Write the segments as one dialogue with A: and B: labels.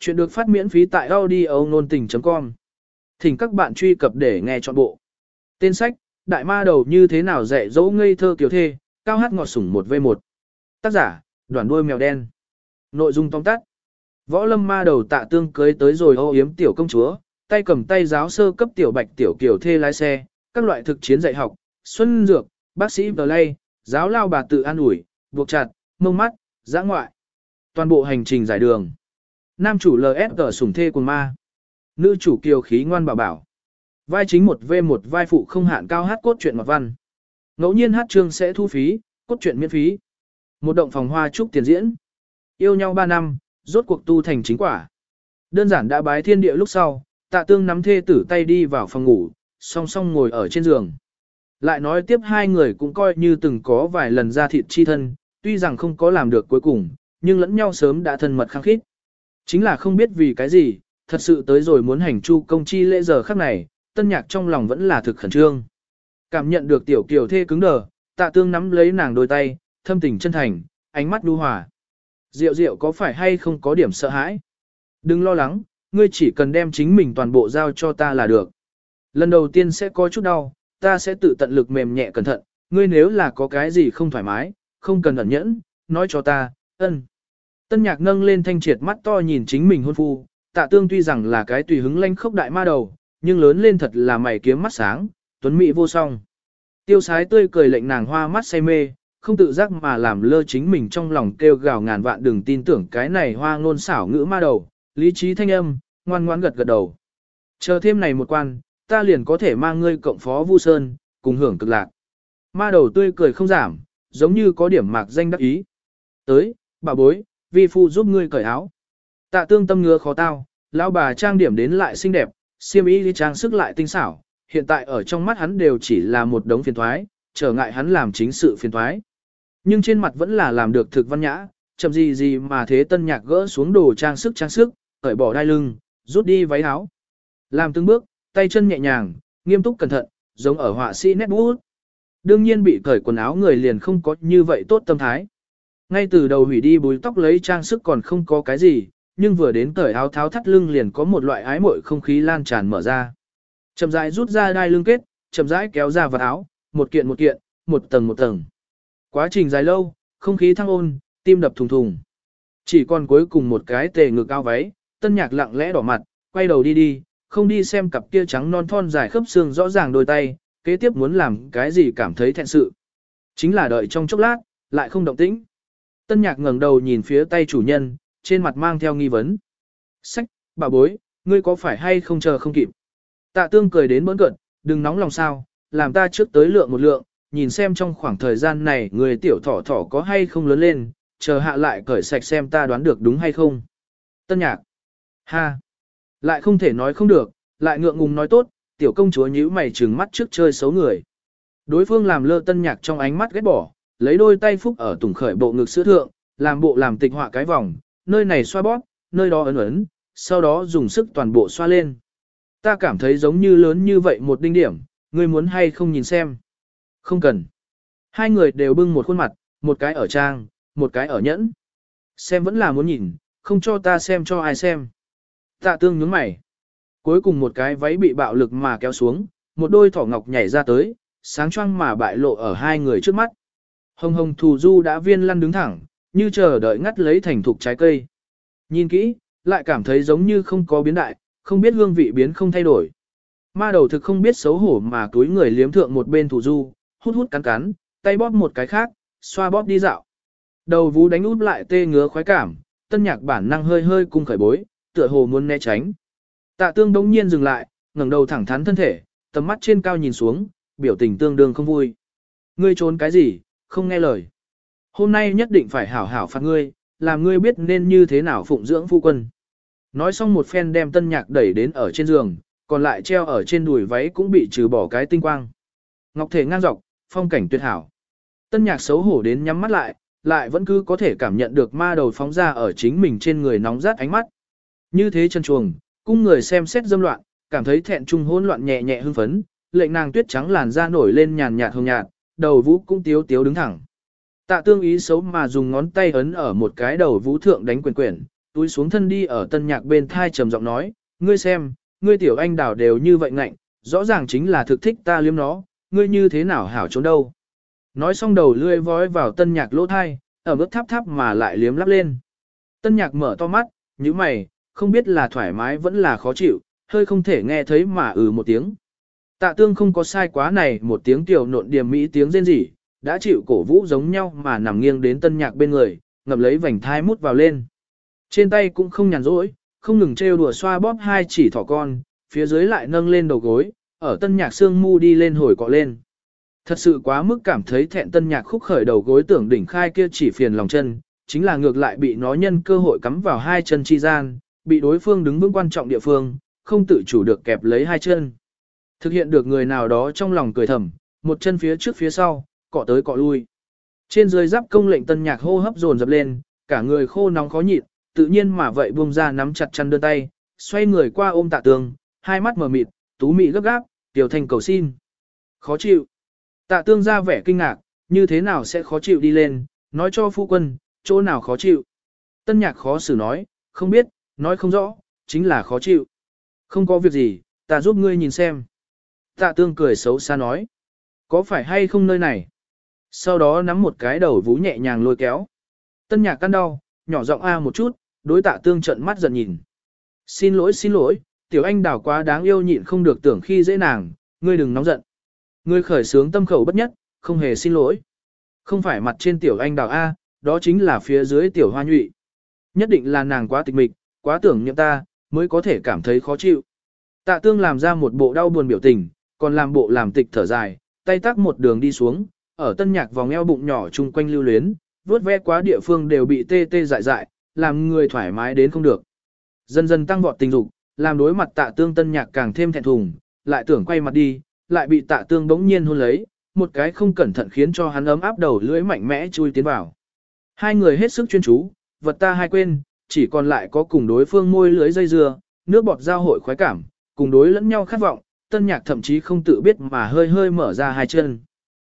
A: Chuyện được phát miễn phí tại audio nôn tình.com. Thỉnh các bạn truy cập để nghe trọn bộ. Tên sách, Đại ma đầu như thế nào dạy dỗ ngây thơ kiểu thê, cao hát ngọt sủng 1v1. Tác giả, đoàn đuôi mèo đen. Nội dung tóm tắt. Võ lâm ma đầu tạ tương cưới tới rồi ô yếm tiểu công chúa, tay cầm tay giáo sơ cấp tiểu bạch tiểu kiểu thê lái xe, các loại thực chiến dạy học, xuân dược, bác sĩ bờ lay, giáo lao bà tự an ủi, buộc chặt, mông mắt, giã ngoại. Toàn bộ hành trình giải đường. Nam chủ LS ở sủng thê cùng ma. Nữ chủ kiều khí ngoan bảo bảo. Vai chính một v một vai phụ không hạn cao hát cốt truyện ngọt văn. Ngẫu nhiên hát chương sẽ thu phí, cốt truyện miễn phí. Một động phòng hoa chúc tiền diễn. Yêu nhau 3 năm, rốt cuộc tu thành chính quả. Đơn giản đã bái thiên địa lúc sau, tạ tương nắm thê tử tay đi vào phòng ngủ, song song ngồi ở trên giường. Lại nói tiếp hai người cũng coi như từng có vài lần ra thịt chi thân, tuy rằng không có làm được cuối cùng, nhưng lẫn nhau sớm đã thân mật khăng khít. Chính là không biết vì cái gì, thật sự tới rồi muốn hành chu công chi lễ giờ khắc này, tân nhạc trong lòng vẫn là thực khẩn trương. Cảm nhận được tiểu kiều thê cứng đờ, tạ tương nắm lấy nàng đôi tay, thâm tình chân thành, ánh mắt đu hòa. Diệu diệu có phải hay không có điểm sợ hãi? Đừng lo lắng, ngươi chỉ cần đem chính mình toàn bộ giao cho ta là được. Lần đầu tiên sẽ có chút đau, ta sẽ tự tận lực mềm nhẹ cẩn thận, ngươi nếu là có cái gì không thoải mái, không cần ẩn nhẫn, nói cho ta, ân. Tân nhạc nâng lên thanh triệt mắt to nhìn chính mình hôn phu, tạ tương tuy rằng là cái tùy hứng lanh khốc đại ma đầu, nhưng lớn lên thật là mày kiếm mắt sáng, tuấn mỹ vô song. Tiêu sái tươi cười lệnh nàng hoa mắt say mê, không tự giác mà làm lơ chính mình trong lòng kêu gào ngàn vạn đừng tin tưởng cái này hoa ngôn xảo ngữ ma đầu, lý trí thanh âm, ngoan ngoãn gật gật đầu. Chờ thêm này một quan, ta liền có thể mang ngươi cộng phó Vu Sơn, cùng hưởng cực lạc. Ma đầu tươi cười không giảm, giống như có điểm mạc danh đắc ý. Tới, bà bối, vi phu giúp ngươi cởi áo. Tạ tương tâm ngứa khó tao, lão bà trang điểm đến lại xinh đẹp, siêm y trang sức lại tinh xảo, hiện tại ở trong mắt hắn đều chỉ là một đống phiền thoái, trở ngại hắn làm chính sự phiền thoái. Nhưng trên mặt vẫn là làm được thực văn nhã, chậm gì gì mà thế tân nhạc gỡ xuống đồ trang sức trang sức, cởi bỏ đai lưng, rút đi váy áo. Làm từng bước, tay chân nhẹ nhàng, nghiêm túc cẩn thận, giống ở họa sĩ nét bút. Đương nhiên bị cởi quần áo người liền không có như vậy tốt tâm thái. Ngay từ đầu hủy đi búi tóc lấy trang sức còn không có cái gì, nhưng vừa đến cởi áo tháo thắt lưng liền có một loại ái mội không khí lan tràn mở ra. Chậm rãi rút ra đai lưng kết, chậm rãi kéo ra vật áo, một kiện một kiện, một tầng một tầng. Quá trình dài lâu, không khí thăng ôn, tim đập thùng thùng. Chỉ còn cuối cùng một cái tề ngực áo váy, tân nhạc lặng lẽ đỏ mặt, quay đầu đi đi, không đi xem cặp kia trắng non thon dài khớp xương rõ ràng đôi tay, kế tiếp muốn làm cái gì cảm thấy thẹn sự. Chính là đợi trong chốc lát, lại không động tĩnh. Tân nhạc ngẩng đầu nhìn phía tay chủ nhân, trên mặt mang theo nghi vấn. Sách, bà bối, ngươi có phải hay không chờ không kịp. Tạ tương cười đến bỡn cận, đừng nóng lòng sao, làm ta trước tới lượng một lượng, nhìn xem trong khoảng thời gian này người tiểu thỏ thỏ có hay không lớn lên, chờ hạ lại cởi sạch xem ta đoán được đúng hay không. Tân nhạc. Ha. Lại không thể nói không được, lại ngượng ngùng nói tốt, tiểu công chúa nhíu mày trừng mắt trước chơi xấu người. Đối phương làm lơ tân nhạc trong ánh mắt ghét bỏ, lấy đôi tay phúc ở tùng khởi bộ ngực sữa thượng, làm bộ làm tịch họa cái vòng, nơi này xoa bóp, nơi đó ấn ấn, sau đó dùng sức toàn bộ xoa lên. Ta cảm thấy giống như lớn như vậy một đinh điểm, ngươi muốn hay không nhìn xem. Không cần. Hai người đều bưng một khuôn mặt, một cái ở trang, một cái ở nhẫn. Xem vẫn là muốn nhìn, không cho ta xem cho ai xem. Tạ tương nhướng mày. Cuối cùng một cái váy bị bạo lực mà kéo xuống, một đôi thỏ ngọc nhảy ra tới, sáng choang mà bại lộ ở hai người trước mắt. Hồng hồng thù du đã viên lăn đứng thẳng, như chờ đợi ngắt lấy thành thục trái cây. Nhìn kỹ, lại cảm thấy giống như không có biến đại, không biết hương vị biến không thay đổi. Ma đầu thực không biết xấu hổ mà túi người liếm thượng một bên thủ du, hút hút cắn cắn, tay bóp một cái khác, xoa bóp đi dạo. Đầu vú đánh út lại tê ngứa khoái cảm, tân nhạc bản năng hơi hơi cung khởi bối, tựa hồ muốn né tránh. Tạ tương đống nhiên dừng lại, ngẩng đầu thẳng thắn thân thể, tầm mắt trên cao nhìn xuống, biểu tình tương đương không vui. Ngươi trốn cái gì, không nghe lời. Hôm nay nhất định phải hảo hảo phạt ngươi, làm ngươi biết nên như thế nào phụng dưỡng phu quân. Nói xong một phen đem tân nhạc đẩy đến ở trên giường, còn lại treo ở trên đùi váy cũng bị trừ bỏ cái tinh quang. Ngọc thể ngang dọc, phong cảnh tuyệt hảo. Tân nhạc xấu hổ đến nhắm mắt lại, lại vẫn cứ có thể cảm nhận được ma đầu phóng ra ở chính mình trên người nóng rát ánh mắt. Như thế chân chuồng, cung người xem xét dâm loạn, cảm thấy thẹn trung hỗn loạn nhẹ nhẹ hưng phấn, lệnh nàng tuyết trắng làn da nổi lên nhàn nhạt hồng nhạt, đầu vũ cũng tiếu tiếu đứng thẳng. Tạ tương ý xấu mà dùng ngón tay ấn ở một cái đầu vũ thượng đánh quyền quyển, túi xuống thân đi ở tân nhạc bên thai trầm giọng nói, ngươi xem, ngươi tiểu anh đào đều như vậy ngạnh, rõ ràng chính là thực thích ta liếm nó, ngươi như thế nào hảo trốn đâu. Nói xong đầu lươi vói vào tân nhạc lỗ thai, ở mức tháp tháp mà lại liếm lắp lên. Tân nhạc mở to mắt, như mày, không biết là thoải mái vẫn là khó chịu, hơi không thể nghe thấy mà ừ một tiếng. Tạ tương không có sai quá này một tiếng tiểu nộn điểm mỹ tiếng rên rỉ, đã chịu cổ vũ giống nhau mà nằm nghiêng đến tân nhạc bên người, ngậm lấy vành thai mút vào lên. Trên tay cũng không nhàn rỗi, không ngừng trêu đùa xoa bóp hai chỉ thỏ con, phía dưới lại nâng lên đầu gối, ở tân nhạc xương mu đi lên hồi cọ lên. Thật sự quá mức cảm thấy thẹn tân nhạc khúc khởi đầu gối tưởng đỉnh khai kia chỉ phiền lòng chân, chính là ngược lại bị nó nhân cơ hội cắm vào hai chân chi gian, bị đối phương đứng vững quan trọng địa phương, không tự chủ được kẹp lấy hai chân. Thực hiện được người nào đó trong lòng cười thầm, một chân phía trước phía sau, cọ tới cọ lui. Trên dưới giáp công lệnh tân nhạc hô hấp dồn dập lên, cả người khô nóng khó nhịn, tự nhiên mà vậy buông ra nắm chặt chân đơn tay, xoay người qua ôm tạ tường, hai mắt mở mịt, tú mị gấp gáp, tiểu thành cầu xin. Khó chịu. Tạ tương ra vẻ kinh ngạc, như thế nào sẽ khó chịu đi lên, nói cho phu quân, chỗ nào khó chịu. Tân nhạc khó xử nói, không biết, nói không rõ, chính là khó chịu. Không có việc gì, ta giúp ngươi nhìn xem. Tạ tương cười xấu xa nói, có phải hay không nơi này? Sau đó nắm một cái đầu vú nhẹ nhàng lôi kéo. Tân nhạc căn đau, nhỏ giọng a một chút, đối tạ tương trận mắt giận nhìn. Xin lỗi xin lỗi, tiểu anh đào quá đáng yêu nhịn không được tưởng khi dễ nàng, ngươi đừng nóng giận. Ngươi khởi sướng tâm khẩu bất nhất, không hề xin lỗi. Không phải mặt trên tiểu anh đào A, đó chính là phía dưới tiểu hoa nhụy. Nhất định là nàng quá tịch mịch, quá tưởng nhậm ta, mới có thể cảm thấy khó chịu. Tạ tương làm ra một bộ đau buồn biểu tình, còn làm bộ làm tịch thở dài, tay tác một đường đi xuống, ở tân nhạc vòng eo bụng nhỏ chung quanh lưu luyến, vuốt ve quá địa phương đều bị tê tê dại dại, làm người thoải mái đến không được. Dần dần tăng vọt tình dục, làm đối mặt tạ tương tân nhạc càng thêm thẹn thùng, lại tưởng quay mặt đi, lại bị tạ tương bỗng nhiên hôn lấy, một cái không cẩn thận khiến cho hắn ấm áp đầu lưỡi mạnh mẽ chui tiến vào. Hai người hết sức chuyên chú, vật ta hai quên, chỉ còn lại có cùng đối phương môi lưới dây dưa, nước bọt giao hội khoái cảm, cùng đối lẫn nhau khát vọng, tân nhạc thậm chí không tự biết mà hơi hơi mở ra hai chân.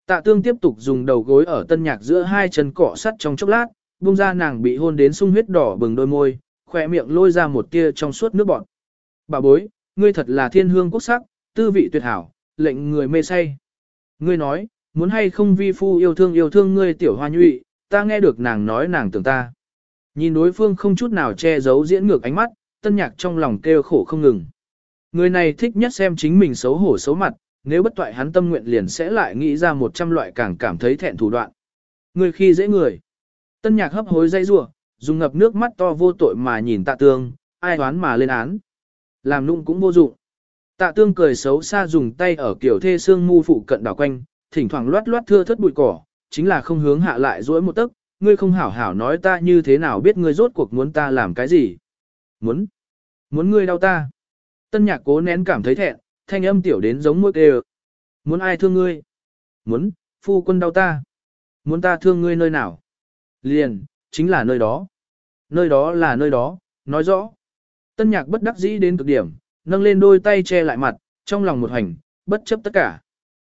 A: Tạ tương tiếp tục dùng đầu gối ở tân nhạc giữa hai chân cọ sắt trong chốc lát, buông ra nàng bị hôn đến sung huyết đỏ bừng đôi môi, khỏe miệng lôi ra một tia trong suốt nước bọt. Bà bối, ngươi thật là thiên hương quốc sắc, tư vị tuyệt hảo, lệnh người mê say. Ngươi nói, muốn hay không vi phu yêu thương yêu thương ngươi tiểu hoa nhụy, ta nghe được nàng nói nàng tưởng ta. Nhìn đối phương không chút nào che giấu diễn ngược ánh mắt, tân nhạc trong lòng kêu khổ không ngừng. Người này thích nhất xem chính mình xấu hổ xấu mặt, nếu bất toại hắn tâm nguyện liền sẽ lại nghĩ ra một trăm loại càng cảm thấy thẹn thủ đoạn. Người khi dễ người. Tân nhạc hấp hối dây rủa dùng ngập nước mắt to vô tội mà nhìn tạ tương, ai đoán mà lên án. Làm nụng cũng vô dụng. Tạ tương cười xấu xa dùng tay ở kiểu thê xương mu phụ cận đảo quanh, thỉnh thoảng loát loát thưa thất bụi cỏ, chính là không hướng hạ lại dỗi một tấc, ngươi không hảo hảo nói ta như thế nào biết ngươi rốt cuộc muốn ta làm cái gì. Muốn, muốn ngươi đau ta. Tân nhạc cố nén cảm thấy thẹn, thanh âm tiểu đến giống mũi đều. Muốn ai thương ngươi? Muốn, phu quân đau ta. Muốn ta thương ngươi nơi nào? Liền, chính là nơi đó. Nơi đó là nơi đó, nói rõ. Tân nhạc bất đắc dĩ đến cực điểm, nâng lên đôi tay che lại mặt, trong lòng một hành, bất chấp tất cả.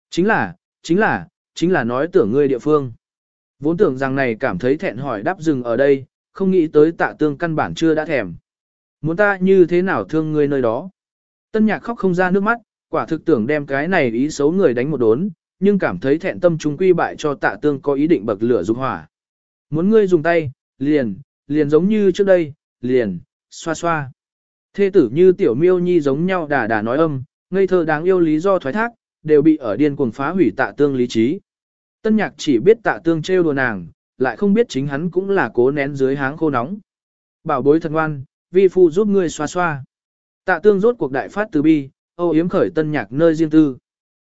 A: Chính là, chính là, chính là nói tưởng ngươi địa phương. Vốn tưởng rằng này cảm thấy thẹn hỏi đáp dừng ở đây, không nghĩ tới tạ tương căn bản chưa đã thèm. Muốn ta như thế nào thương ngươi nơi đó. Tân nhạc khóc không ra nước mắt, quả thực tưởng đem cái này ý xấu người đánh một đốn, nhưng cảm thấy thẹn tâm trung quy bại cho tạ tương có ý định bậc lửa dục hỏa. Muốn ngươi dùng tay, liền, liền giống như trước đây, liền, xoa xoa. Thê tử như tiểu miêu nhi giống nhau đà đà nói âm, ngây thơ đáng yêu lý do thoái thác, đều bị ở điên cuồng phá hủy tạ tương lý trí. Tân nhạc chỉ biết tạ tương trêu đùa nàng, lại không biết chính hắn cũng là cố nén dưới háng khô nóng. Bảo bối thật ngoan, vi phu giúp ngươi xoa xoa. Tạ tương rốt cuộc đại phát từ bi, âu yếm khởi tân nhạc nơi riêng tư.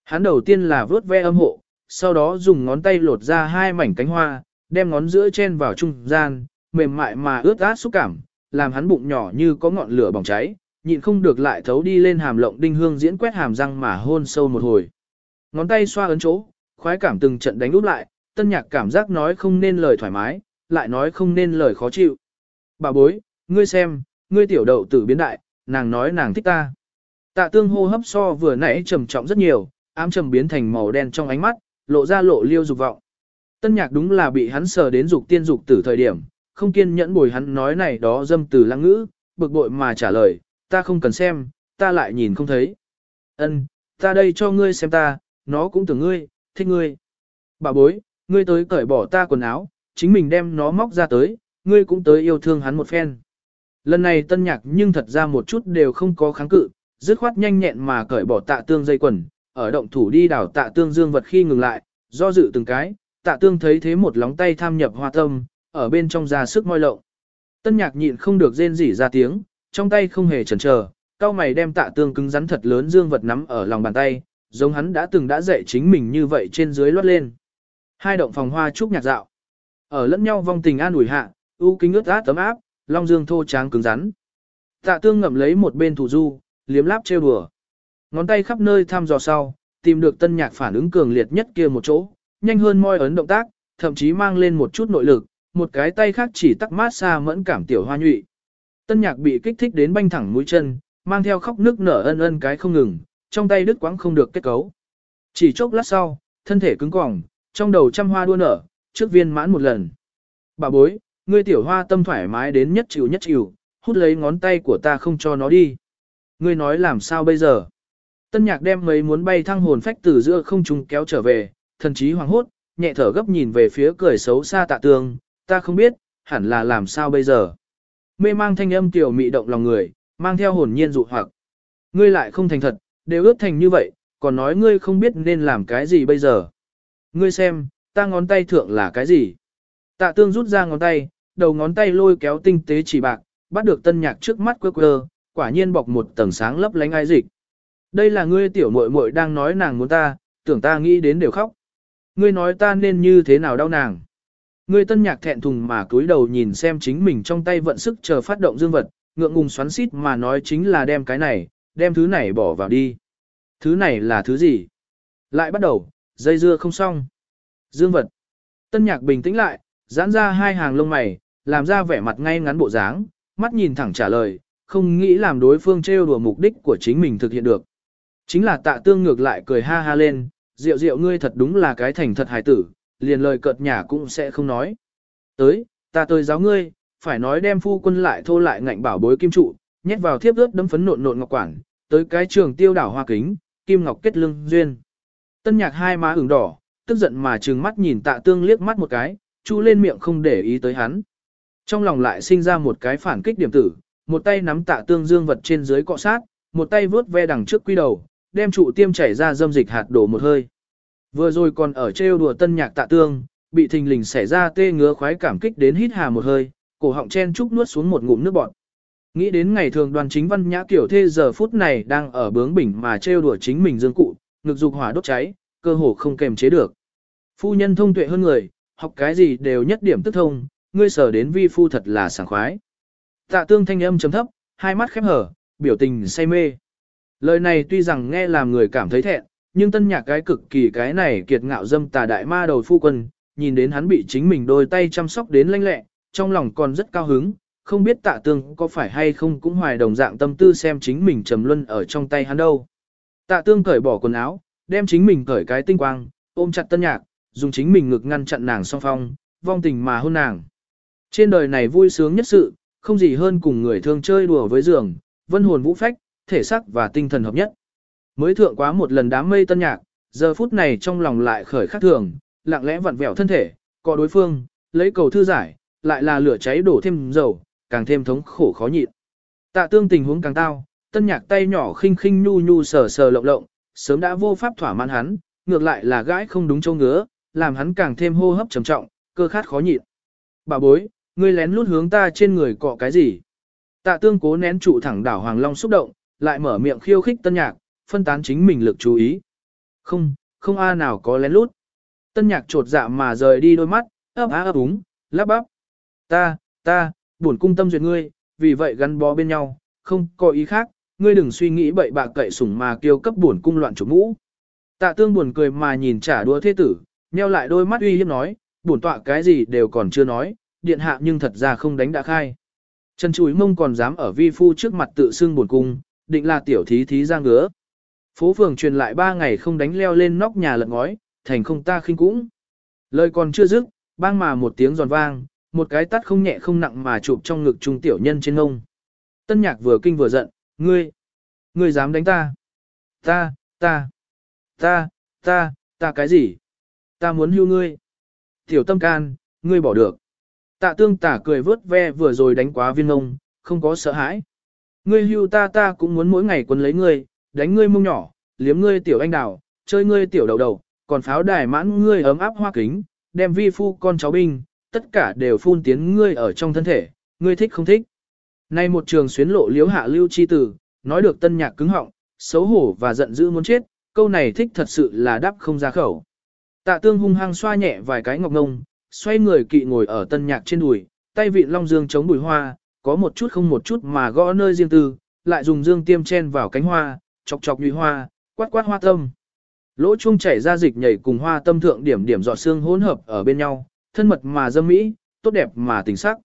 A: Hắn đầu tiên là vớt ve âm hộ, sau đó dùng ngón tay lột ra hai mảnh cánh hoa, đem ngón giữa chen vào trung gian, mềm mại mà ướt át xúc cảm, làm hắn bụng nhỏ như có ngọn lửa bỏng cháy, nhịn không được lại thấu đi lên hàm lộng đinh hương diễn quét hàm răng mà hôn sâu một hồi. Ngón tay xoa ấn chỗ, khoái cảm từng trận đánh úp lại, tân nhạc cảm giác nói không nên lời thoải mái, lại nói không nên lời khó chịu. Bà bối, ngươi xem, ngươi tiểu đậu tử biến đại, nàng nói nàng thích ta. Tạ tương hô hấp so vừa nãy trầm trọng rất nhiều, ám trầm biến thành màu đen trong ánh mắt, lộ ra lộ liêu dục vọng. Tân nhạc đúng là bị hắn sờ đến dục tiên dục tử thời điểm, không kiên nhẫn bồi hắn nói này đó dâm từ lăng ngữ, bực bội mà trả lời, ta không cần xem, ta lại nhìn không thấy. Ân, ta đây cho ngươi xem ta, nó cũng tưởng ngươi, thích ngươi. Bà bối, ngươi tới cởi bỏ ta quần áo, chính mình đem nó móc ra tới, ngươi cũng tới yêu thương hắn một phen. Lần này tân nhạc nhưng thật ra một chút đều không có kháng cự, dứt khoát nhanh nhẹn mà cởi bỏ tạ tương dây quần, ở động thủ đi đảo tạ tương dương vật khi ngừng lại, do dự từng cái, tạ tương thấy thế một lóng tay tham nhập hoa tâm, ở bên trong ra sức môi lộng. Tân nhạc nhịn không được rên rỉ ra tiếng, trong tay không hề chần chờ, cao mày đem tạ tương cứng rắn thật lớn dương vật nắm ở lòng bàn tay, giống hắn đã từng đã dạy chính mình như vậy trên dưới lót lên. Hai động phòng hoa trúc nhạc dạo. Ở lẫn nhau vong tình an ủi hạ, ưu kính ướt át tấm áp, long dương thô tráng cứng rắn. Tạ tương ngậm lấy một bên thủ du, liếm láp trêu đùa. Ngón tay khắp nơi thăm dò sau, tìm được tân nhạc phản ứng cường liệt nhất kia một chỗ, nhanh hơn môi ấn động tác, thậm chí mang lên một chút nội lực, một cái tay khác chỉ tắc mát xa mẫn cảm tiểu hoa nhụy. Tân nhạc bị kích thích đến banh thẳng mũi chân, mang theo khóc nước nở ân ân cái không ngừng, trong tay đứt quãng không được kết cấu. Chỉ chốc lát sau, thân thể cứng cỏng, trong đầu trăm hoa đua nở, trước viên mãn một lần. Bà bối, ngươi tiểu hoa tâm thoải mái đến nhất chịu nhất chịu, hút lấy ngón tay của ta không cho nó đi. Ngươi nói làm sao bây giờ? Tân nhạc đem mấy muốn bay thăng hồn phách từ giữa không trung kéo trở về, thần chí hoàng hốt, nhẹ thở gấp nhìn về phía cười xấu xa tạ tường, ta không biết, hẳn là làm sao bây giờ. Mê mang thanh âm tiểu mị động lòng người, mang theo hồn nhiên dụ hoặc. Ngươi lại không thành thật, đều ướt thành như vậy, còn nói ngươi không biết nên làm cái gì bây giờ. Ngươi xem, ta ngón tay thượng là cái gì? Tạ tương rút ra ngón tay, đầu ngón tay lôi kéo tinh tế chỉ bạc, bắt được tân nhạc trước mắt quơ quơ, quả nhiên bọc một tầng sáng lấp lánh ai dịch. Đây là ngươi tiểu muội muội đang nói nàng muốn ta, tưởng ta nghĩ đến đều khóc. Ngươi nói ta nên như thế nào đau nàng. Ngươi tân nhạc thẹn thùng mà cúi đầu nhìn xem chính mình trong tay vận sức chờ phát động dương vật, ngượng ngùng xoắn xít mà nói chính là đem cái này, đem thứ này bỏ vào đi. Thứ này là thứ gì? Lại bắt đầu, dây dưa không xong. Dương vật. Tân nhạc bình tĩnh lại, giãn ra hai hàng lông mày, làm ra vẻ mặt ngay ngắn bộ dáng, mắt nhìn thẳng trả lời, không nghĩ làm đối phương trêu đùa mục đích của chính mình thực hiện được. Chính là tạ tương ngược lại cười ha ha lên, rượu rượu ngươi thật đúng là cái thành thật hài tử, liền lời cợt nhả cũng sẽ không nói. Tới, ta tới giáo ngươi, phải nói đem phu quân lại thô lại ngạnh bảo bối kim trụ, nhét vào thiếp ướt đấm phấn nộn nộn ngọc quản, tới cái trường tiêu đảo hoa kính, kim ngọc kết lưng duyên. Tân nhạc hai má ửng đỏ, tức giận mà trừng mắt nhìn tạ tương liếc mắt một cái, chu lên miệng không để ý tới hắn. Trong lòng lại sinh ra một cái phản kích điểm tử, một tay nắm tạ tương dương vật trên dưới cọ sát, một tay vướt ve đằng trước quy đầu, đem trụ tiêm chảy ra dâm dịch hạt đổ một hơi. Vừa rồi còn ở trêu đùa tân nhạc tạ tương, bị thình lình xảy ra tê ngứa khoái cảm kích đến hít hà một hơi, cổ họng chen chúc nuốt xuống một ngụm nước bọt. Nghĩ đến ngày thường đoàn chính văn nhã kiểu thê giờ phút này đang ở bướng bỉnh mà trêu đùa chính mình dương cụ, ngực dục hỏa đốt cháy, cơ hồ không kềm chế được. Phu nhân thông tuệ hơn người, học cái gì đều nhất điểm tức thông, ngươi sở đến vi phu thật là sảng khoái. Tạ tương thanh âm chấm thấp, hai mắt khép hở, biểu tình say mê. Lời này tuy rằng nghe làm người cảm thấy thẹn, nhưng tân nhạc cái cực kỳ cái này kiệt ngạo dâm tà đại ma đầu phu quân, nhìn đến hắn bị chính mình đôi tay chăm sóc đến lanh lẹ, trong lòng còn rất cao hứng, không biết tạ tương có phải hay không cũng hoài đồng dạng tâm tư xem chính mình trầm luân ở trong tay hắn đâu. Tạ tương cởi bỏ quần áo, đem chính mình cởi cái tinh quang, ôm chặt tân nhạc, dùng chính mình ngực ngăn chặn nàng song phong, vong tình mà hôn nàng. Trên đời này vui sướng nhất sự, không gì hơn cùng người thương chơi đùa với giường, vân hồn vũ phách, thể sắc và tinh thần hợp nhất. Mới thượng quá một lần đám mây tân nhạc, giờ phút này trong lòng lại khởi khắc thường, lặng lẽ vặn vẹo thân thể, có đối phương, lấy cầu thư giải, lại là lửa cháy đổ thêm dầu, càng thêm thống khổ khó nhịn. Tạ tương tình huống càng tao, tân nhạc tay nhỏ khinh khinh nhu nhu sờ sờ lộng lộng, sớm đã vô pháp thỏa mãn hắn, ngược lại là gãi không đúng châu ngứa, làm hắn càng thêm hô hấp trầm trọng, cơ khát khó nhịn. Bà bối, ngươi lén lút hướng ta trên người cọ cái gì? Tạ tương cố nén trụ thẳng đảo Hoàng Long xúc động, lại mở miệng khiêu khích tân nhạc, phân tán chính mình lực chú ý. Không, không a nào có lén lút. Tân nhạc trột dạ mà rời đi đôi mắt, ấp á ấp úng, lắp bắp. Ta, ta, buồn cung tâm duyệt ngươi, vì vậy gắn bó bên nhau, không có ý khác, ngươi đừng suy nghĩ bậy bạ cậy sủng mà kêu cấp buồn cung loạn chủ mũ. Tạ tương buồn cười mà nhìn trả đua thế tử, nheo lại đôi mắt uy hiếp nói, buồn tọa cái gì đều còn chưa nói, điện hạ nhưng thật ra không đánh đã khai. Trần chuối Mông còn dám ở vi phu trước mặt tự xưng buồn cung, định là tiểu thí thí ra ngứa. Phố phường truyền lại ba ngày không đánh leo lên nóc nhà lật ngói, thành không ta khinh cũng. Lời còn chưa dứt, bang mà một tiếng giòn vang, một cái tắt không nhẹ không nặng mà chụp trong ngực trung tiểu nhân trên ngông. Tân nhạc vừa kinh vừa giận, ngươi, ngươi dám đánh ta? Ta, ta, ta, ta, ta cái gì? Ta muốn hưu ngươi. Tiểu tâm can, ngươi bỏ được. Tạ tương tả cười vớt ve vừa rồi đánh quá viên ngông, không có sợ hãi. Ngươi hưu ta ta cũng muốn mỗi ngày quấn lấy ngươi, đánh ngươi mông nhỏ, liếm ngươi tiểu anh đào, chơi ngươi tiểu đầu đầu, còn pháo đài mãn ngươi ấm áp hoa kính, đem vi phu con cháu binh, tất cả đều phun tiến ngươi ở trong thân thể, ngươi thích không thích. Nay một trường xuyến lộ liếu hạ lưu chi tử, nói được tân nhạc cứng họng, xấu hổ và giận dữ muốn chết, câu này thích thật sự là đắp không ra khẩu. Tạ tương hung hăng xoa nhẹ vài cái ngọc ngông, xoay người kỵ ngồi ở tân nhạc trên đùi, tay vị long dương chống bùi hoa, có một chút không một chút mà gõ nơi riêng tư, lại dùng dương tiêm chen vào cánh hoa, chọc chọc nhụy hoa, quát quát hoa tâm. Lỗ chuông chảy ra dịch nhảy cùng hoa tâm thượng điểm điểm giọt xương hỗn hợp ở bên nhau, thân mật mà dâm mỹ, tốt đẹp mà tình sắc.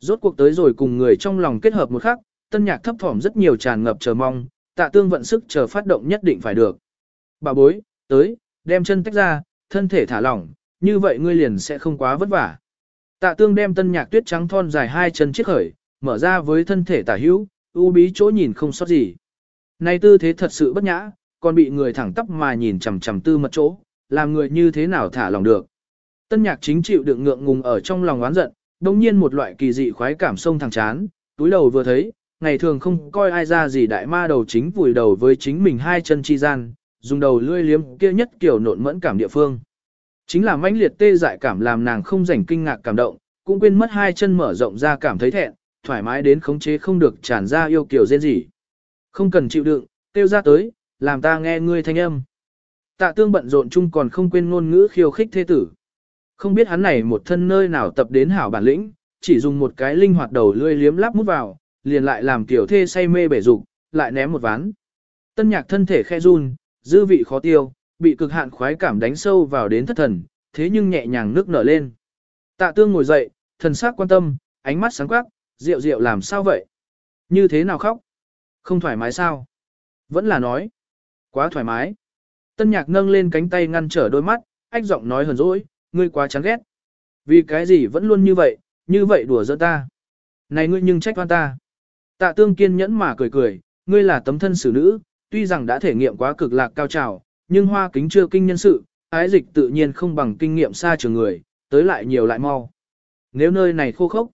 A: Rốt cuộc tới rồi cùng người trong lòng kết hợp một khắc, tân nhạc thấp thỏm rất nhiều tràn ngập chờ mong, tạ tương vận sức chờ phát động nhất định phải được. Bà bối, tới, đem chân tách ra, thân thể thả lỏng, như vậy ngươi liền sẽ không quá vất vả. Tạ tương đem tân nhạc tuyết trắng thon dài hai chân chiếc khởi, mở ra với thân thể tả hữu, u bí chỗ nhìn không sót gì. Này tư thế thật sự bất nhã, còn bị người thẳng tắp mà nhìn chằm chằm tư mật chỗ, làm người như thế nào thả lòng được. Tân nhạc chính chịu đựng ngượng ngùng ở trong lòng oán giận, đồng nhiên một loại kỳ dị khoái cảm sông thẳng chán, túi đầu vừa thấy, ngày thường không coi ai ra gì đại ma đầu chính vùi đầu với chính mình hai chân chi gian, dùng đầu lươi liếm kia nhất kiểu nộn mẫn cảm địa phương. Chính là mãnh liệt tê dại cảm làm nàng không rảnh kinh ngạc cảm động, cũng quên mất hai chân mở rộng ra cảm thấy thẹn, thoải mái đến khống chế không được tràn ra yêu kiều dên gì. Không cần chịu đựng, tiêu ra tới, làm ta nghe ngươi thanh âm. Tạ tương bận rộn chung còn không quên ngôn ngữ khiêu khích thế tử. Không biết hắn này một thân nơi nào tập đến hảo bản lĩnh, chỉ dùng một cái linh hoạt đầu lươi liếm lắp mút vào, liền lại làm tiểu thê say mê bể dục, lại ném một ván. Tân nhạc thân thể khe run, dư vị khó tiêu, bị cực hạn khoái cảm đánh sâu vào đến thất thần, thế nhưng nhẹ nhàng nước nở lên. Tạ tương ngồi dậy, thần sắc quan tâm, ánh mắt sáng quắc, rượu rượu làm sao vậy? Như thế nào khóc? Không thoải mái sao? Vẫn là nói. Quá thoải mái. Tân nhạc nâng lên cánh tay ngăn trở đôi mắt, ách giọng nói hờn dỗi, ngươi quá chán ghét. Vì cái gì vẫn luôn như vậy, như vậy đùa giỡn ta. Này ngươi nhưng trách oan ta. Tạ tương kiên nhẫn mà cười cười, ngươi là tấm thân xử nữ, tuy rằng đã thể nghiệm quá cực lạc cao trào, nhưng hoa kính chưa kinh nhân sự, ái dịch tự nhiên không bằng kinh nghiệm xa trường người, tới lại nhiều lại mau. Nếu nơi này khô khốc.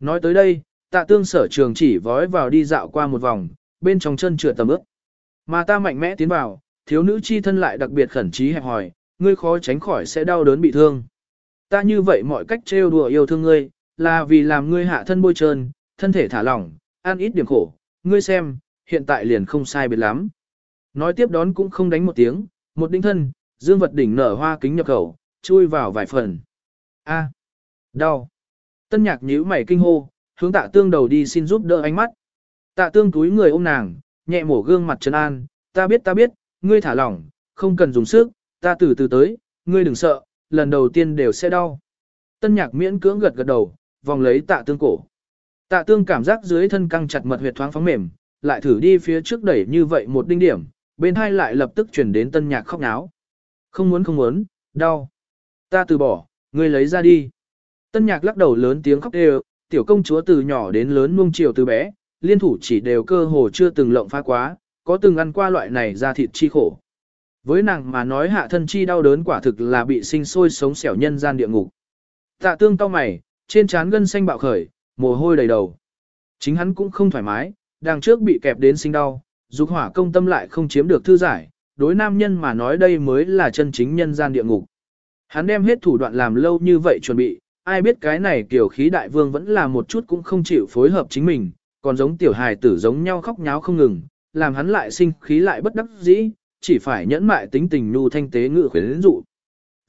A: Nói tới đây, tạ tương sở trường chỉ vói vào đi dạo qua một vòng, bên trong chân trượt tầm ướp. Mà ta mạnh mẽ tiến vào, thiếu nữ chi thân lại đặc biệt khẩn trí hẹp hỏi, ngươi khó tránh khỏi sẽ đau đớn bị thương. Ta như vậy mọi cách trêu đùa yêu thương ngươi, là vì làm ngươi hạ thân bôi trơn, thân thể thả lỏng, ăn ít điểm khổ, ngươi xem, hiện tại liền không sai biệt lắm. Nói tiếp đón cũng không đánh một tiếng, một đinh thân, dương vật đỉnh nở hoa kính nhập khẩu, chui vào vài phần. A, đau. Tân nhạc nhíu mày kinh hô, hướng tạ tương đầu đi xin giúp đỡ ánh mắt. Tạ tương túi người ôm nàng, nhẹ mổ gương mặt trấn an, ta biết ta biết, ngươi thả lỏng, không cần dùng sức, ta từ từ tới, ngươi đừng sợ, lần đầu tiên đều sẽ đau. Tân nhạc miễn cưỡng gật gật đầu, vòng lấy tạ tương cổ. Tạ tương cảm giác dưới thân căng chặt mật huyệt thoáng phóng mềm, lại thử đi phía trước đẩy như vậy một đinh điểm, bên hai lại lập tức chuyển đến tân nhạc khóc náo. Không muốn không muốn, đau. Ta từ bỏ, ngươi lấy ra đi. Tân nhạc lắc đầu lớn tiếng khóc đều, tiểu công chúa từ nhỏ đến lớn nuông chiều từ bé, liên thủ chỉ đều cơ hồ chưa từng lộng phá quá, có từng ăn qua loại này ra thịt chi khổ. Với nàng mà nói hạ thân chi đau đớn quả thực là bị sinh sôi sống xẻo nhân gian địa ngục. Tạ tương cao mày, trên trán gân xanh bạo khởi, mồ hôi đầy đầu. Chính hắn cũng không thoải mái, đằng trước bị kẹp đến sinh đau, dục hỏa công tâm lại không chiếm được thư giải, đối nam nhân mà nói đây mới là chân chính nhân gian địa ngục. Hắn đem hết thủ đoạn làm lâu như vậy chuẩn bị, ai biết cái này kiểu khí đại vương vẫn là một chút cũng không chịu phối hợp chính mình, còn giống tiểu hài tử giống nhau khóc nháo không ngừng, làm hắn lại sinh khí lại bất đắc dĩ, chỉ phải nhẫn mại tính tình nhu thanh tế ngự khuyến dụ.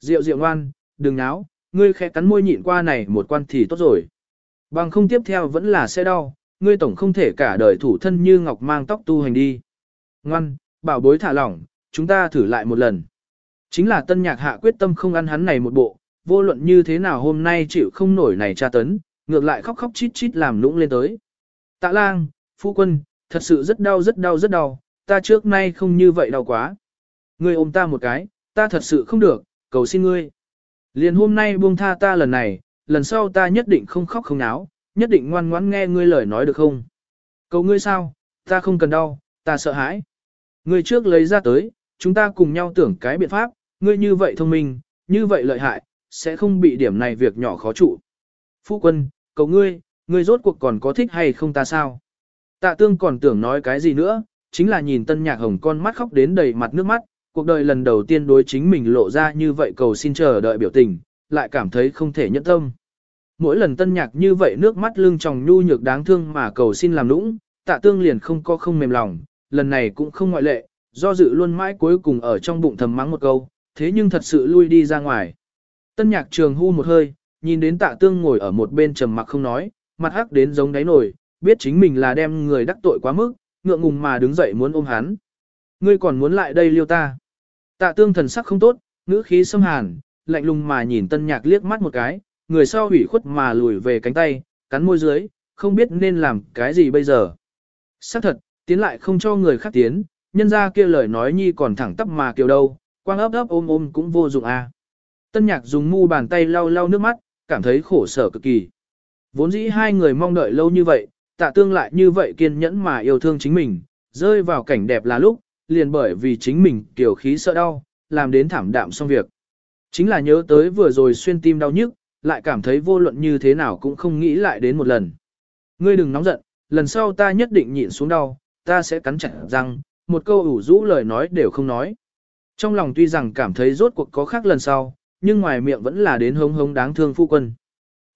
A: Diệu diệu ngoan, đừng náo, ngươi khẽ cắn môi nhịn qua này một quan thì tốt rồi. Bằng không tiếp theo vẫn là sẽ đau, ngươi tổng không thể cả đời thủ thân như ngọc mang tóc tu hành đi. Ngoan, bảo bối thả lỏng, chúng ta thử lại một lần. Chính là tân nhạc hạ quyết tâm không ăn hắn này một bộ, vô luận như thế nào hôm nay chịu không nổi này tra tấn, ngược lại khóc khóc chít chít làm lũng lên tới. Tạ lang, phu quân, thật sự rất đau rất đau rất đau, ta trước nay không như vậy đau quá. Ngươi ôm ta một cái, ta thật sự không được, cầu xin ngươi. Liền hôm nay buông tha ta lần này, lần sau ta nhất định không khóc không náo, nhất định ngoan ngoãn nghe ngươi lời nói được không? Cầu ngươi sao, ta không cần đau, ta sợ hãi. Ngươi trước lấy ra tới, chúng ta cùng nhau tưởng cái biện pháp, ngươi như vậy thông minh, như vậy lợi hại, sẽ không bị điểm này việc nhỏ khó trụ. Phu quân, cầu ngươi, ngươi rốt cuộc còn có thích hay không ta sao? Tạ tương còn tưởng nói cái gì nữa, chính là nhìn tân nhạc hồng con mắt khóc đến đầy mặt nước mắt, cuộc đời lần đầu tiên đối chính mình lộ ra như vậy cầu xin chờ đợi biểu tình, lại cảm thấy không thể nhẫn tâm. Mỗi lần tân nhạc như vậy nước mắt lưng tròng nhu nhược đáng thương mà cầu xin làm lũng tạ tương liền không có không mềm lòng, lần này cũng không ngoại lệ, do dự luôn mãi cuối cùng ở trong bụng thầm mắng một câu, thế nhưng thật sự lui đi ra ngoài. Tân nhạc trường hu một hơi, nhìn đến tạ tương ngồi ở một bên trầm mặc không nói, mặt hắc đến giống đáy nổi, biết chính mình là đem người đắc tội quá mức, ngượng ngùng mà đứng dậy muốn ôm hắn. Ngươi còn muốn lại đây liêu ta. Tạ tương thần sắc không tốt, ngữ khí xâm hàn, lạnh lùng mà nhìn tân nhạc liếc mắt một cái, người sau hủy khuất mà lùi về cánh tay, cắn môi dưới, không biết nên làm cái gì bây giờ. Xác thật, tiến lại không cho người khác tiến, nhân ra kia lời nói nhi còn thẳng tắp mà kiểu đâu, quang ấp ấp ôm ôm cũng vô dụng à. Tân nhạc dùng mu bàn tay lau lau nước mắt, cảm thấy khổ sở cực kỳ. Vốn dĩ hai người mong đợi lâu như vậy, tạ tương lại như vậy kiên nhẫn mà yêu thương chính mình, rơi vào cảnh đẹp là lúc, liền bởi vì chính mình kiểu khí sợ đau, làm đến thảm đạm xong việc. Chính là nhớ tới vừa rồi xuyên tim đau nhức, lại cảm thấy vô luận như thế nào cũng không nghĩ lại đến một lần. Ngươi đừng nóng giận, lần sau ta nhất định nhịn xuống đau, ta sẽ cắn chặt răng, một câu ủ rũ lời nói đều không nói. Trong lòng tuy rằng cảm thấy rốt cuộc có khác lần sau, nhưng ngoài miệng vẫn là đến hống hống đáng thương phu quân.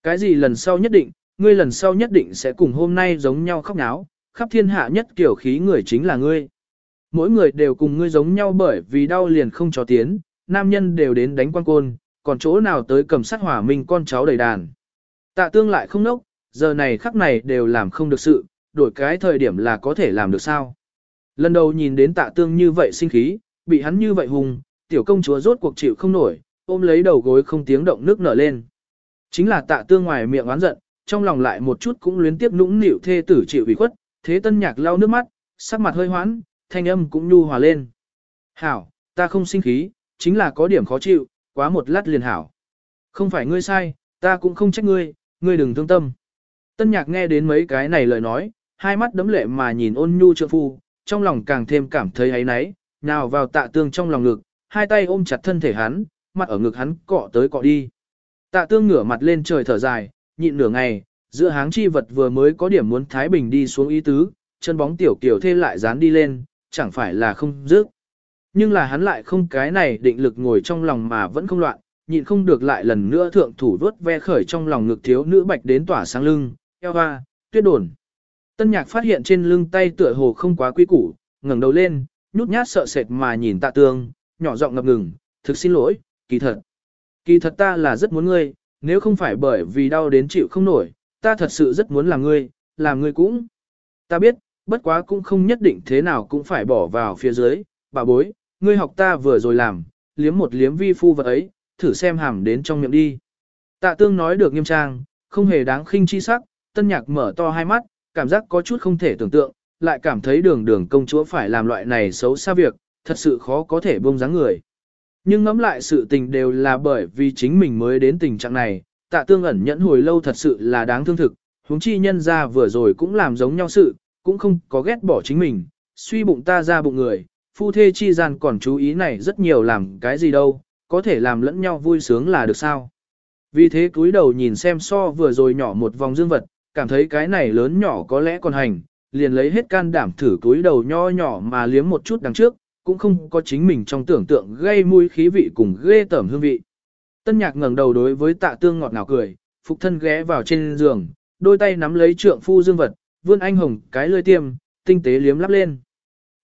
A: Cái gì lần sau nhất định, ngươi lần sau nhất định sẽ cùng hôm nay giống nhau khóc náo, khắp thiên hạ nhất kiểu khí người chính là ngươi. Mỗi người đều cùng ngươi giống nhau bởi vì đau liền không cho tiến, nam nhân đều đến đánh quan côn, còn chỗ nào tới cầm sát hỏa minh con cháu đầy đàn. Tạ tương lại không nốc, giờ này khắc này đều làm không được sự, đổi cái thời điểm là có thể làm được sao. Lần đầu nhìn đến tạ tương như vậy sinh khí, bị hắn như vậy hùng, tiểu công chúa rốt cuộc chịu không nổi, ôm lấy đầu gối không tiếng động nước nở lên. Chính là tạ tương ngoài miệng oán giận, trong lòng lại một chút cũng luyến tiếp nũng nịu thê tử chịu ủy khuất, thế tân nhạc lau nước mắt, sắc mặt hơi hoãn, thanh âm cũng nhu hòa lên. Hảo, ta không sinh khí, chính là có điểm khó chịu, quá một lát liền hảo. Không phải ngươi sai, ta cũng không trách ngươi, ngươi đừng thương tâm. Tân nhạc nghe đến mấy cái này lời nói, hai mắt đấm lệ mà nhìn ôn nhu trượng phu, trong lòng càng thêm cảm thấy ấy náy, nào vào tạ tương trong lòng ngực, hai tay ôm chặt thân thể hắn, mặt ở ngực hắn cọ tới cọ đi. Tạ tương ngửa mặt lên trời thở dài, nhịn nửa ngày, giữa háng chi vật vừa mới có điểm muốn Thái Bình đi xuống ý tứ, chân bóng tiểu kiểu thê lại dán đi lên, chẳng phải là không dứt. Nhưng là hắn lại không cái này định lực ngồi trong lòng mà vẫn không loạn, nhịn không được lại lần nữa thượng thủ vớt ve khởi trong lòng ngực thiếu nữ bạch đến tỏa sáng lưng, eo hoa, tuyết đồn. Tân nhạc phát hiện trên lưng tay tựa hồ không quá quý củ, ngẩng đầu lên, nhút nhát sợ sệt mà nhìn tạ tương, nhỏ giọng ngập ngừng, thực xin lỗi, kỳ thật. Kỳ thật ta là rất muốn ngươi, nếu không phải bởi vì đau đến chịu không nổi, ta thật sự rất muốn làm ngươi, làm ngươi cũng. Ta biết, bất quá cũng không nhất định thế nào cũng phải bỏ vào phía dưới, bà bối, ngươi học ta vừa rồi làm, liếm một liếm vi phu vật ấy, thử xem hàm đến trong miệng đi. Tạ tương nói được nghiêm trang, không hề đáng khinh chi sắc, tân nhạc mở to hai mắt, cảm giác có chút không thể tưởng tượng, lại cảm thấy đường đường công chúa phải làm loại này xấu xa việc, thật sự khó có thể buông dáng người. Nhưng ngẫm lại sự tình đều là bởi vì chính mình mới đến tình trạng này, tạ tương ẩn nhẫn hồi lâu thật sự là đáng thương thực, huống chi nhân ra vừa rồi cũng làm giống nhau sự, cũng không có ghét bỏ chính mình, suy bụng ta ra bụng người, phu thê chi gian còn chú ý này rất nhiều làm cái gì đâu, có thể làm lẫn nhau vui sướng là được sao. Vì thế cúi đầu nhìn xem so vừa rồi nhỏ một vòng dương vật, cảm thấy cái này lớn nhỏ có lẽ còn hành, liền lấy hết can đảm thử cúi đầu nho nhỏ mà liếm một chút đằng trước, cũng không có chính mình trong tưởng tượng gây mùi khí vị cùng ghê tởm hương vị. Tân nhạc ngẩng đầu đối với tạ tương ngọt ngào cười, phục thân ghé vào trên giường, đôi tay nắm lấy trượng phu dương vật, vươn anh hồng cái lưỡi tiêm, tinh tế liếm lắp lên.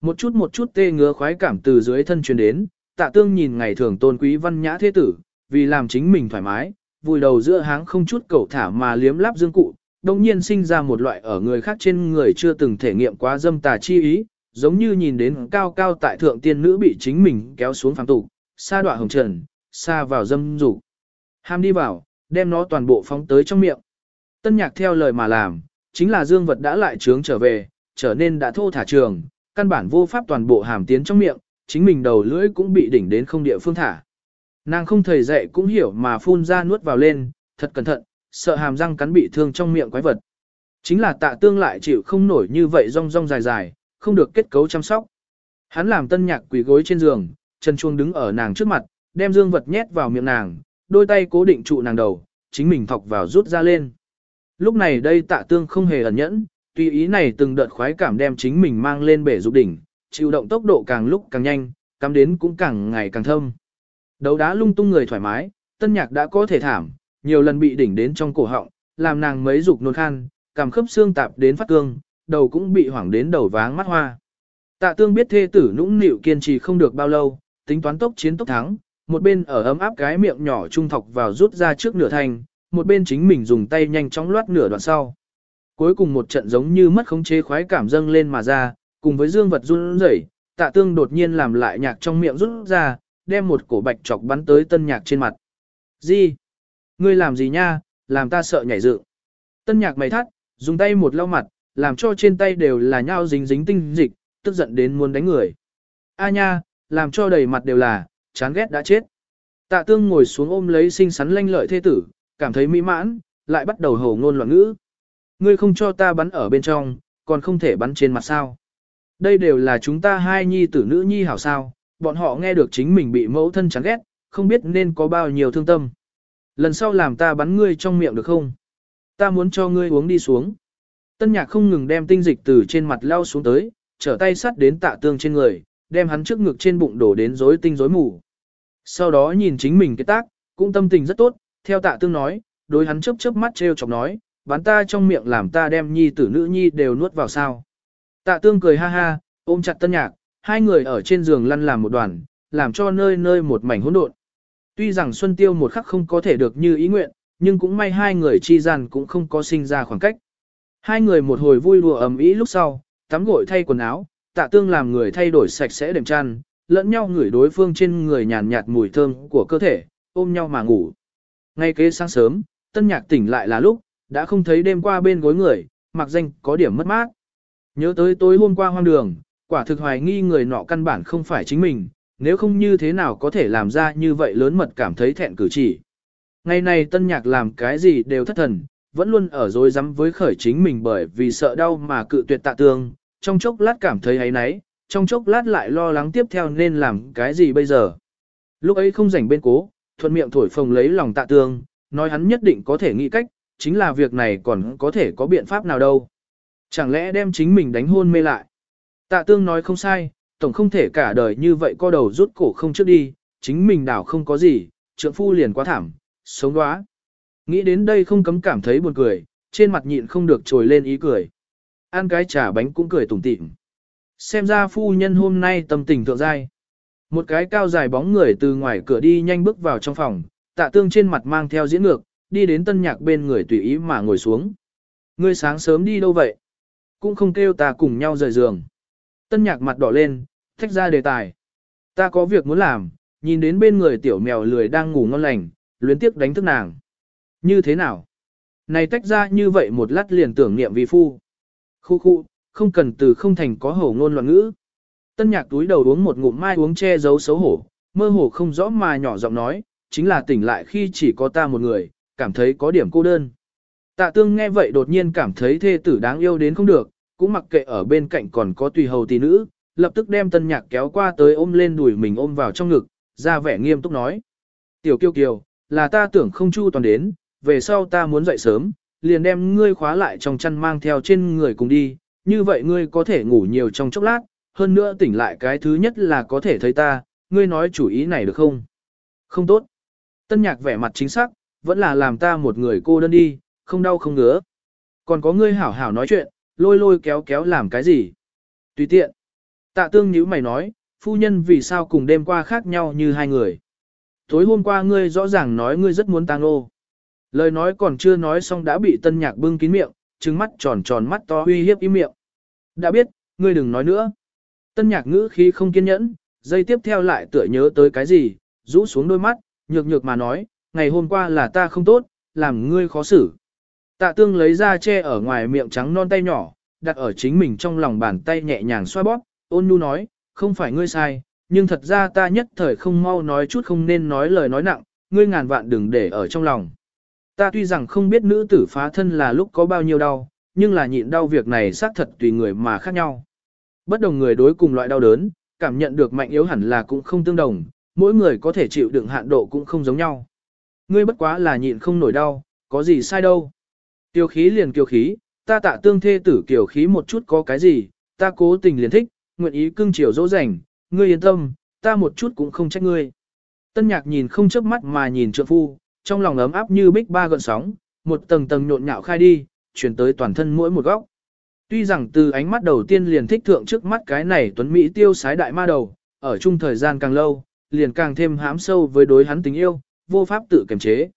A: Một chút một chút tê ngứa khoái cảm từ dưới thân truyền đến, tạ tương nhìn ngày thường tôn quý văn nhã thế tử, vì làm chính mình thoải mái, vùi đầu giữa háng không chút cầu thả mà liếm láp dương cụ, đồng nhiên sinh ra một loại ở người khác trên người chưa từng thể nghiệm quá dâm tà chi ý, giống như nhìn đến cao cao tại thượng tiên nữ bị chính mình kéo xuống phàm tục, xa đọa hồng trần, xa vào dâm dục. Ham đi vào, đem nó toàn bộ phóng tới trong miệng. Tân nhạc theo lời mà làm, chính là dương vật đã lại trướng trở về, trở nên đã thô thả trường, căn bản vô pháp toàn bộ hàm tiến trong miệng, chính mình đầu lưỡi cũng bị đỉnh đến không địa phương thả. Nàng không thầy dạy cũng hiểu mà phun ra nuốt vào lên, thật cẩn thận, sợ hàm răng cắn bị thương trong miệng quái vật. Chính là tạ tương lại chịu không nổi như vậy rong rong dài dài, không được kết cấu chăm sóc. Hắn làm tân nhạc quỳ gối trên giường, chân chuông đứng ở nàng trước mặt, đem dương vật nhét vào miệng nàng, đôi tay cố định trụ nàng đầu, chính mình thọc vào rút ra lên. Lúc này đây tạ tương không hề ẩn nhẫn, tùy ý này từng đợt khoái cảm đem chính mình mang lên bể dục đỉnh, chịu động tốc độ càng lúc càng nhanh, cắm đến cũng càng ngày càng thâm. Đấu đá lung tung người thoải mái, tân nhạc đã có thể thảm, nhiều lần bị đỉnh đến trong cổ họng, làm nàng mấy dục nôn khan, cảm khớp xương tạp đến phát cương, đầu cũng bị hoảng đến đầu váng mắt hoa. Tạ tương biết thê tử nũng nịu kiên trì không được bao lâu, tính toán tốc chiến tốc thắng, một bên ở ấm áp cái miệng nhỏ trung thọc vào rút ra trước nửa thành, một bên chính mình dùng tay nhanh chóng loát nửa đoạn sau. Cuối cùng một trận giống như mất khống chế khoái cảm dâng lên mà ra, cùng với dương vật run rẩy, tạ tương đột nhiên làm lại nhạc trong miệng rút ra, đem một cổ bạch chọc bắn tới tân nhạc trên mặt. Gì? Ngươi làm gì nha, làm ta sợ nhảy dựng. Tân nhạc mày thắt, dùng tay một lau mặt, làm cho trên tay đều là nhau dính dính tinh dịch, tức giận đến muốn đánh người. A nha, làm cho đầy mặt đều là, chán ghét đã chết. Tạ tương ngồi xuống ôm lấy xinh xắn lanh lợi thê tử, cảm thấy mỹ mãn, lại bắt đầu hổ ngôn loạn ngữ. Ngươi không cho ta bắn ở bên trong, còn không thể bắn trên mặt sao. Đây đều là chúng ta hai nhi tử nữ nhi hảo sao, bọn họ nghe được chính mình bị mẫu thân chán ghét, không biết nên có bao nhiêu thương tâm. Lần sau làm ta bắn ngươi trong miệng được không? Ta muốn cho ngươi uống đi xuống. Tân nhạc không ngừng đem tinh dịch từ trên mặt lao xuống tới, trở tay sắt đến tạ tương trên người, đem hắn trước ngực trên bụng đổ đến rối tinh rối mù. Sau đó nhìn chính mình cái tác, cũng tâm tình rất tốt, theo tạ tương nói, đối hắn chớp chớp mắt trêu chọc nói, bắn ta trong miệng làm ta đem nhi tử nữ nhi đều nuốt vào sao. Tạ tương cười ha ha, ôm chặt tân nhạc, hai người ở trên giường lăn làm một đoàn, làm cho nơi nơi một mảnh hỗn độn. Tuy rằng Xuân Tiêu một khắc không có thể được như ý nguyện, nhưng cũng may hai người chi gian cũng không có sinh ra khoảng cách. Hai người một hồi vui đùa ầm ĩ lúc sau, tắm gội thay quần áo, tạ tương làm người thay đổi sạch sẽ đệm chăn, lẫn nhau ngửi đối phương trên người nhàn nhạt mùi thơm của cơ thể, ôm nhau mà ngủ. Ngay kế sáng sớm, tân nhạc tỉnh lại là lúc, đã không thấy đêm qua bên gối người, mặc danh có điểm mất mát. Nhớ tới tối hôm qua hoang đường, quả thực hoài nghi người nọ căn bản không phải chính mình, nếu không như thế nào có thể làm ra như vậy lớn mật cảm thấy thẹn cử chỉ. Ngày này tân nhạc làm cái gì đều thất thần, vẫn luôn ở dối rắm với khởi chính mình bởi vì sợ đau mà cự tuyệt tạ tương, trong chốc lát cảm thấy ấy nấy, trong chốc lát lại lo lắng tiếp theo nên làm cái gì bây giờ. Lúc ấy không rảnh bên cố, thuận miệng thổi phồng lấy lòng tạ tương, nói hắn nhất định có thể nghĩ cách, chính là việc này còn có thể có biện pháp nào đâu. Chẳng lẽ đem chính mình đánh hôn mê lại. Tạ tương nói không sai, tổng không thể cả đời như vậy co đầu rút cổ không trước đi, chính mình đảo không có gì, trượng phu liền quá thảm, sống đoá. Nghĩ đến đây không cấm cảm thấy buồn cười, trên mặt nhịn không được trồi lên ý cười. Ăn cái trà bánh cũng cười tủm tỉm. Xem ra phu nhân hôm nay tâm tình thượng dai. Một cái cao dài bóng người từ ngoài cửa đi nhanh bước vào trong phòng, tạ tương trên mặt mang theo diễn ngược, đi đến tân nhạc bên người tùy ý mà ngồi xuống. Ngươi sáng sớm đi đâu vậy? Cũng không kêu ta cùng nhau rời giường. Tân nhạc mặt đỏ lên, thách ra đề tài. Ta có việc muốn làm, nhìn đến bên người tiểu mèo lười đang ngủ ngon lành, luyến tiếc đánh thức nàng. Như thế nào? Này tách ra như vậy một lát liền tưởng niệm vi phu. Khu khu, không cần từ không thành có hổ ngôn loạn ngữ. Tân nhạc túi đầu uống một ngụm mai uống che giấu xấu hổ, mơ hồ không rõ mà nhỏ giọng nói, chính là tỉnh lại khi chỉ có ta một người, cảm thấy có điểm cô đơn. Tạ tương nghe vậy đột nhiên cảm thấy thê tử đáng yêu đến không được, cũng mặc kệ ở bên cạnh còn có tùy hầu tỷ nữ, lập tức đem tân nhạc kéo qua tới ôm lên đùi mình ôm vào trong ngực, ra vẻ nghiêm túc nói. Tiểu kiêu kiều, là ta tưởng không chu toàn đến, về sau ta muốn dậy sớm, liền đem ngươi khóa lại trong chăn mang theo trên người cùng đi, như vậy ngươi có thể ngủ nhiều trong chốc lát, hơn nữa tỉnh lại cái thứ nhất là có thể thấy ta, ngươi nói chủ ý này được không? Không tốt. Tân nhạc vẻ mặt chính xác, vẫn là làm ta một người cô đơn đi, không đau không ngứa. Còn có ngươi hảo hảo nói chuyện, lôi lôi kéo kéo làm cái gì? Tùy tiện. Tạ tương nhíu mày nói, phu nhân vì sao cùng đêm qua khác nhau như hai người. Tối hôm qua ngươi rõ ràng nói ngươi rất muốn tang ô. Lời nói còn chưa nói xong đã bị tân nhạc bưng kín miệng, trừng mắt tròn tròn mắt to uy hiếp im miệng. Đã biết, ngươi đừng nói nữa. Tân nhạc ngữ khí không kiên nhẫn, dây tiếp theo lại tựa nhớ tới cái gì, rũ xuống đôi mắt, nhược nhược mà nói, ngày hôm qua là ta không tốt, làm ngươi khó xử. Tạ tương lấy ra che ở ngoài miệng trắng non tay nhỏ, đặt ở chính mình trong lòng bàn tay nhẹ nhàng xoa bóp, ôn nhu nói, không phải ngươi sai, nhưng thật ra ta nhất thời không mau nói chút không nên nói lời nói nặng, ngươi ngàn vạn đừng để ở trong lòng. Ta tuy rằng không biết nữ tử phá thân là lúc có bao nhiêu đau, nhưng là nhịn đau việc này xác thật tùy người mà khác nhau. Bất đồng người đối cùng loại đau đớn, cảm nhận được mạnh yếu hẳn là cũng không tương đồng, mỗi người có thể chịu đựng hạn độ cũng không giống nhau. Ngươi bất quá là nhịn không nổi đau, có gì sai đâu. Tiêu khí liền kiều khí, ta tạ tương thê tử kiều khí một chút có cái gì, ta cố tình liền thích, nguyện ý cưng chiều dỗ dành, ngươi yên tâm, ta một chút cũng không trách ngươi. Tân nhạc nhìn không chớp mắt mà nhìn trượng phu, trong lòng ấm áp như bích ba gợn sóng, một tầng tầng nhộn nhạo khai đi, chuyển tới toàn thân mỗi một góc. Tuy rằng từ ánh mắt đầu tiên liền thích thượng trước mắt cái này tuấn Mỹ tiêu sái đại ma đầu, ở chung thời gian càng lâu, liền càng thêm hám sâu với đối hắn tình yêu, vô pháp tự kiềm chế.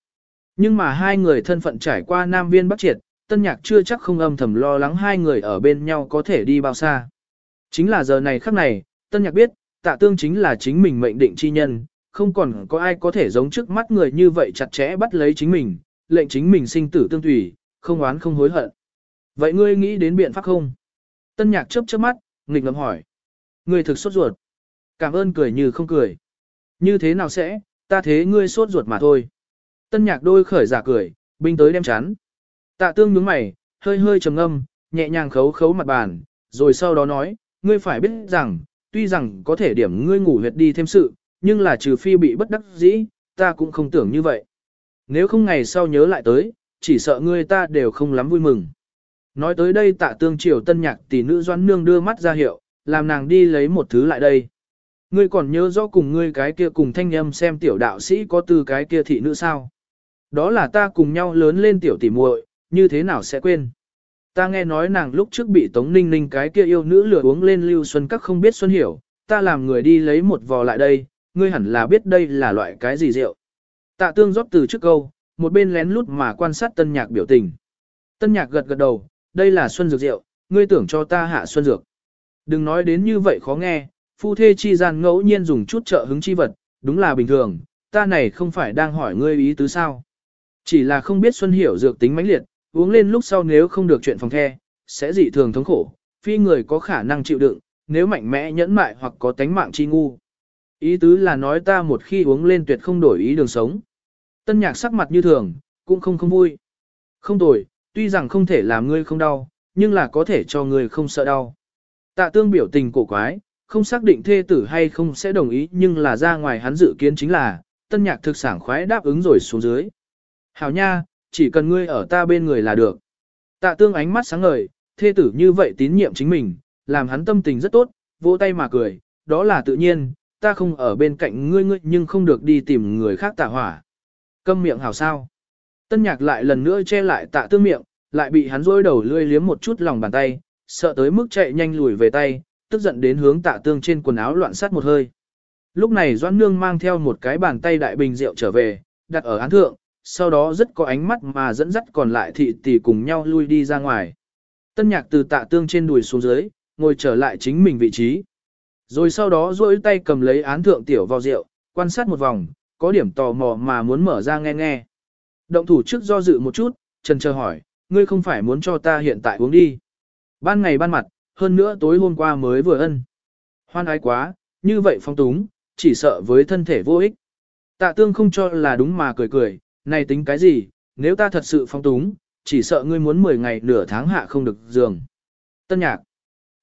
A: Nhưng mà hai người thân phận trải qua Nam Viên Bắc Triệt, Tân Nhạc chưa chắc không âm thầm lo lắng hai người ở bên nhau có thể đi bao xa. Chính là giờ này khắc này, Tân Nhạc biết, tạ tương chính là chính mình mệnh định chi nhân, không còn có ai có thể giống trước mắt người như vậy chặt chẽ bắt lấy chính mình, lệnh chính mình sinh tử tương tùy, không oán không hối hận. Vậy ngươi nghĩ đến biện pháp không? Tân Nhạc chớp chớp mắt, nghịch ngợm hỏi. Ngươi thực sốt ruột. Cảm ơn cười như không cười. Như thế nào sẽ, ta thế ngươi sốt ruột mà thôi. Tân nhạc đôi khởi giả cười, binh tới đem chắn. Tạ tương nhướng mày, hơi hơi trầm ngâm, nhẹ nhàng khấu khấu mặt bàn, rồi sau đó nói, ngươi phải biết rằng, tuy rằng có thể điểm ngươi ngủ huyệt đi thêm sự, nhưng là trừ phi bị bất đắc dĩ, ta cũng không tưởng như vậy. Nếu không ngày sau nhớ lại tới, chỉ sợ ngươi ta đều không lắm vui mừng. Nói tới đây tạ tương triều tân nhạc tỷ nữ doãn nương đưa mắt ra hiệu, làm nàng đi lấy một thứ lại đây. Ngươi còn nhớ rõ cùng ngươi cái kia cùng thanh âm xem tiểu đạo sĩ có từ cái kia thị nữ sao? Đó là ta cùng nhau lớn lên tiểu tỷ muội, như thế nào sẽ quên? Ta nghe nói nàng lúc trước bị Tống Ninh Ninh cái kia yêu nữ lừa uống lên lưu xuân các không biết xuân hiểu, ta làm người đi lấy một vò lại đây, ngươi hẳn là biết đây là loại cái gì rượu. Tạ tương rót từ trước câu, một bên lén lút mà quan sát tân nhạc biểu tình. Tân nhạc gật gật đầu, đây là xuân dược rượu, ngươi tưởng cho ta hạ xuân dược. Đừng nói đến như vậy khó nghe, phu thê chi gian ngẫu nhiên dùng chút trợ hứng chi vật, đúng là bình thường, ta này không phải đang hỏi ngươi ý tứ sao. Chỉ là không biết Xuân Hiểu dược tính mãnh liệt, uống lên lúc sau nếu không được chuyện phòng the, sẽ dị thường thống khổ, phi người có khả năng chịu đựng, nếu mạnh mẽ nhẫn mại hoặc có tánh mạng chi ngu. Ý tứ là nói ta một khi uống lên tuyệt không đổi ý đường sống. Tân nhạc sắc mặt như thường, cũng không không vui. Không tồi, tuy rằng không thể làm ngươi không đau, nhưng là có thể cho ngươi không sợ đau. Tạ tương biểu tình cổ quái, không xác định thê tử hay không sẽ đồng ý nhưng là ra ngoài hắn dự kiến chính là, tân nhạc thực sản khoái đáp ứng rồi xuống dưới. Hảo nha, chỉ cần ngươi ở ta bên người là được. Tạ tương ánh mắt sáng ngời, thê tử như vậy tín nhiệm chính mình, làm hắn tâm tình rất tốt, vỗ tay mà cười, đó là tự nhiên, ta không ở bên cạnh ngươi ngươi nhưng không được đi tìm người khác tạ hỏa. Câm miệng hảo sao. Tân nhạc lại lần nữa che lại tạ tương miệng, lại bị hắn rôi đầu lươi liếm một chút lòng bàn tay, sợ tới mức chạy nhanh lùi về tay, tức giận đến hướng tạ tương trên quần áo loạn sát một hơi. Lúc này Doãn Nương mang theo một cái bàn tay đại bình rượu trở về, đặt ở án thượng, sau đó rất có ánh mắt mà dẫn dắt còn lại thị tỷ cùng nhau lui đi ra ngoài. Tân nhạc từ tạ tương trên đùi xuống dưới, ngồi trở lại chính mình vị trí. Rồi sau đó duỗi tay cầm lấy án thượng tiểu vào rượu, quan sát một vòng, có điểm tò mò mà muốn mở ra nghe nghe. Động thủ trước do dự một chút, trần chờ hỏi, ngươi không phải muốn cho ta hiện tại uống đi. Ban ngày ban mặt, hơn nữa tối hôm qua mới vừa ân. Hoan ái quá, như vậy phong túng, chỉ sợ với thân thể vô ích. Tạ tương không cho là đúng mà cười cười, này tính cái gì, nếu ta thật sự phong túng, chỉ sợ ngươi muốn 10 ngày nửa tháng hạ không được giường. Tân nhạc,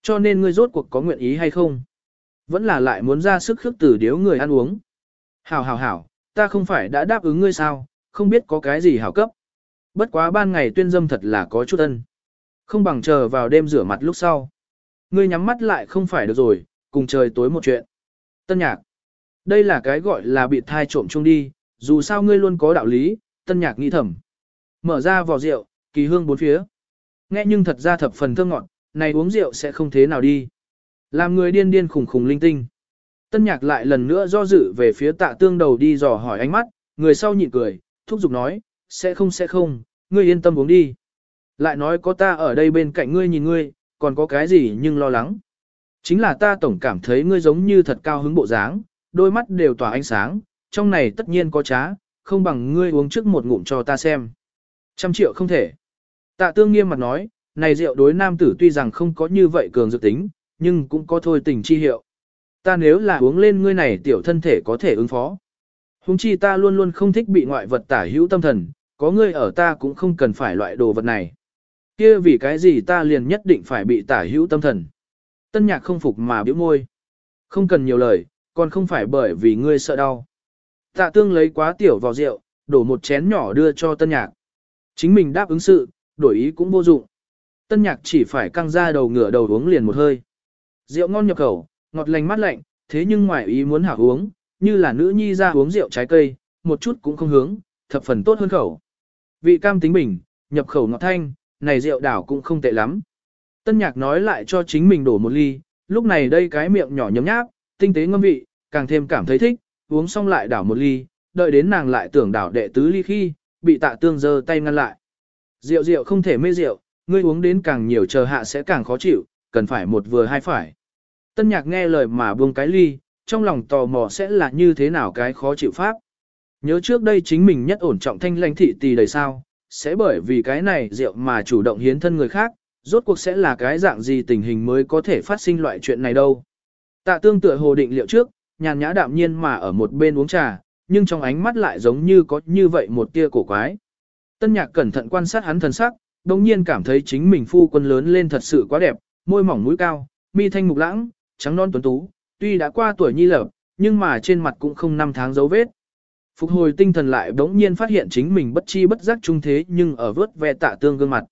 A: cho nên ngươi rốt cuộc có nguyện ý hay không? Vẫn là lại muốn ra sức khước tử điếu người ăn uống. Hảo hảo hảo, ta không phải đã đáp ứng ngươi sao, không biết có cái gì hảo cấp. Bất quá ban ngày tuyên dâm thật là có chút ân. Không bằng chờ vào đêm rửa mặt lúc sau. Ngươi nhắm mắt lại không phải được rồi, cùng trời tối một chuyện. Tân nhạc. Đây là cái gọi là bị thai trộm chung đi, dù sao ngươi luôn có đạo lý, tân nhạc nghĩ thầm. Mở ra vỏ rượu, kỳ hương bốn phía. Nghe nhưng thật ra thập phần thơm ngọt, này uống rượu sẽ không thế nào đi. Làm người điên điên khủng khủng linh tinh. Tân nhạc lại lần nữa do dự về phía tạ tương đầu đi dò hỏi ánh mắt, người sau nhịn cười, thúc giục nói, sẽ không sẽ không, ngươi yên tâm uống đi. Lại nói có ta ở đây bên cạnh ngươi nhìn ngươi, còn có cái gì nhưng lo lắng. Chính là ta tổng cảm thấy ngươi giống như thật cao hứng bộ dáng, đôi mắt đều tỏa ánh sáng, trong này tất nhiên có trá, không bằng ngươi uống trước một ngụm cho ta xem. Trăm triệu không thể. Tạ tương nghiêm mặt nói, này rượu đối nam tử tuy rằng không có như vậy cường dược tính, nhưng cũng có thôi tình chi hiệu. Ta nếu là uống lên ngươi này tiểu thân thể có thể ứng phó. Hùng chi ta luôn luôn không thích bị ngoại vật tả hữu tâm thần, có ngươi ở ta cũng không cần phải loại đồ vật này. Kia vì cái gì ta liền nhất định phải bị tả hữu tâm thần. Tân nhạc không phục mà biểu môi. Không cần nhiều lời, còn không phải bởi vì ngươi sợ đau. Tạ tương lấy quá tiểu vào rượu, đổ một chén nhỏ đưa cho tân nhạc. Chính mình đáp ứng sự, đổi ý cũng vô dụng. Tân nhạc chỉ phải căng ra đầu ngửa đầu uống liền một hơi. Rượu ngon nhập khẩu, ngọt lành mát lạnh, thế nhưng ngoài ý muốn hảo uống, như là nữ nhi ra uống rượu trái cây, một chút cũng không hướng, thập phần tốt hơn khẩu. Vị cam tính bình, nhập khẩu ngọt thanh, này rượu đảo cũng không tệ lắm. Tân nhạc nói lại cho chính mình đổ một ly, lúc này đây cái miệng nhỏ nhấm nháp, tinh tế ngâm vị, càng thêm cảm thấy thích, uống xong lại đảo một ly, đợi đến nàng lại tưởng đảo đệ tứ ly khi, bị tạ tương giơ tay ngăn lại. Rượu rượu không thể mê rượu, ngươi uống đến càng nhiều chờ hạ sẽ càng khó chịu, cần phải một vừa hai phải. Tân nhạc nghe lời mà buông cái ly, trong lòng tò mò sẽ là như thế nào cái khó chịu pháp. Nhớ trước đây chính mình nhất ổn trọng thanh lãnh thị tỳ đầy sao, sẽ bởi vì cái này rượu mà chủ động hiến thân người khác, rốt cuộc sẽ là cái dạng gì tình hình mới có thể phát sinh loại chuyện này đâu. Tạ tương tựa hồ định liệu trước, nhàn nhã đạm nhiên mà ở một bên uống trà, nhưng trong ánh mắt lại giống như có như vậy một tia cổ quái. Tân nhạc cẩn thận quan sát hắn thần sắc, đồng nhiên cảm thấy chính mình phu quân lớn lên thật sự quá đẹp, môi mỏng mũi cao, mi thanh mục lãng, trắng non tuấn tú, tuy đã qua tuổi nhi lập, nhưng mà trên mặt cũng không năm tháng dấu vết. Phục hồi tinh thần lại đống nhiên phát hiện chính mình bất chi bất giác trung thế nhưng ở vớt ve tạ tương gương mặt.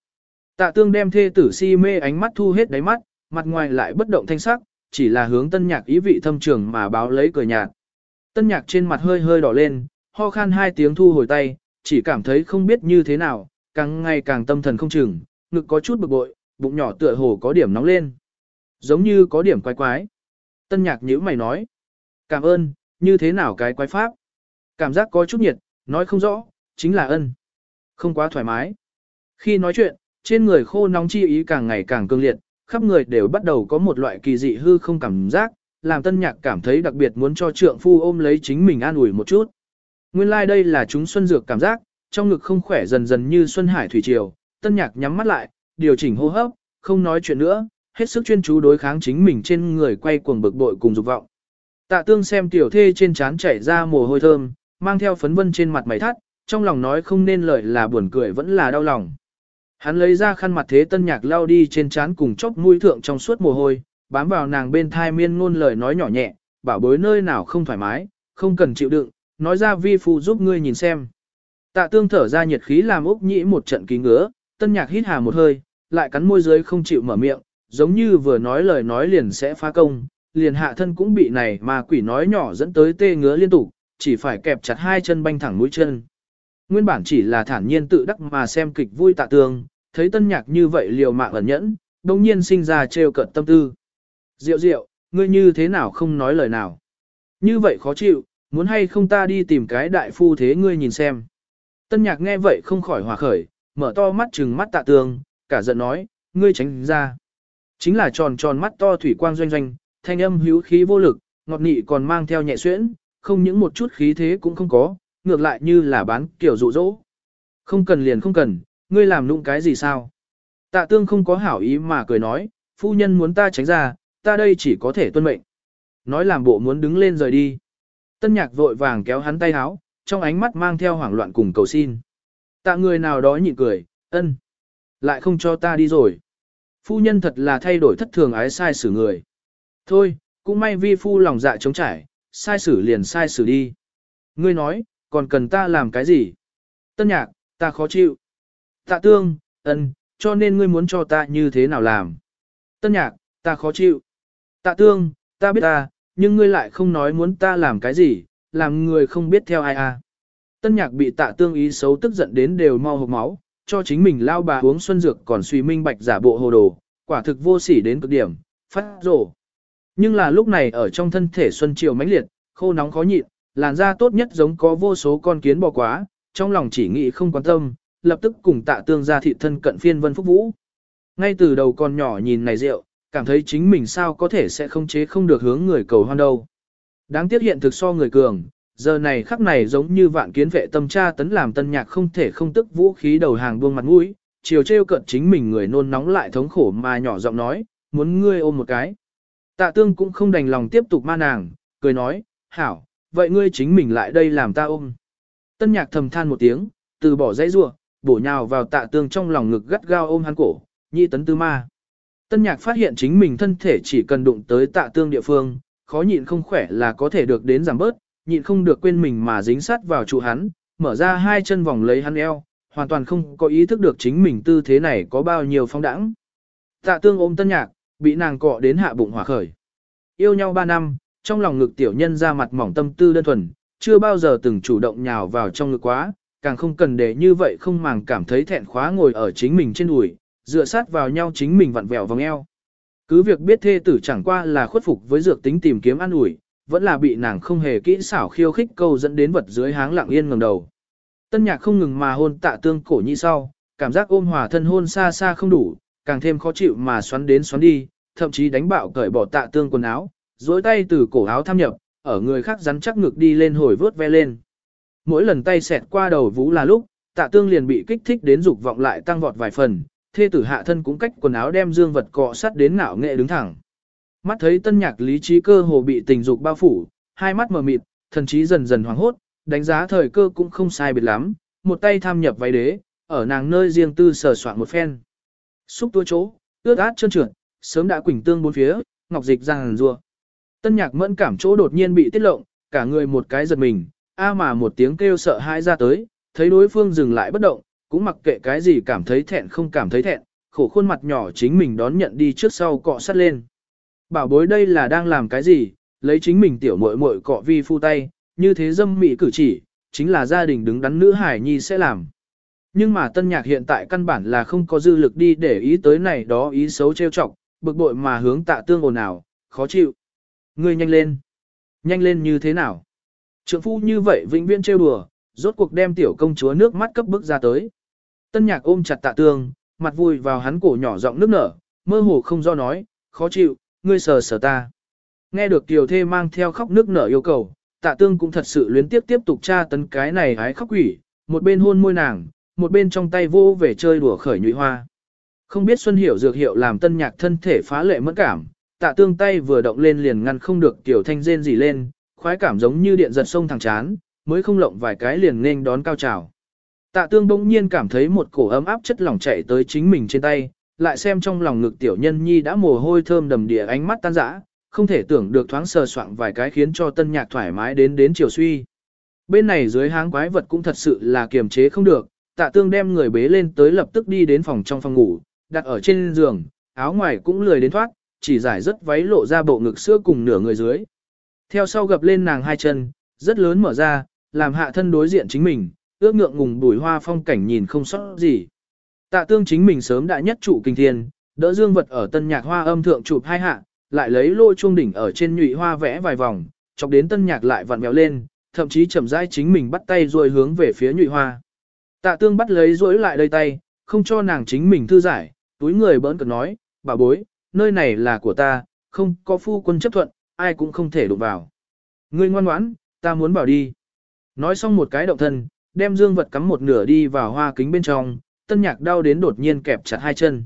A: Tạ tương đem thê tử si mê ánh mắt thu hết đáy mắt, mặt ngoài lại bất động thanh sắc, chỉ là hướng tân nhạc ý vị thâm trường mà báo lấy cười nhạt. Tân nhạc trên mặt hơi hơi đỏ lên, ho khan hai tiếng thu hồi tay, chỉ cảm thấy không biết như thế nào, càng ngày càng tâm thần không chừng, ngực có chút bực bội, bụng nhỏ tựa hồ có điểm nóng lên. Giống như có điểm quái quái. Tân nhạc nhíu mày nói. Cảm ơn, như thế nào cái quái pháp? Cảm giác có chút nhiệt, nói không rõ, chính là ân. Không quá thoải mái. Khi nói chuyện, trên người khô nóng chi ý càng ngày càng cương liệt, khắp người đều bắt đầu có một loại kỳ dị hư không cảm giác, làm tân nhạc cảm thấy đặc biệt muốn cho trượng phu ôm lấy chính mình an ủi một chút. Nguyên lai like đây là chúng xuân dược cảm giác, trong ngực không khỏe dần dần như xuân hải thủy triều, tân nhạc nhắm mắt lại, điều chỉnh hô hấp, không nói chuyện nữa, hết sức chuyên chú đối kháng chính mình trên người quay cuồng bực bội cùng dục vọng. Tạ tương xem tiểu thê trên trán chảy ra mồ hôi thơm, mang theo phấn vân trên mặt mày thắt, trong lòng nói không nên lời là buồn cười vẫn là đau lòng. Hắn lấy ra khăn mặt thế tân nhạc lao đi trên trán cùng chốc mũi thượng trong suốt mồ hôi, bám vào nàng bên thai miên ngôn lời nói nhỏ nhẹ, bảo bối nơi nào không thoải mái, không cần chịu đựng, nói ra vi phụ giúp ngươi nhìn xem. Tạ tương thở ra nhiệt khí làm Úc nhĩ một trận ký ngứa, tân nhạc hít hà một hơi, lại cắn môi dưới không chịu mở miệng, giống như vừa nói lời nói liền sẽ phá công, liền hạ thân cũng bị này mà quỷ nói nhỏ dẫn tới tê ngứa liên tục, chỉ phải kẹp chặt hai chân banh thẳng mũi chân. Nguyên bản chỉ là thản nhiên tự đắc mà xem kịch vui tạ tường thấy tân nhạc như vậy liều mạng ẩn nhẫn, đồng nhiên sinh ra trêu cận tâm tư. Diệu diệu, ngươi như thế nào không nói lời nào. Như vậy khó chịu, muốn hay không ta đi tìm cái đại phu thế ngươi nhìn xem. Tân nhạc nghe vậy không khỏi hòa khởi, mở to mắt trừng mắt tạ tường cả giận nói, ngươi tránh ra. Chính là tròn tròn mắt to thủy quang doanh doanh, thanh âm hữu khí vô lực, ngọt nị còn mang theo nhẹ xuyễn, không những một chút khí thế cũng không có, ngược lại như là bán kiểu dụ dỗ. Không cần liền không cần, ngươi làm nụng cái gì sao? Tạ tương không có hảo ý mà cười nói, phu nhân muốn ta tránh ra, ta đây chỉ có thể tuân mệnh. Nói làm bộ muốn đứng lên rời đi. Tân nhạc vội vàng kéo hắn tay háo, trong ánh mắt mang theo hoảng loạn cùng cầu xin. Tạ người nào đó nhịn cười, ân. Lại không cho ta đi rồi. Phu nhân thật là thay đổi thất thường ái sai xử người. Thôi, cũng may vi phu lòng dạ chống trải, sai xử liền sai xử đi. Ngươi nói, còn cần ta làm cái gì? Tân nhạc, ta khó chịu. Tạ tương, ân, cho nên ngươi muốn cho ta như thế nào làm? Tân nhạc, ta khó chịu. Tạ tương, ta biết ta, nhưng ngươi lại không nói muốn ta làm cái gì, làm người không biết theo ai à. Tân nhạc bị tạ tương ý xấu tức giận đến đều mau hộp máu, cho chính mình lao bà uống xuân dược còn suy minh bạch giả bộ hồ đồ, quả thực vô sỉ đến cực điểm, phát rổ. Nhưng là lúc này ở trong thân thể xuân chiều mãnh liệt, khô nóng khó nhịn, làn da tốt nhất giống có vô số con kiến bò quá, trong lòng chỉ nghĩ không quan tâm, lập tức cùng tạ tương ra thị thân cận phiên vân phúc vũ. Ngay từ đầu con nhỏ nhìn này rượu, cảm thấy chính mình sao có thể sẽ không chế không được hướng người cầu hoan đâu. Đáng tiếc hiện thực so người cường, giờ này khắc này giống như vạn kiến vệ tâm tra tấn làm tân nhạc không thể không tức vũ khí đầu hàng buông mặt mũi, chiều trêu cận chính mình người nôn nóng lại thống khổ mà nhỏ giọng nói, muốn ngươi ôm một cái. Tạ tương cũng không đành lòng tiếp tục ma nàng, cười nói, hảo, vậy ngươi chính mình lại đây làm ta ôm. Tân nhạc thầm than một tiếng, từ bỏ dãy rua, bổ nhào vào tạ tương trong lòng ngực gắt gao ôm hắn cổ, nhị tấn tư ma. Tân nhạc phát hiện chính mình thân thể chỉ cần đụng tới tạ tương địa phương, khó nhịn không khỏe là có thể được đến giảm bớt, nhịn không được quên mình mà dính sát vào trụ hắn, mở ra hai chân vòng lấy hắn eo, hoàn toàn không có ý thức được chính mình tư thế này có bao nhiêu phong đẳng. Tạ tương ôm tân nhạc, bị nàng cọ đến hạ bụng hỏa khởi. Yêu nhau ba năm, trong lòng ngực tiểu nhân ra mặt mỏng tâm tư đơn thuần, chưa bao giờ từng chủ động nhào vào trong ngực quá, càng không cần để như vậy không màng cảm thấy thẹn khóa ngồi ở chính mình trên đùi, dựa sát vào nhau chính mình vặn vẹo vòng eo. Cứ việc biết thê tử chẳng qua là khuất phục với dược tính tìm kiếm an ủi, vẫn là bị nàng không hề kỹ xảo khiêu khích câu dẫn đến vật dưới háng lặng yên ngẩng đầu. Tân nhạc không ngừng mà hôn tạ tương cổ như sau, cảm giác ôm hòa thân hôn xa xa không đủ, càng thêm khó chịu mà xoắn đến xoắn đi, thậm chí đánh bạo cởi bỏ tạ tương quần áo, dối tay từ cổ áo tham nhập, ở người khác rắn chắc ngực đi lên hồi vớt ve lên. Mỗi lần tay xẹt qua đầu vũ là lúc, tạ tương liền bị kích thích đến dục vọng lại tăng vọt vài phần, thê tử hạ thân cũng cách quần áo đem dương vật cọ sắt đến ngạo nghệ đứng thẳng. Mắt thấy tân nhạc lý trí cơ hồ bị tình dục bao phủ, hai mắt mờ mịt, thần trí dần dần hoảng hốt, đánh giá thời cơ cũng không sai biệt lắm, một tay tham nhập váy đế, ở nàng nơi riêng tư sờ soạn một phen. Xúc tua chỗ, ướt át trơn trượt, sớm đã quỳnh tương bốn phía, ngọc dịch ràng rùa. Tân nhạc mẫn cảm chỗ đột nhiên bị tiết lộ, cả người một cái giật mình, a mà một tiếng kêu sợ hãi ra tới, thấy đối phương dừng lại bất động, cũng mặc kệ cái gì cảm thấy thẹn không cảm thấy thẹn, khổ khuôn mặt nhỏ chính mình đón nhận đi trước sau cọ sát lên. Bảo bối đây là đang làm cái gì, lấy chính mình tiểu muội muội cọ vi phu tay, như thế dâm mị cử chỉ, chính là gia đình đứng đắn nữ hải nhi sẽ làm. Nhưng mà tân nhạc hiện tại căn bản là không có dư lực đi để ý tới này đó ý xấu trêu chọc, bực bội mà hướng tạ tương ồn ào, khó chịu. Ngươi nhanh lên. Nhanh lên như thế nào? Trượng phu như vậy vĩnh viễn trêu đùa, rốt cuộc đem tiểu công chúa nước mắt cấp bức ra tới. Tân nhạc ôm chặt tạ tương, mặt vui vào hắn cổ nhỏ giọng nước nở, mơ hồ không do nói, khó chịu, ngươi sờ sờ ta. Nghe được tiểu thê mang theo khóc nước nở yêu cầu, tạ tương cũng thật sự luyến tiếp tiếp tục tra tấn cái này hái khóc quỷ, một bên hôn môi nàng, một bên trong tay vô về chơi đùa khởi nhụy hoa. Không biết Xuân Hiểu dược hiệu làm tân nhạc thân thể phá lệ mất cảm, tạ tương tay vừa động lên liền ngăn không được tiểu thanh rên gì lên, khoái cảm giống như điện giật sông thẳng chán, mới không lộng vài cái liền nên đón cao trào. Tạ tương bỗng nhiên cảm thấy một cổ ấm áp chất lỏng chạy tới chính mình trên tay, lại xem trong lòng ngực tiểu nhân nhi đã mồ hôi thơm đầm địa ánh mắt tan rã, không thể tưởng được thoáng sờ soạng vài cái khiến cho tân nhạc thoải mái đến đến chiều suy. Bên này dưới háng quái vật cũng thật sự là kiềm chế không được, tạ tương đem người bế lên tới lập tức đi đến phòng trong phòng ngủ, đặt ở trên giường, áo ngoài cũng lười đến thoát, chỉ giải rất váy lộ ra bộ ngực sữa cùng nửa người dưới. Theo sau gập lên nàng hai chân, rất lớn mở ra, làm hạ thân đối diện chính mình, ước ngượng ngùng bùi hoa phong cảnh nhìn không sót gì. Tạ tương chính mình sớm đã nhất trụ kinh thiên, đỡ dương vật ở tân nhạc hoa âm thượng chụp hai hạ, lại lấy lô chuông đỉnh ở trên nhụy hoa vẽ vài vòng, chọc đến tân nhạc lại vặn mèo lên, thậm chí chậm rãi chính mình bắt tay rồi hướng về phía nhụy hoa. Tạ tương bắt lấy rỗi lại đây tay, không cho nàng chính mình thư giải, túi người bỡn cực nói, bà bối, nơi này là của ta, không có phu quân chấp thuận, ai cũng không thể đụng vào. Ngươi ngoan ngoãn, ta muốn bảo đi. Nói xong một cái động thân, đem dương vật cắm một nửa đi vào hoa kính bên trong, tân nhạc đau đến đột nhiên kẹp chặt hai chân.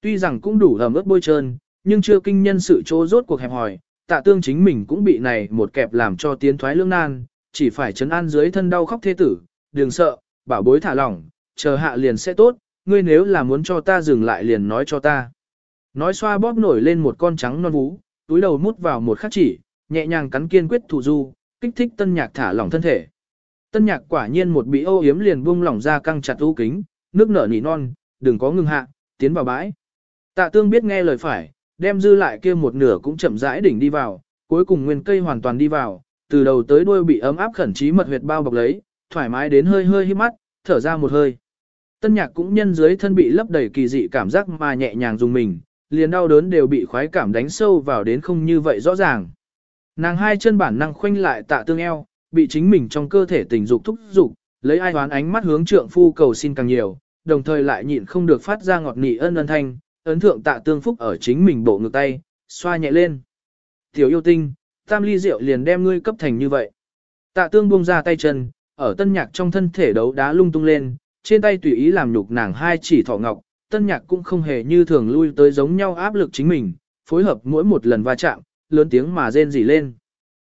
A: Tuy rằng cũng đủ hầm ướt bôi trơn, nhưng chưa kinh nhân sự chỗ rốt cuộc hẹp hỏi, tạ tương chính mình cũng bị này một kẹp làm cho tiến thoái lương nan, chỉ phải chấn an dưới thân đau khóc thế tử, đừng sợ, bảo bối thả lỏng, chờ hạ liền sẽ tốt, ngươi nếu là muốn cho ta dừng lại liền nói cho ta. Nói xoa bóp nổi lên một con trắng non vú, túi đầu mút vào một khắc chỉ, nhẹ nhàng cắn kiên quyết thủ du, kích thích tân nhạc thả lỏng thân thể. Tân nhạc quả nhiên một bị ô yếm liền buông lỏng ra căng chặt u kính, nước nở nỉ non, đừng có ngừng hạ, tiến vào bãi. Tạ tương biết nghe lời phải, đem dư lại kia một nửa cũng chậm rãi đỉnh đi vào, cuối cùng nguyên cây hoàn toàn đi vào, từ đầu tới đuôi bị ấm áp khẩn trí mật huyệt bao bọc lấy, thoải mái đến hơi hơi hít mắt, thở ra một hơi. Tân nhạc cũng nhân dưới thân bị lấp đầy kỳ dị cảm giác mà nhẹ nhàng dùng mình, liền đau đớn đều bị khoái cảm đánh sâu vào đến không như vậy rõ ràng. Nàng hai chân bản năng khoanh lại tạ tương eo, bị chính mình trong cơ thể tình dục thúc dục, lấy ai hoán ánh mắt hướng trượng phu cầu xin càng nhiều, đồng thời lại nhịn không được phát ra ngọt nị ân ân thanh, ấn thượng tạ tương phúc ở chính mình bộ ngực tay, xoa nhẹ lên. Tiểu yêu tinh, tam ly rượu liền đem ngươi cấp thành như vậy. Tạ tương buông ra tay chân, ở tân nhạc trong thân thể đấu đá lung tung lên, trên tay tùy ý làm nhục nàng hai chỉ thọ ngọc, tân nhạc cũng không hề như thường lui tới giống nhau áp lực chính mình, phối hợp mỗi một lần va chạm, lớn tiếng mà rên rỉ lên.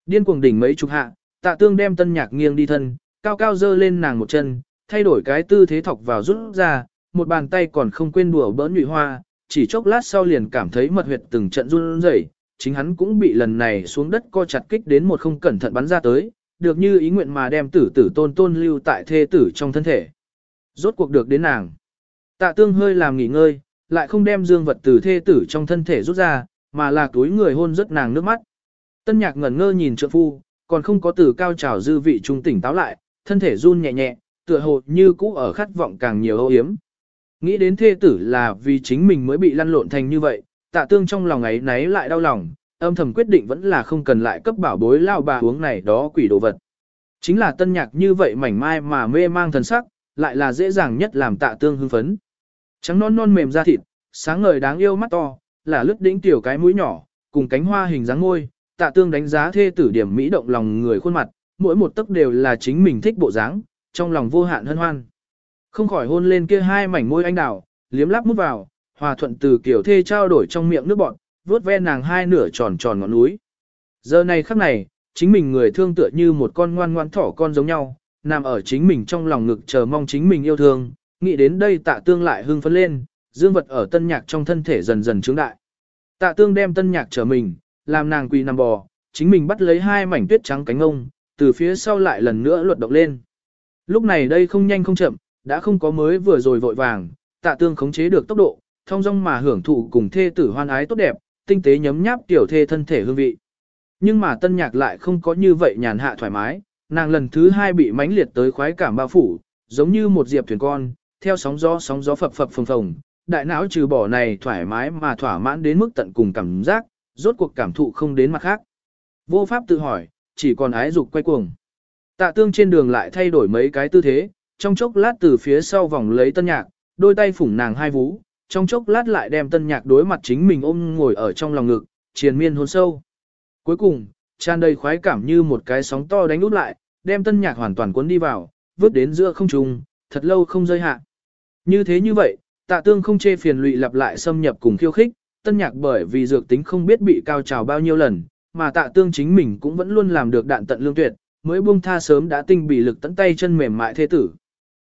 A: Điên cuồng đỉnh mấy chục hạ, tạ tương đem tân nhạc nghiêng đi thân, cao cao dơ lên nàng một chân, thay đổi cái tư thế thọc vào rút ra, một bàn tay còn không quên đùa bỡn nhụy hoa, chỉ chốc lát sau liền cảm thấy mật huyệt từng trận run rẩy, chính hắn cũng bị lần này xuống đất co chặt kích đến một không cẩn thận bắn ra tới, được như ý nguyện mà đem tử tử tôn tôn lưu tại thê tử trong thân thể. Rốt cuộc được đến nàng. Tạ tương hơi làm nghỉ ngơi, lại không đem dương vật từ thê tử trong thân thể rút ra, mà là túi người hôn rất nàng nước mắt. Tân nhạc ngẩn ngơ nhìn trượng phu, còn không có từ cao trào dư vị trung tỉnh táo lại, thân thể run nhẹ nhẹ, tựa hồ như cũ ở khát vọng càng nhiều âu yếm. Nghĩ đến thê tử là vì chính mình mới bị lăn lộn thành như vậy, tạ tương trong lòng ấy náy lại đau lòng, âm thầm quyết định vẫn là không cần lại cấp bảo bối lao bà uống này đó quỷ đồ vật. Chính là tân nhạc như vậy mảnh mai mà mê mang thần sắc, lại là dễ dàng nhất làm tạ tương hưng phấn. Trắng non non mềm da thịt, sáng ngời đáng yêu mắt to, là lướt đỉnh tiểu cái mũi nhỏ, cùng cánh hoa hình dáng môi, tạ tương đánh giá thê tử điểm mỹ động lòng người khuôn mặt, mỗi một tấc đều là chính mình thích bộ dáng, trong lòng vô hạn hân hoan. Không khỏi hôn lên kia hai mảnh môi anh đào, liếm lắp mút vào, hòa thuận từ kiểu thê trao đổi trong miệng nước bọn, vuốt ve nàng hai nửa tròn tròn ngọn núi. Giờ này khắc này, chính mình người thương tựa như một con ngoan ngoan thỏ con giống nhau, nằm ở chính mình trong lòng ngực chờ mong chính mình yêu thương, nghĩ đến đây tạ tương lại hưng phấn lên, dương vật ở tân nhạc trong thân thể dần dần trướng đại. Tạ tương đem tân nhạc trở mình, làm nàng quỳ nằm bò, chính mình bắt lấy hai mảnh tuyết trắng cánh ông, từ phía sau lại lần nữa luật động lên. Lúc này đây không nhanh không chậm, đã không có mới vừa rồi vội vàng, tạ tương khống chế được tốc độ, thông dong mà hưởng thụ cùng thê tử hoan ái tốt đẹp, tinh tế nhấm nháp tiểu thê thân thể hương vị. Nhưng mà tân nhạc lại không có như vậy nhàn hạ thoải mái, nàng lần thứ hai bị mãnh liệt tới khoái cảm bao phủ, giống như một diệp thuyền con, theo sóng gió sóng gió phập phập phồng phồng, đại não trừ bỏ này thoải mái mà thỏa mãn đến mức tận cùng cảm giác, rốt cuộc cảm thụ không đến mặt khác. Vô pháp tự hỏi, chỉ còn ái dục quay cuồng. Tạ tương trên đường lại thay đổi mấy cái tư thế, trong chốc lát từ phía sau vòng lấy tân nhạc, đôi tay phủng nàng hai vú, trong chốc lát lại đem tân nhạc đối mặt chính mình ôm ngồi ở trong lòng ngực, triền miên hôn sâu. Cuối cùng, tràn đầy khoái cảm như một cái sóng to đánh út lại, đem tân nhạc hoàn toàn cuốn đi vào, vứt đến giữa không trung, thật lâu không rơi hạ. Như thế như vậy, tạ tương không chê phiền lụy lặp lại xâm nhập cùng khiêu khích, tân nhạc bởi vì dược tính không biết bị cao trào bao nhiêu lần, mà tạ tương chính mình cũng vẫn luôn làm được đạn tận lương tuyệt, mới buông tha sớm đã tinh bị lực tận tay chân mềm mại thế tử.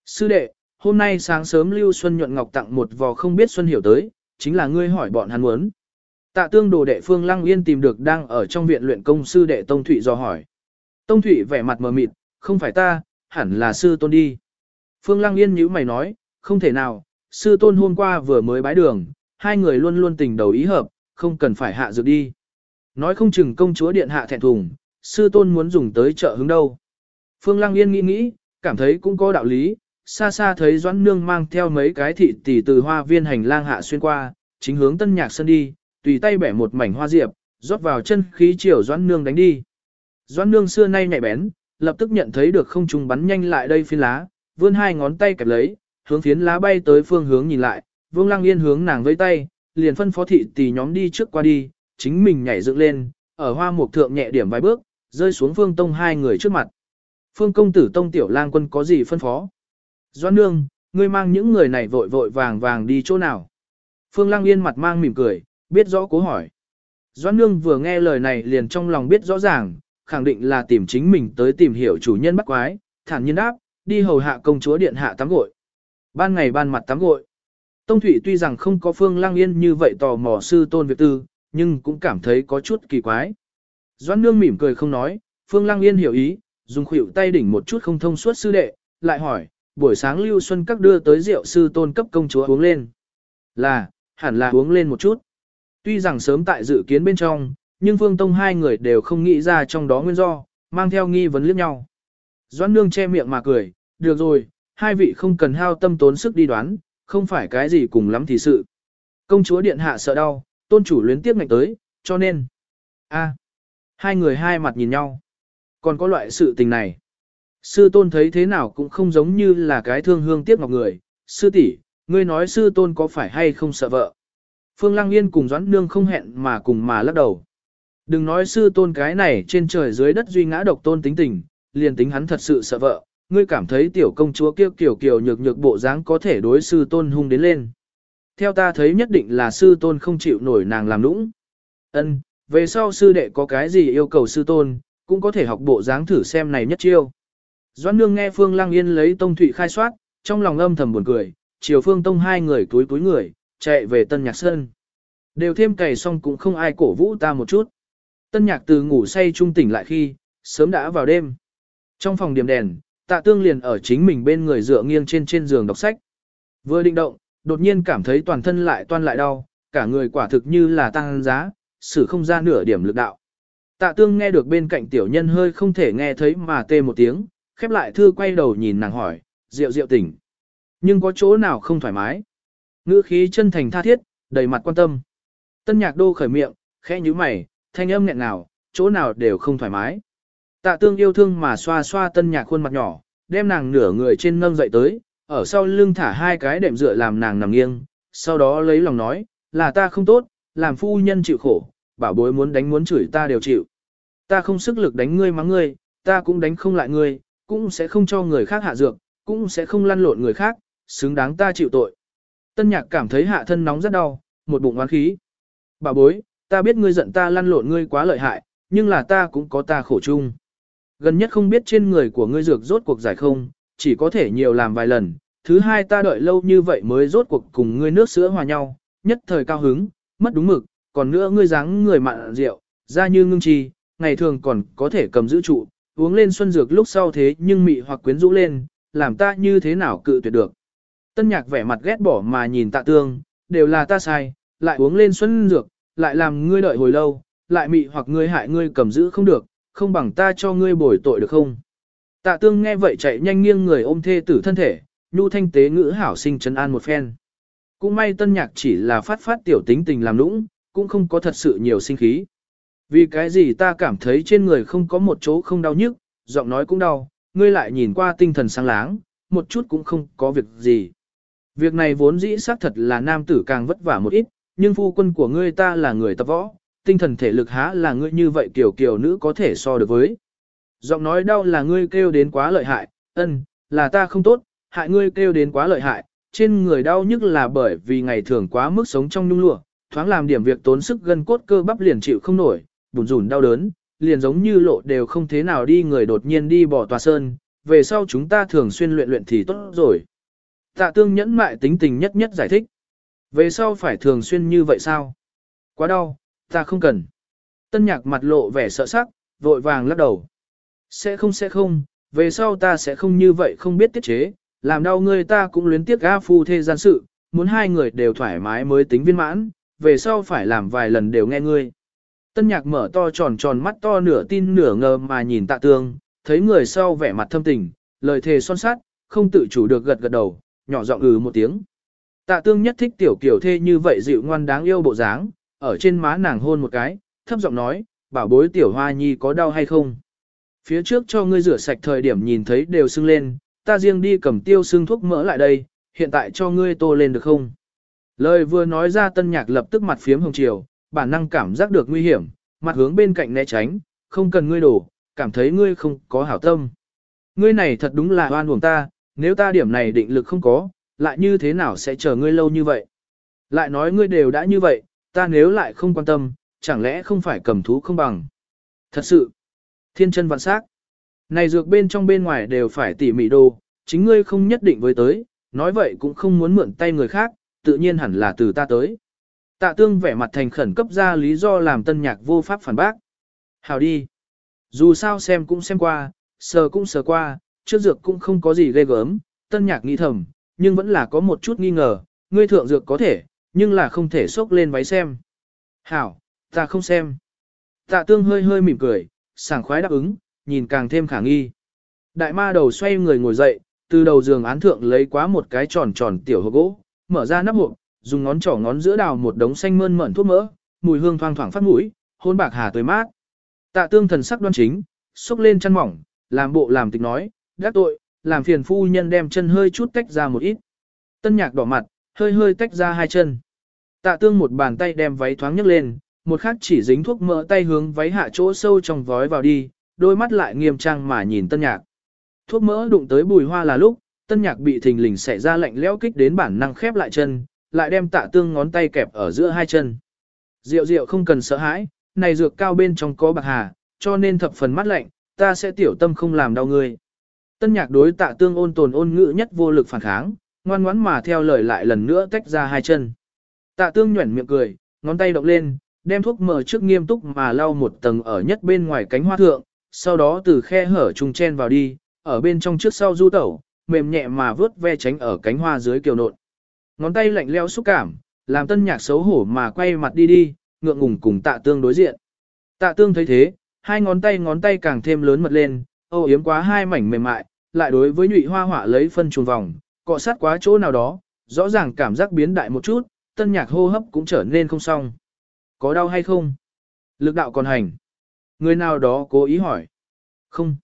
A: Sư đệ, hôm nay sáng sớm Lưu Xuân nhuận ngọc tặng một vò không biết Xuân hiểu tới, chính là ngươi hỏi bọn hắn muốn. Tạ tương đồ đệ Phương Lăng Yên tìm được đang ở trong viện luyện công sư đệ Tông Thụy do hỏi. Tông Thụy vẻ mặt mờ mịt, không phải ta, hẳn là sư tôn đi. Phương Lăng Yên nhíu mày nói, không thể nào, sư tôn hôm qua vừa mới bái đường, hai người luôn luôn tình đầu ý hợp, không cần phải hạ dược đi. Nói không chừng công chúa điện hạ thẹn thùng, sư tôn muốn dùng tới chợ hứng đâu. Phương Lăng Yên nghĩ nghĩ, cảm thấy cũng có đạo lý, xa xa thấy Doãn Nương mang theo mấy cái thị tỷ từ hoa viên hành lang hạ xuyên qua, chính hướng tân nhạc sân đi, tùy tay bẻ một mảnh hoa diệp, rót vào chân khí chiều Doãn Nương đánh đi. Doãn Nương xưa nay nhạy bén, lập tức nhận thấy được không trùng bắn nhanh lại đây phiến lá, vươn hai ngón tay kẹp lấy, hướng phiến lá bay tới phương hướng nhìn lại, Vương Lăng Yên hướng nàng với tay, liền phân phó thị tỷ nhóm đi trước qua đi, chính mình nhảy dựng lên, ở hoa mục thượng nhẹ điểm vài bước, rơi xuống Phương Tông hai người trước mặt. Phương công tử Tông tiểu lang quân có gì phân phó? Doan nương, ngươi mang những người này vội vội vàng vàng đi chỗ nào? Phương Lăng Yên mặt mang mỉm cười, biết rõ cố hỏi. Doan nương vừa nghe lời này liền trong lòng biết rõ ràng, khẳng định là tìm chính mình tới tìm hiểu chủ nhân bắt quái, thản nhiên đáp, đi hầu hạ công chúa điện hạ tắm gội. Ban ngày ban mặt tắm gội. Tông Thụy tuy rằng không có Phương Lăng Yên như vậy tò mò sư tôn việc tư, nhưng cũng cảm thấy có chút kỳ quái. Doan nương mỉm cười không nói, Phương Lăng Yên hiểu ý, dùng khuỷu tay đỉnh một chút không thông suốt sư đệ, lại hỏi, buổi sáng Lưu Xuân các đưa tới rượu sư tôn cấp công chúa uống lên. Là, hẳn là uống lên một chút. Tuy rằng sớm tại dự kiến bên trong, nhưng Phương Tông hai người đều không nghĩ ra trong đó nguyên do, mang theo nghi vấn liếc nhau. Doãn nương che miệng mà cười, được rồi, hai vị không cần hao tâm tốn sức đi đoán, không phải cái gì cùng lắm thì sự. Công chúa điện hạ sợ đau, tôn chủ luyến tiếp ngạch tới, cho nên. a hai người hai mặt nhìn nhau. Còn có loại sự tình này. Sư tôn thấy thế nào cũng không giống như là cái thương hương tiếc ngọc người. Sư tỷ, ngươi nói sư tôn có phải hay không sợ vợ. Phương Lăng Yên cùng Doãn Nương không hẹn mà cùng mà lắc đầu. Đừng nói sư tôn cái này trên trời dưới đất duy ngã độc tôn tính tình, liền tính hắn thật sự sợ vợ, ngươi cảm thấy tiểu công chúa kiêu kiểu kiểu nhược nhược bộ dáng có thể đối sư tôn hung đến lên. Theo ta thấy nhất định là sư tôn không chịu nổi nàng làm nũng. Ân, về sau sư đệ có cái gì yêu cầu sư tôn, cũng có thể học bộ dáng thử xem này nhất chiêu. Doãn nương nghe Phương Lăng Yên lấy Tông Thụy khai soát, trong lòng âm thầm buồn cười, chiều Phương Tông hai người túi túi người, chạy về Tân Nhạc Sơn. Đều thêm cày xong cũng không ai cổ vũ ta một chút. Tân Nhạc từ ngủ say trung tỉnh lại khi, sớm đã vào đêm. Trong phòng điểm đèn, tạ tương liền ở chính mình bên người dựa nghiêng trên trên giường đọc sách. Vừa định động, đột nhiên cảm thấy toàn thân lại toan lại đau, cả người quả thực như là tăng giá, xử không ra nửa điểm lực đạo. Tạ tương nghe được bên cạnh tiểu nhân hơi không thể nghe thấy mà tê một tiếng, khép lại thư quay đầu nhìn nàng hỏi, rượu rượu tỉnh. Nhưng có chỗ nào không thoải mái? Ngữ khí chân thành tha thiết, đầy mặt quan tâm. Tân nhạc đô khởi miệng, khẽ như mày, thanh âm nghẹn nào, chỗ nào đều không thoải mái. Tạ tương yêu thương mà xoa xoa tân nhạc khuôn mặt nhỏ, đem nàng nửa người trên nâng dậy tới, ở sau lưng thả hai cái đệm dựa làm nàng nằm nghiêng, sau đó lấy lòng nói, là ta không tốt, làm phu nhân chịu khổ, bảo bối muốn đánh muốn chửi ta đều chịu. Ta không sức lực đánh ngươi mắng ngươi, ta cũng đánh không lại ngươi, cũng sẽ không cho người khác hạ dược, cũng sẽ không lăn lộn người khác, xứng đáng ta chịu tội. Tân nhạc cảm thấy hạ thân nóng rất đau, một bụng oán khí. Bà bối, ta biết ngươi giận ta lăn lộn ngươi quá lợi hại, nhưng là ta cũng có ta khổ chung. Gần nhất không biết trên người của ngươi dược rốt cuộc giải không, chỉ có thể nhiều làm vài lần. Thứ hai ta đợi lâu như vậy mới rốt cuộc cùng ngươi nước sữa hòa nhau, nhất thời cao hứng, mất đúng mực, còn nữa ngươi dáng người mặn rượu, da như ngưng trì, ngày thường còn có thể cầm giữ trụ, uống lên xuân dược lúc sau thế nhưng mị hoặc quyến rũ lên, làm ta như thế nào cự tuyệt được. Tân nhạc vẻ mặt ghét bỏ mà nhìn tạ tương, đều là ta sai, lại uống lên xuân dược, lại làm ngươi đợi hồi lâu, lại mị hoặc ngươi hại ngươi cầm giữ không được, không bằng ta cho ngươi bồi tội được không. Tạ tương nghe vậy chạy nhanh nghiêng người ôm thê tử thân thể, nhu thanh tế ngữ hảo sinh trấn an một phen. Cũng may tân nhạc chỉ là phát phát tiểu tính tình làm lũng, cũng không có thật sự nhiều sinh khí. Vì cái gì ta cảm thấy trên người không có một chỗ không đau nhức, giọng nói cũng đau, ngươi lại nhìn qua tinh thần sáng láng, một chút cũng không có việc gì. Việc này vốn dĩ xác thật là nam tử càng vất vả một ít, nhưng phu quân của ngươi ta là người tập võ, tinh thần thể lực há là ngươi như vậy kiểu kiểu nữ có thể so được với. Giọng nói đau là ngươi kêu đến quá lợi hại, ân, là ta không tốt, hại ngươi kêu đến quá lợi hại, trên người đau nhức là bởi vì ngày thường quá mức sống trong nhung lụa, thoáng làm điểm việc tốn sức gân cốt cơ bắp liền chịu không nổi, bùn rùn đau đớn, liền giống như lộ đều không thế nào đi người đột nhiên đi bỏ tòa sơn, về sau chúng ta thường xuyên luyện luyện thì tốt rồi. Tạ tương nhẫn mại tính tình nhất nhất giải thích. Về sau phải thường xuyên như vậy sao? Quá đau, ta không cần. Tân nhạc mặt lộ vẻ sợ sắc, vội vàng lắc đầu. Sẽ không sẽ không, về sau ta sẽ không như vậy không biết tiết chế, làm đau ngươi ta cũng luyến tiếc ga phu thê gian sự, muốn hai người đều thoải mái mới tính viên mãn, về sau phải làm vài lần đều nghe ngươi. Tân nhạc mở to tròn tròn mắt to nửa tin nửa ngờ mà nhìn tạ tương, thấy người sau vẻ mặt thâm tình, lời thề son sát, không tự chủ được gật gật đầu, nhỏ giọng ừ một tiếng. Tạ tương nhất thích tiểu kiểu thê như vậy dịu ngoan đáng yêu bộ dáng, ở trên má nàng hôn một cái, thấp giọng nói, bảo bối tiểu hoa nhi có đau hay không. Phía trước cho ngươi rửa sạch thời điểm nhìn thấy đều sưng lên, ta riêng đi cầm tiêu sưng thuốc mỡ lại đây, hiện tại cho ngươi tô lên được không? Lời vừa nói ra tân nhạc lập tức mặt phiếm hồng chiều, bản năng cảm giác được nguy hiểm, mặt hướng bên cạnh né tránh, không cần ngươi đổ, cảm thấy ngươi không có hảo tâm. Ngươi này thật đúng là oan uổng ta, nếu ta điểm này định lực không có, lại như thế nào sẽ chờ ngươi lâu như vậy? Lại nói ngươi đều đã như vậy, ta nếu lại không quan tâm, chẳng lẽ không phải cầm thú không bằng? Thật sự, thiên chân vạn sắc. Này dược bên trong bên ngoài đều phải tỉ mỉ đồ, chính ngươi không nhất định với tới, nói vậy cũng không muốn mượn tay người khác, tự nhiên hẳn là từ ta tới. Tạ tương vẻ mặt thành khẩn cấp ra lý do làm tân nhạc vô pháp phản bác. Hào đi. Dù sao xem cũng xem qua, sờ cũng sờ qua, trước dược cũng không có gì ghê gớm, tân nhạc nghĩ thầm, nhưng vẫn là có một chút nghi ngờ, ngươi thượng dược có thể, nhưng là không thể xốc lên váy xem. Hảo, ta không xem. Tạ tương hơi hơi mỉm cười, sảng khoái đáp ứng, nhìn càng thêm khả nghi. Đại ma đầu xoay người ngồi dậy, từ đầu giường án thượng lấy quá một cái tròn tròn tiểu hộp gỗ, mở ra nắp hộp, dùng ngón trỏ ngón giữa đào một đống xanh mơn mởn thuốc mỡ, mùi hương thoang thoảng phát mũi, hôn bạc hà tươi mát. Tạ tương thần sắc đoan chính, xúc lên chân mỏng, làm bộ làm tịch nói, gác tội, làm phiền phu nhân đem chân hơi chút tách ra một ít. Tân nhạc đỏ mặt, hơi hơi tách ra hai chân. Tạ tương một bàn tay đem váy thoáng nhấc lên, một khắc chỉ dính thuốc mỡ tay hướng váy hạ chỗ sâu trong vói vào đi, đôi mắt lại nghiêm trang mà nhìn tân nhạc. Thuốc mỡ đụng tới bùi hoa là lúc, tân nhạc bị thình lình xẻ ra lạnh lẽo kích đến bản năng khép lại chân, lại đem tạ tương ngón tay kẹp ở giữa hai chân. Diệu diệu không cần sợ hãi, này dược cao bên trong có bạc hà, cho nên thập phần mắt lạnh, ta sẽ tiểu tâm không làm đau ngươi. Tân nhạc đối tạ tương ôn tồn ôn ngữ nhất vô lực phản kháng, ngoan ngoãn mà theo lời lại lần nữa tách ra hai chân. Tạ tương nhuẩn miệng cười, ngón tay động lên, đem thuốc mờ trước nghiêm túc mà lau một tầng ở nhất bên ngoài cánh hoa thượng, sau đó từ khe hở trùng chen vào đi, ở bên trong trước sau du tẩu, mềm nhẹ mà vớt ve tránh ở cánh hoa dưới kiều nộn. Ngón tay lạnh leo xúc cảm, làm tân nhạc xấu hổ mà quay mặt đi đi, ngượng ngùng cùng tạ tương đối diện. Tạ tương thấy thế, hai ngón tay ngón tay càng thêm lớn mật lên, ô yếm quá hai mảnh mềm mại, lại đối với nhụy hoa họa lấy phân chuồng vòng, cọ sát quá chỗ nào đó, rõ ràng cảm giác biến đại một chút, tân nhạc hô hấp cũng trở nên không xong. Có đau hay không? Lực đạo còn hành. Người nào đó cố ý hỏi. Không.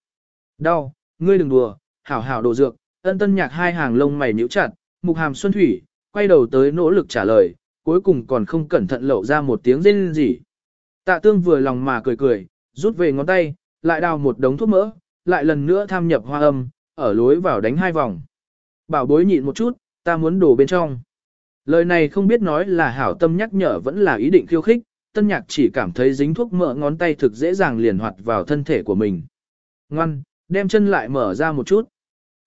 A: Đau, ngươi đừng đùa, hảo hảo đồ dược, ân tân nhạc hai hàng lông mày nhíu chặt, mục hàm xuân thủy, quay đầu tới nỗ lực trả lời, cuối cùng còn không cẩn thận lậu ra một tiếng rên rỉ. Tạ tương vừa lòng mà cười cười, rút về ngón tay, lại đào một đống thuốc mỡ, lại lần nữa tham nhập hoa âm, ở lối vào đánh hai vòng. Bảo bối nhịn một chút, ta muốn đổ bên trong. Lời này không biết nói là hảo tâm nhắc nhở vẫn là ý định khiêu khích, tân nhạc chỉ cảm thấy dính thuốc mỡ ngón tay thực dễ dàng liền hoạt vào thân thể của mình. Ngoan, đem chân lại mở ra một chút.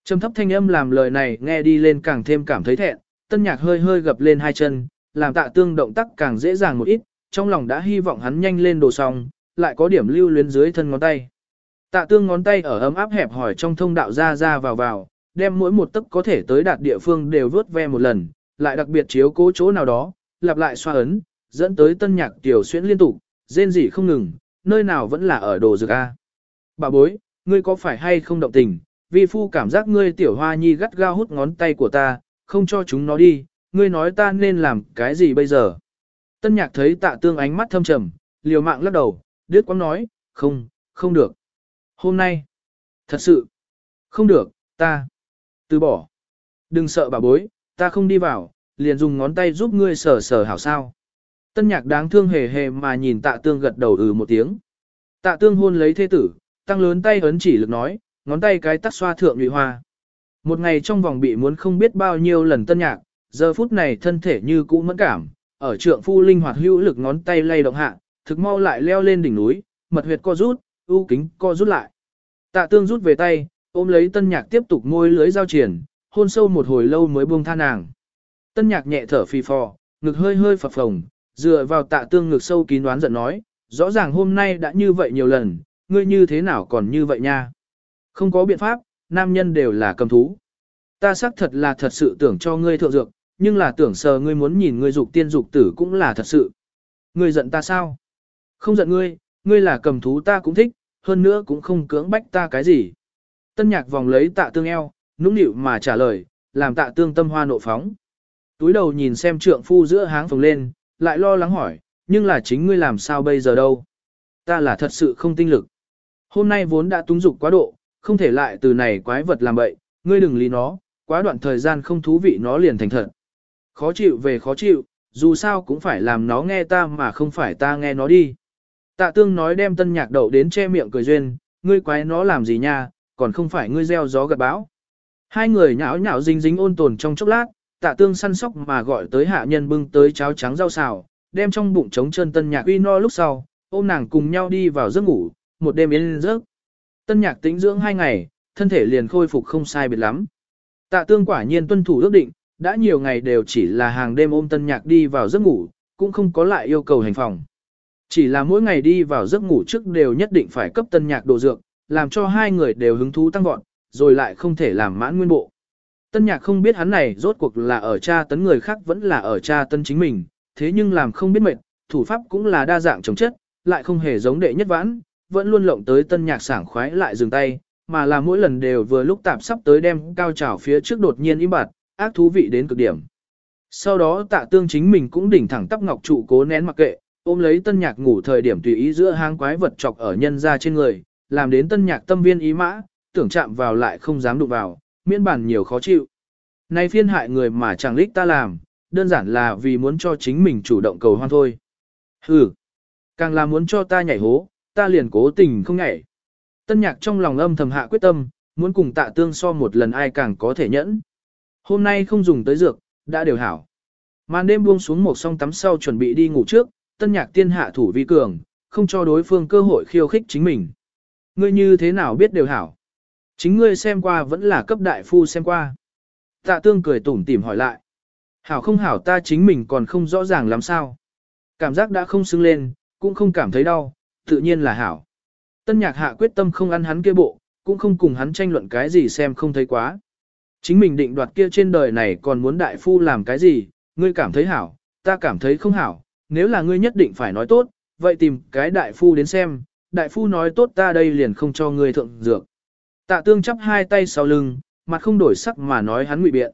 A: Trầm thấp thanh âm làm lời này nghe đi lên càng thêm cảm thấy thẹn, tân nhạc hơi hơi gập lên hai chân, làm tạ tương động tác càng dễ dàng một ít, trong lòng đã hy vọng hắn nhanh lên đồ xong, lại có điểm lưu luyến dưới thân ngón tay. Tạ tương ngón tay ở ấm áp hẹp hỏi trong thông đạo ra ra vào vào, đem mỗi một tấc có thể tới đạt địa phương đều vớt ve một lần, lại đặc biệt chiếu cố chỗ nào đó, lặp lại xoa ấn, dẫn tới tân nhạc tiểu xuyễn liên tục, rên rỉ không ngừng, nơi nào vẫn là ở đồ dược A. Bà bối, ngươi có phải hay không động tình, vi phu cảm giác ngươi tiểu hoa nhi gắt gao hút ngón tay của ta, không cho chúng nó đi, ngươi nói ta nên làm cái gì bây giờ. Tân nhạc thấy tạ tương ánh mắt thâm trầm, liều mạng lắc đầu, đứt quãng nói, không, không được. Hôm nay, thật sự, không được, ta, từ bỏ. Đừng sợ bà bối, ta không đi vào, liền dùng ngón tay giúp ngươi sờ sờ hảo sao. Tân nhạc đáng thương hề hề mà nhìn tạ tương gật đầu ừ một tiếng. Tạ tương hôn lấy thế tử, tăng lớn tay ấn chỉ lực nói, ngón tay cái tắt xoa thượng nhụy hoa. Một ngày trong vòng bị muốn không biết bao nhiêu lần tân nhạc, giờ phút này thân thể như cũ mẫn cảm, ở trượng phu linh hoạt hữu lực ngón tay lay động hạ, thực mau lại leo lên đỉnh núi, mật huyệt co rút, ưu kính co rút lại. Tạ tương rút về tay, ôm lấy tân nhạc tiếp tục môi lưới giao triển, hôn sâu một hồi lâu mới buông tha nàng. Tân nhạc nhẹ thở phì phò, ngực hơi hơi phập phồng, dựa vào tạ tương ngực sâu kín đoán giận nói, rõ ràng hôm nay đã như vậy nhiều lần, ngươi như thế nào còn như vậy nha. Không có biện pháp, nam nhân đều là cầm thú. Ta xác thật là thật sự tưởng cho ngươi thượng dược, nhưng là tưởng sờ ngươi muốn nhìn ngươi dục tiên dục tử cũng là thật sự. Ngươi giận ta sao? Không giận ngươi, ngươi là cầm thú ta cũng thích, hơn nữa cũng không cưỡng bách ta cái gì. Tân nhạc vòng lấy tạ tương eo, nũng nịu mà trả lời, làm tạ tương tâm hoa nộ phóng. Túi đầu nhìn xem trượng phu giữa háng phồng lên, lại lo lắng hỏi, nhưng là chính ngươi làm sao bây giờ đâu. Ta là thật sự không tinh lực. Hôm nay vốn đã túng dục quá độ, không thể lại từ này quái vật làm bậy, ngươi đừng lý nó, quá đoạn thời gian không thú vị nó liền thành thật. Khó chịu về khó chịu, dù sao cũng phải làm nó nghe ta mà không phải ta nghe nó đi. Tạ tương nói đem tân nhạc đậu đến che miệng cười duyên, ngươi quái nó làm gì nha, còn không phải ngươi gieo gió gặt bão. Hai người nhão nhão dính dính ôn tồn trong chốc lát, tạ tương săn sóc mà gọi tới hạ nhân bưng tới cháo trắng rau xào, đem trong bụng trống chân tân nhạc uy no lúc sau, ôm nàng cùng nhau đi vào giấc ngủ, một đêm yên giấc. Tân nhạc tĩnh dưỡng hai ngày, thân thể liền khôi phục không sai biệt lắm. Tạ tương quả nhiên tuân thủ ước định, đã nhiều ngày đều chỉ là hàng đêm ôm tân nhạc đi vào giấc ngủ, cũng không có lại yêu cầu hành phòng. Chỉ là mỗi ngày đi vào giấc ngủ trước đều nhất định phải cấp tân nhạc đồ dược, làm cho hai người đều hứng thú tăng vọt, rồi lại không thể làm mãn nguyên bộ. Tân nhạc không biết hắn này rốt cuộc là ở cha tấn người khác vẫn là ở cha tấn chính mình, thế nhưng làm không biết mệt, thủ pháp cũng là đa dạng chống chất, lại không hề giống đệ nhất vãn, vẫn luôn lộng tới tân nhạc sảng khoái lại dừng tay, mà là mỗi lần đều vừa lúc tạp sắp tới đem cao trào phía trước đột nhiên im bặt, ác thú vị đến cực điểm. Sau đó tạ tương chính mình cũng đỉnh thẳng tắp ngọc trụ cố nén mặc kệ, ôm lấy tân nhạc ngủ thời điểm tùy ý giữa hang quái vật chọc ở nhân ra trên người, làm đến tân nhạc tâm viên ý mã, tưởng chạm vào lại không dám đụng vào, miễn bản nhiều khó chịu. nay phiên hại người mà chẳng lích ta làm, đơn giản là vì muốn cho chính mình chủ động cầu hoan thôi. Hừ, càng là muốn cho ta nhảy hố, ta liền cố tình không nhảy. Tân nhạc trong lòng âm thầm hạ quyết tâm, muốn cùng tạ tương so một lần ai càng có thể nhẫn. Hôm nay không dùng tới dược, đã đều hảo. Màn đêm buông xuống một song tắm sau chuẩn bị đi ngủ trước, tân nhạc tiên hạ thủ vi cường, không cho đối phương cơ hội khiêu khích chính mình. Ngươi như thế nào biết đều hảo. Chính ngươi xem qua vẫn là cấp đại phu xem qua. Tạ tương cười tủm tỉm hỏi lại. Hảo không hảo ta chính mình còn không rõ ràng làm sao. Cảm giác đã không xứng lên, cũng không cảm thấy đau, tự nhiên là hảo. Tân nhạc hạ quyết tâm không ăn hắn kia bộ, cũng không cùng hắn tranh luận cái gì xem không thấy quá. Chính mình định đoạt kia trên đời này còn muốn đại phu làm cái gì, ngươi cảm thấy hảo, ta cảm thấy không hảo, nếu là ngươi nhất định phải nói tốt, vậy tìm cái đại phu đến xem, đại phu nói tốt ta đây liền không cho ngươi thượng dược. Tạ tương chắp hai tay sau lưng, mặt không đổi sắc mà nói hắn ngụy biện.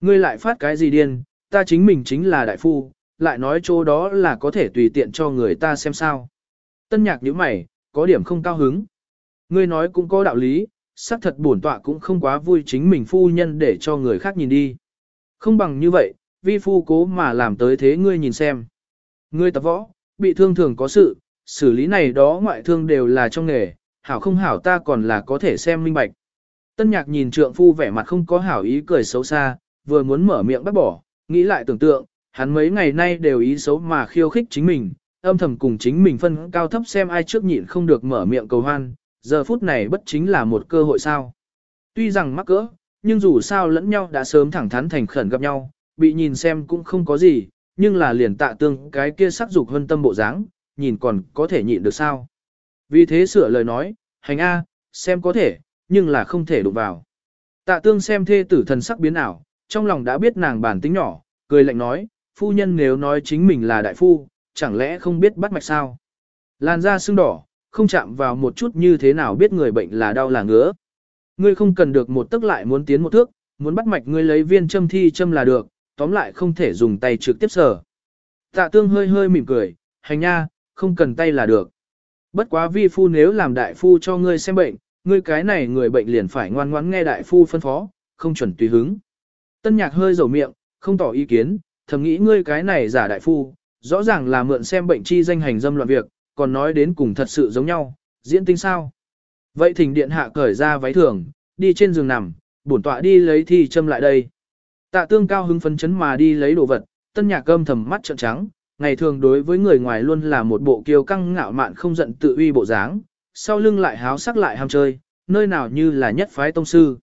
A: Ngươi lại phát cái gì điên, ta chính mình chính là đại phu, lại nói chỗ đó là có thể tùy tiện cho người ta xem sao. Tân nhạc nhíu mày, có điểm không cao hứng. Ngươi nói cũng có đạo lý, xác thật bổn tọa cũng không quá vui chính mình phu nhân để cho người khác nhìn đi. Không bằng như vậy, vi phu cố mà làm tới thế ngươi nhìn xem. Ngươi tập võ, bị thương thường có sự, xử lý này đó ngoại thương đều là trong nghề, hảo không hảo ta còn là có thể xem minh bạch. Tân nhạc nhìn trượng phu vẻ mặt không có hảo ý cười xấu xa, vừa muốn mở miệng bắt bỏ, nghĩ lại tưởng tượng, hắn mấy ngày nay đều ý xấu mà khiêu khích chính mình, âm thầm cùng chính mình phân cao thấp xem ai trước nhịn không được mở miệng cầu hoan, giờ phút này bất chính là một cơ hội sao. Tuy rằng mắc cỡ, nhưng dù sao lẫn nhau đã sớm thẳng thắn thành khẩn gặp nhau, bị nhìn xem cũng không có gì, nhưng là liền tạ tương cái kia sắc dục hơn tâm bộ dáng, nhìn còn có thể nhịn được sao. Vì thế sửa lời nói, hành A, xem có thể, nhưng là không thể đụng vào. Tạ tương xem thê tử thần sắc biến ảo, trong lòng đã biết nàng bản tính nhỏ, cười lạnh nói, phu nhân nếu nói chính mình là đại phu, chẳng lẽ không biết bắt mạch sao? Làn da sưng đỏ, không chạm vào một chút như thế nào biết người bệnh là đau là ngứa. Ngươi không cần được một tức lại muốn tiến một thước, muốn bắt mạch ngươi lấy viên châm thi châm là được, tóm lại không thể dùng tay trực tiếp sờ. Tạ tương hơi hơi mỉm cười, hành nha, không cần tay là được. Bất quá vi phu nếu làm đại phu cho ngươi xem bệnh, ngươi cái này người bệnh liền phải ngoan ngoãn nghe đại phu phân phó, không chuẩn tùy hứng. Tân nhạc hơi dầu miệng, không tỏ ý kiến, thầm nghĩ ngươi cái này giả đại phu, rõ ràng là mượn xem bệnh chi danh hành dâm loạn việc, còn nói đến cùng thật sự giống nhau, diễn tinh sao. Vậy thỉnh điện hạ cởi ra váy thường, đi trên giường nằm, bổn tọa đi lấy thi châm lại đây. Tạ tương cao hứng phấn chấn mà đi lấy đồ vật, tân nhạc cơm thầm mắt trợn trắng, ngày thường đối với người ngoài luôn là một bộ kiêu căng ngạo mạn không giận tự uy bộ dáng, sau lưng lại háo sắc lại ham chơi, nơi nào như là nhất phái tông sư.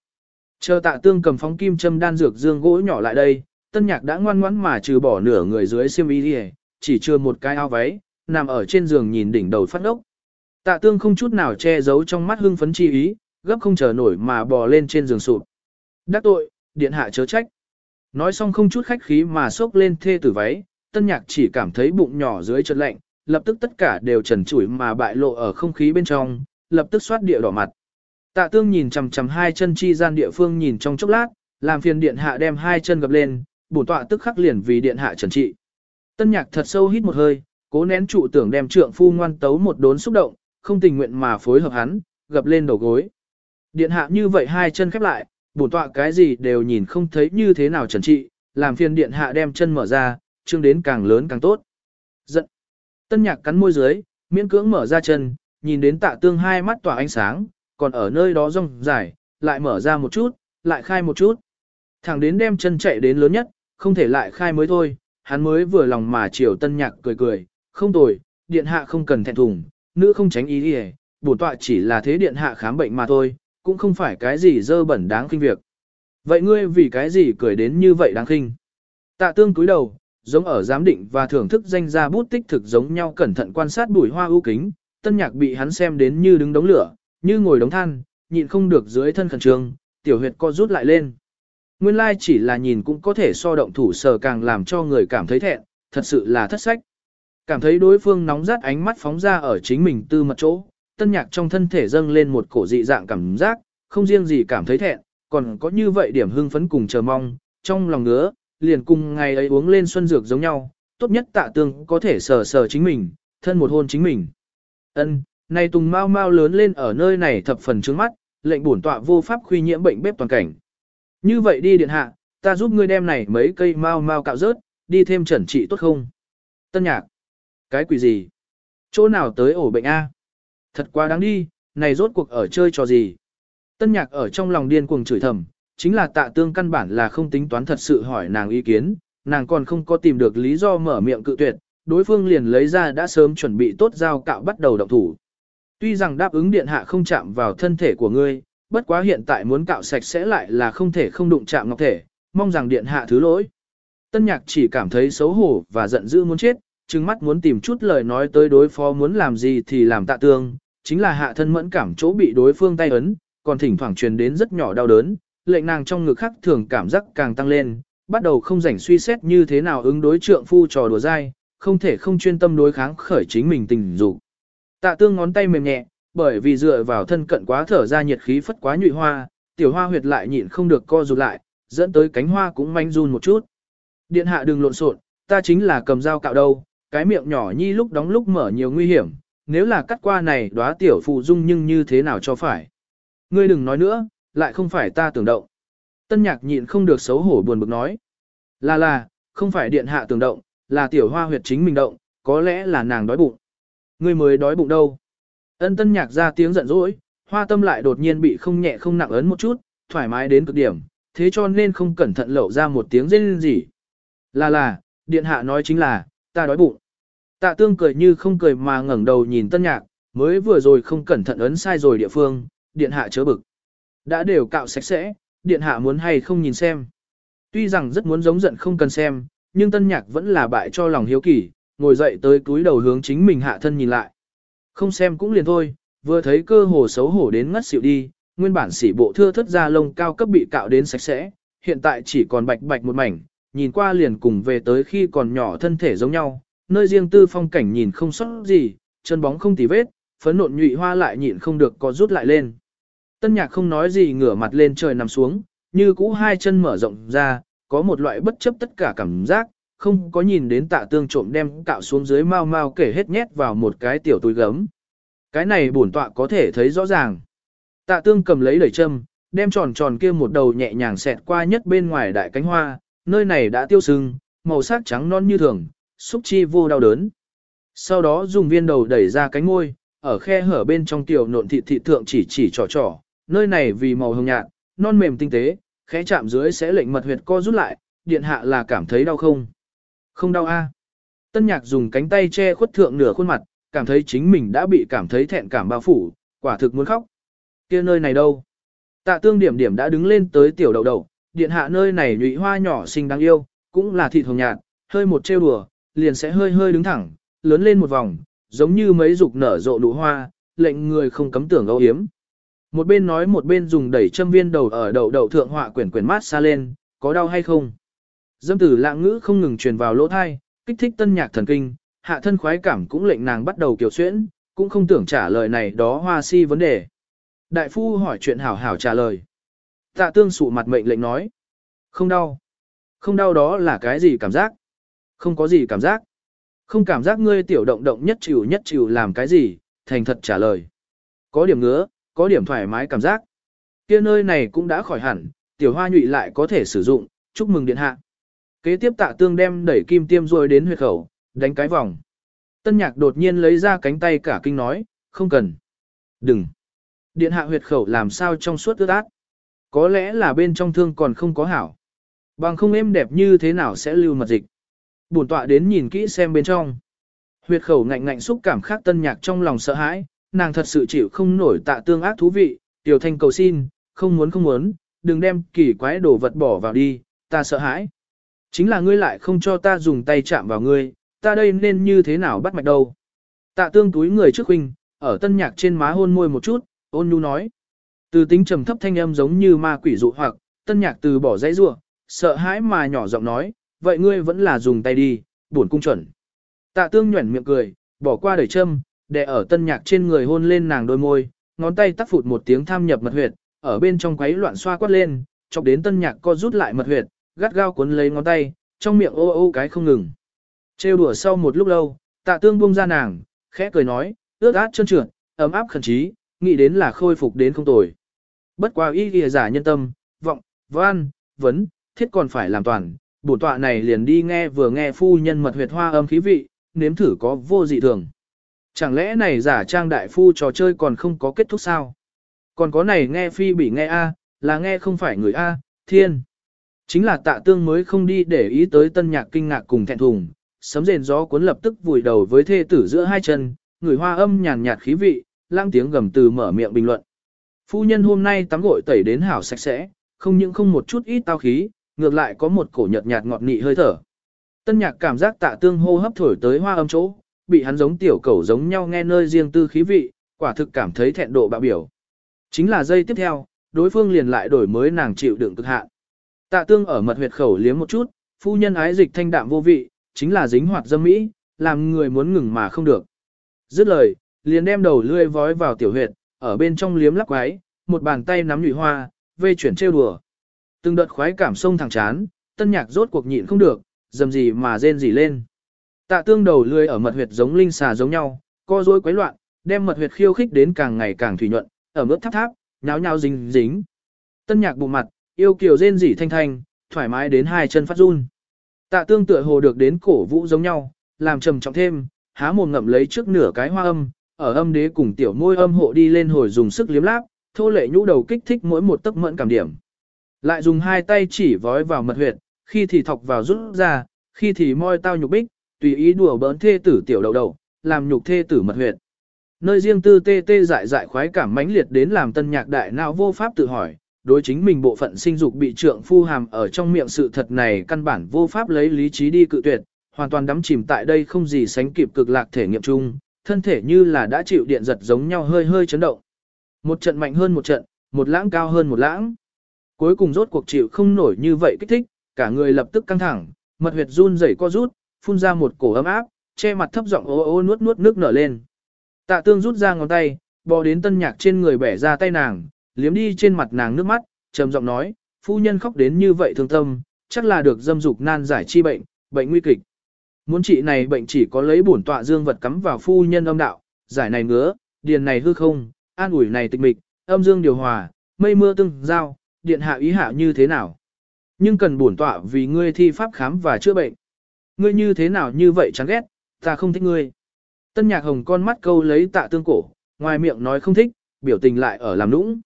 A: Chờ tạ tương cầm phóng kim châm đan dược dương gỗ nhỏ lại đây, tân nhạc đã ngoan ngoãn mà trừ bỏ nửa người dưới xiêm y đi chỉ chưa một cái áo váy, nằm ở trên giường nhìn đỉnh đầu phát ốc. Tạ tương không chút nào che giấu trong mắt hưng phấn chi ý, gấp không chờ nổi mà bò lên trên giường sụp. Đắc tội, điện hạ chớ trách. Nói xong không chút khách khí mà xốc lên thê tử váy, tân nhạc chỉ cảm thấy bụng nhỏ dưới chân lạnh, lập tức tất cả đều trần trụi mà bại lộ ở không khí bên trong, lập tức xoát địa đỏ mặt. Tạ tương nhìn chằm chằm hai chân chi gian địa phương nhìn trong chốc lát, làm phiền điện hạ đem hai chân gập lên, bổn tọa tức khắc liền vì điện hạ trần trị. Tân nhạc thật sâu hít một hơi, cố nén trụ tưởng đem trượng phu ngoan tấu một đốn xúc động, không tình nguyện mà phối hợp hắn, gập lên đầu gối. Điện hạ như vậy hai chân khép lại, bổn tọa cái gì đều nhìn không thấy như thế nào trần trị, làm phiền điện hạ đem chân mở ra, chương đến càng lớn càng tốt. Giận. Tân nhạc cắn môi dưới, miễn cưỡng mở ra chân, nhìn đến tạ tương hai mắt tỏa ánh sáng, còn ở nơi đó rong dài, lại mở ra một chút, lại khai một chút. Thẳng đến đem chân chạy đến lớn nhất, không thể lại khai mới thôi, hắn mới vừa lòng mà chiều tân nhạc cười cười, không tồi, điện hạ không cần thẹn thùng, nữ không tránh ý đi bổn tọa chỉ là thế điện hạ khám bệnh mà thôi, cũng không phải cái gì dơ bẩn đáng kinh việc. Vậy ngươi vì cái gì cười đến như vậy đáng kinh? Tạ tương cúi đầu, giống ở giám định và thưởng thức danh gia bút tích thực giống nhau cẩn thận quan sát bùi hoa ưu kính, tân nhạc bị hắn xem đến như đứng đống lửa, như ngồi đống than, nhịn không được dưới thân khẩn trương, tiểu huyệt co rút lại lên. Nguyên lai chỉ là nhìn cũng có thể so động thủ sờ càng làm cho người cảm thấy thẹn, thật sự là thất sách. Cảm thấy đối phương nóng rát ánh mắt phóng ra ở chính mình tư mật chỗ, tân nhạc trong thân thể dâng lên một cổ dị dạng cảm giác, không riêng gì cảm thấy thẹn, còn có như vậy điểm hưng phấn cùng chờ mong, trong lòng ngứa, liền cùng ngày ấy uống lên xuân dược giống nhau, tốt nhất tạ tương có thể sờ sờ chính mình, thân một hôn chính mình. Ân, này tùng mau mau lớn lên ở nơi này thập phần trướng mắt, lệnh bổn tọa vô pháp khuy nhiễm bệnh bếp toàn cảnh. Như vậy đi điện hạ, ta giúp ngươi đem này mấy cây mau mau cạo rớt, đi thêm trần trị tốt không? Tân nhạc. Cái quỷ gì? Chỗ nào tới ổ bệnh A? Thật quá đáng đi, này rốt cuộc ở chơi trò gì? Tân nhạc ở trong lòng điên cuồng chửi thầm, chính là tạ tương căn bản là không tính toán thật sự hỏi nàng ý kiến, nàng còn không có tìm được lý do mở miệng cự tuyệt, đối phương liền lấy ra đã sớm chuẩn bị tốt dao cạo bắt đầu động thủ. Tuy rằng đáp ứng điện hạ không chạm vào thân thể của ngươi, bất quá hiện tại muốn cạo sạch sẽ lại là không thể không đụng chạm ngọc thể, mong rằng điện hạ thứ lỗi. Tân nhạc chỉ cảm thấy xấu hổ và giận dữ muốn chết, trừng mắt muốn tìm chút lời nói tới đối phó muốn làm gì thì làm tạ tương, chính là hạ thân mẫn cảm chỗ bị đối phương tay ấn, còn thỉnh thoảng truyền đến rất nhỏ đau đớn, lệnh nàng trong ngực khắc thường cảm giác càng tăng lên, bắt đầu không rảnh suy xét như thế nào ứng đối trượng phu trò đùa dai, không thể không chuyên tâm đối kháng khởi chính mình tình dục. Tạ tương ngón tay mềm nhẹ, bởi vì dựa vào thân cận quá thở ra nhiệt khí phất quá nhụy hoa, tiểu hoa huyệt lại nhịn không được co rụt lại, dẫn tới cánh hoa cũng manh run một chút. Điện hạ đừng lộn xộn, ta chính là cầm dao cạo đâu, cái miệng nhỏ nhi lúc đóng lúc mở nhiều nguy hiểm, nếu là cắt qua này đóa tiểu phụ dung nhưng như thế nào cho phải. Ngươi đừng nói nữa, lại không phải ta tưởng động. Tân nhạc nhịn không được xấu hổ buồn bực nói. Là là, không phải điện hạ tưởng động, là tiểu hoa huyệt chính mình động, có lẽ là nàng đói bụng. Ngươi mới đói bụng đâu. Ân tân nhạc ra tiếng giận dỗi, hoa tâm lại đột nhiên bị không nhẹ không nặng ấn một chút, thoải mái đến cực điểm, thế cho nên không cẩn thận lẩu ra một tiếng rên gì. Là là, điện hạ nói chính là, ta đói bụng. Tạ tương cười như không cười mà ngẩng đầu nhìn tân nhạc, mới vừa rồi không cẩn thận ấn sai rồi địa phương, điện hạ chớ bực. Đã đều cạo sạch sẽ, điện hạ muốn hay không nhìn xem. Tuy rằng rất muốn giống giận không cần xem, nhưng tân nhạc vẫn là bại cho lòng hiếu kỳ, ngồi dậy tới túi đầu hướng chính mình hạ thân nhìn lại. Không xem cũng liền thôi, vừa thấy cơ hồ xấu hổ đến ngất xỉu đi, nguyên bản sỉ bộ thưa thất da lông cao cấp bị cạo đến sạch sẽ, hiện tại chỉ còn bạch bạch một mảnh, nhìn qua liền cùng về tới khi còn nhỏ thân thể giống nhau, nơi riêng tư phong cảnh nhìn không sót gì, chân bóng không tì vết, phấn nộn nhụy hoa lại nhịn không được có rút lại lên. Tân nhạc không nói gì ngửa mặt lên trời nằm xuống, như cũ hai chân mở rộng ra, có một loại bất chấp tất cả cảm giác, không có nhìn đến tạ tương trộm đem cạo xuống dưới mau mau kể hết nhét vào một cái tiểu túi gấm. Cái này bổn tọa có thể thấy rõ ràng. Tạ tương cầm lấy lời châm, đem tròn tròn kia một đầu nhẹ nhàng xẹt qua nhất bên ngoài đại cánh hoa, nơi này đã tiêu sưng, màu sắc trắng non như thường, xúc chi vô đau đớn. Sau đó dùng viên đầu đẩy ra cánh ngôi ở khe hở bên trong tiểu nộn thịt thịt thượng chỉ chỉ trò trò, nơi này vì màu hồng nhạt, non mềm tinh tế, khẽ chạm dưới sẽ lệnh mật huyệt co rút lại, điện hạ là cảm thấy đau không? Không đau a. Tân nhạc dùng cánh tay che khuất thượng nửa khuôn mặt, cảm thấy chính mình đã bị cảm thấy thẹn cảm bao phủ, quả thực muốn khóc. kia nơi này đâu? Tạ tương điểm điểm đã đứng lên tới tiểu đầu đầu, điện hạ nơi này nhụy hoa nhỏ xinh đáng yêu, cũng là thịt hồng nhạt, hơi một trêu đùa, liền sẽ hơi hơi đứng thẳng, lớn lên một vòng, giống như mấy dục nở rộ nụ hoa, lệnh người không cấm tưởng âu hiếm. Một bên nói một bên dùng đẩy châm viên đầu ở đầu đầu thượng họa quyển quyển mát xa lên, có đau hay không? Dâm tử lạng ngữ không ngừng truyền vào lỗ thai, kích thích tân nhạc thần kinh, hạ thân khoái cảm cũng lệnh nàng bắt đầu kiểu xuyễn, cũng không tưởng trả lời này đó hoa si vấn đề. Đại phu hỏi chuyện hảo hảo trả lời. Tạ tương sụ mặt mệnh lệnh nói. Không đau. Không đau đó là cái gì cảm giác? Không có gì cảm giác. Không cảm giác ngươi tiểu động động nhất chịu nhất chịu làm cái gì, thành thật trả lời. Có điểm ngứa, có điểm thoải mái cảm giác. Kia nơi này cũng đã khỏi hẳn, tiểu hoa nhụy lại có thể sử dụng, chúc mừng điện hạ. Kế tiếp tạ tương đem đẩy kim tiêm rồi đến huyệt khẩu, đánh cái vòng. Tân nhạc đột nhiên lấy ra cánh tay cả kinh nói, không cần. Đừng. Điện hạ huyệt khẩu làm sao trong suốt ướt át. Có lẽ là bên trong thương còn không có hảo. Bằng không êm đẹp như thế nào sẽ lưu mật dịch. Bổn tọa đến nhìn kỹ xem bên trong. Huyệt khẩu ngạnh ngạnh xúc cảm khác tân nhạc trong lòng sợ hãi, nàng thật sự chịu không nổi tạ tương ác thú vị, tiểu thanh cầu xin, không muốn không muốn, đừng đem kỳ quái đồ vật bỏ vào đi, ta sợ hãi. Chính là ngươi lại không cho ta dùng tay chạm vào ngươi, ta đây nên như thế nào bắt mạch đâu. Tạ tương túi người trước huynh, ở tân nhạc trên má hôn môi một chút, ôn nhu nói. Từ tính trầm thấp thanh âm giống như ma quỷ dụ hoặc, tân nhạc từ bỏ dãy rua, sợ hãi mà nhỏ giọng nói, vậy ngươi vẫn là dùng tay đi, buồn cung chuẩn. Tạ tương nhuẩn miệng cười, bỏ qua đời châm, để ở tân nhạc trên người hôn lên nàng đôi môi, ngón tay tắt phụt một tiếng tham nhập mật huyệt, ở bên trong quấy loạn xoa quát lên, chọc đến tân nhạc co rút lại mật huyệt, gắt gao cuốn lấy ngón tay, trong miệng ô ô cái không ngừng. Trêu đùa sau một lúc lâu, tạ tương buông ra nàng, khẽ cười nói, ướt át chân trượt, ấm áp khẩn trí, nghĩ đến là khôi phục đến không tồi. Bất quá ý ghi giả nhân tâm, vọng, văn, vấn, thiết còn phải làm toàn, bổ tọa này liền đi nghe vừa nghe phu nhân mật huyệt hoa âm khí vị, nếm thử có vô dị thường. Chẳng lẽ này giả trang đại phu trò chơi còn không có kết thúc sao? Còn có này nghe phi bị nghe A, là nghe không phải người A, thiên. Chính là tạ tương mới không đi để ý tới tân nhạc kinh ngạc cùng thẹn thùng, sấm rền gió cuốn lập tức vùi đầu với thê tử giữa hai chân, người hoa âm nhàn nhạt khí vị, lang tiếng gầm từ mở miệng bình luận. Phu nhân hôm nay tắm gội tẩy đến hảo sạch sẽ, không những không một chút ít tao khí, ngược lại có một cổ nhợt nhạt ngọt nị hơi thở. Tân nhạc cảm giác tạ tương hô hấp thổi tới hoa âm chỗ, bị hắn giống tiểu cẩu giống nhau nghe nơi riêng tư khí vị, quả thực cảm thấy thẹn độ bạo biểu. Chính là giây tiếp theo, đối phương liền lại đổi mới nàng chịu đựng cực hạn. Tạ tương ở mật huyệt khẩu liếm một chút, phu nhân ái dịch thanh đạm vô vị, chính là dính hoạt dâm mỹ, làm người muốn ngừng mà không được. Dứt lời, liền đem đầu lươi vói vào tiểu huyệt, ở bên trong liếm lắc quái, một bàn tay nắm nhụy hoa, vê chuyển trêu đùa. Từng đợt khoái cảm sông thẳng chán, tân nhạc rốt cuộc nhịn không được, dầm gì mà rên gì lên. Tạ tương đầu lươi ở mật huyệt giống linh xà giống nhau, co rối quấy loạn, đem mật huyệt khiêu khích đến càng ngày càng thủy nhuận, ở mức tháp tháp, nháo nháo dính dính. Tân nhạc bụng mặt, yêu kiều rên rỉ thanh thanh, thoải mái đến hai chân phát run. Tạ tương tựa hồ được đến cổ vũ giống nhau, làm trầm trọng thêm, há mồm ngậm lấy trước nửa cái hoa âm, ở âm đế cùng tiểu môi âm hộ đi lên hồi dùng sức liếm láp, thô lệ nhũ đầu kích thích mỗi một tấc mẫn cảm điểm. Lại dùng hai tay chỉ vói vào mật huyệt, khi thì thọc vào rút ra, khi thì moi tao nhục bích, tùy ý đùa bỡn thê tử tiểu đầu đầu, làm nhục thê tử mật huyệt. Nơi riêng tư tê tê dại dại khoái cảm mãnh liệt đến làm tân nhạc đại não vô pháp tự hỏi, đối chính mình bộ phận sinh dục bị trượng phu hàm ở trong miệng sự thật này căn bản vô pháp lấy lý trí đi cự tuyệt, hoàn toàn đắm chìm tại đây không gì sánh kịp cực lạc thể nghiệm chung, thân thể như là đã chịu điện giật giống nhau hơi hơi chấn động. Một trận mạnh hơn một trận, một lãng cao hơn một lãng. Cuối cùng rốt cuộc chịu không nổi như vậy kích thích, cả người lập tức căng thẳng, mật huyệt run rẩy co rút, phun ra một cổ ấm áp, che mặt thấp giọng ô ô nuốt nuốt nước nở lên. Tạ tương rút ra ngón tay, bò đến tân nhạc trên người bẻ ra tay nàng, liếm đi trên mặt nàng nước mắt, trầm giọng nói, phu nhân khóc đến như vậy thương tâm, chắc là được dâm dục nan giải chi bệnh, bệnh nguy kịch. Muốn trị này bệnh chỉ có lấy bổn tọa dương vật cắm vào phu nhân âm đạo, giải này ngứa, điền này hư không, an ủi này tịch mịch, âm dương điều hòa, mây mưa tương giao, điện hạ ý hạ như thế nào. Nhưng cần bổn tọa vì ngươi thi pháp khám và chữa bệnh. Ngươi như thế nào như vậy chán ghét, ta không thích ngươi. Tân nhạc hồng con mắt câu lấy tạ tương cổ, ngoài miệng nói không thích, biểu tình lại ở làm nũng.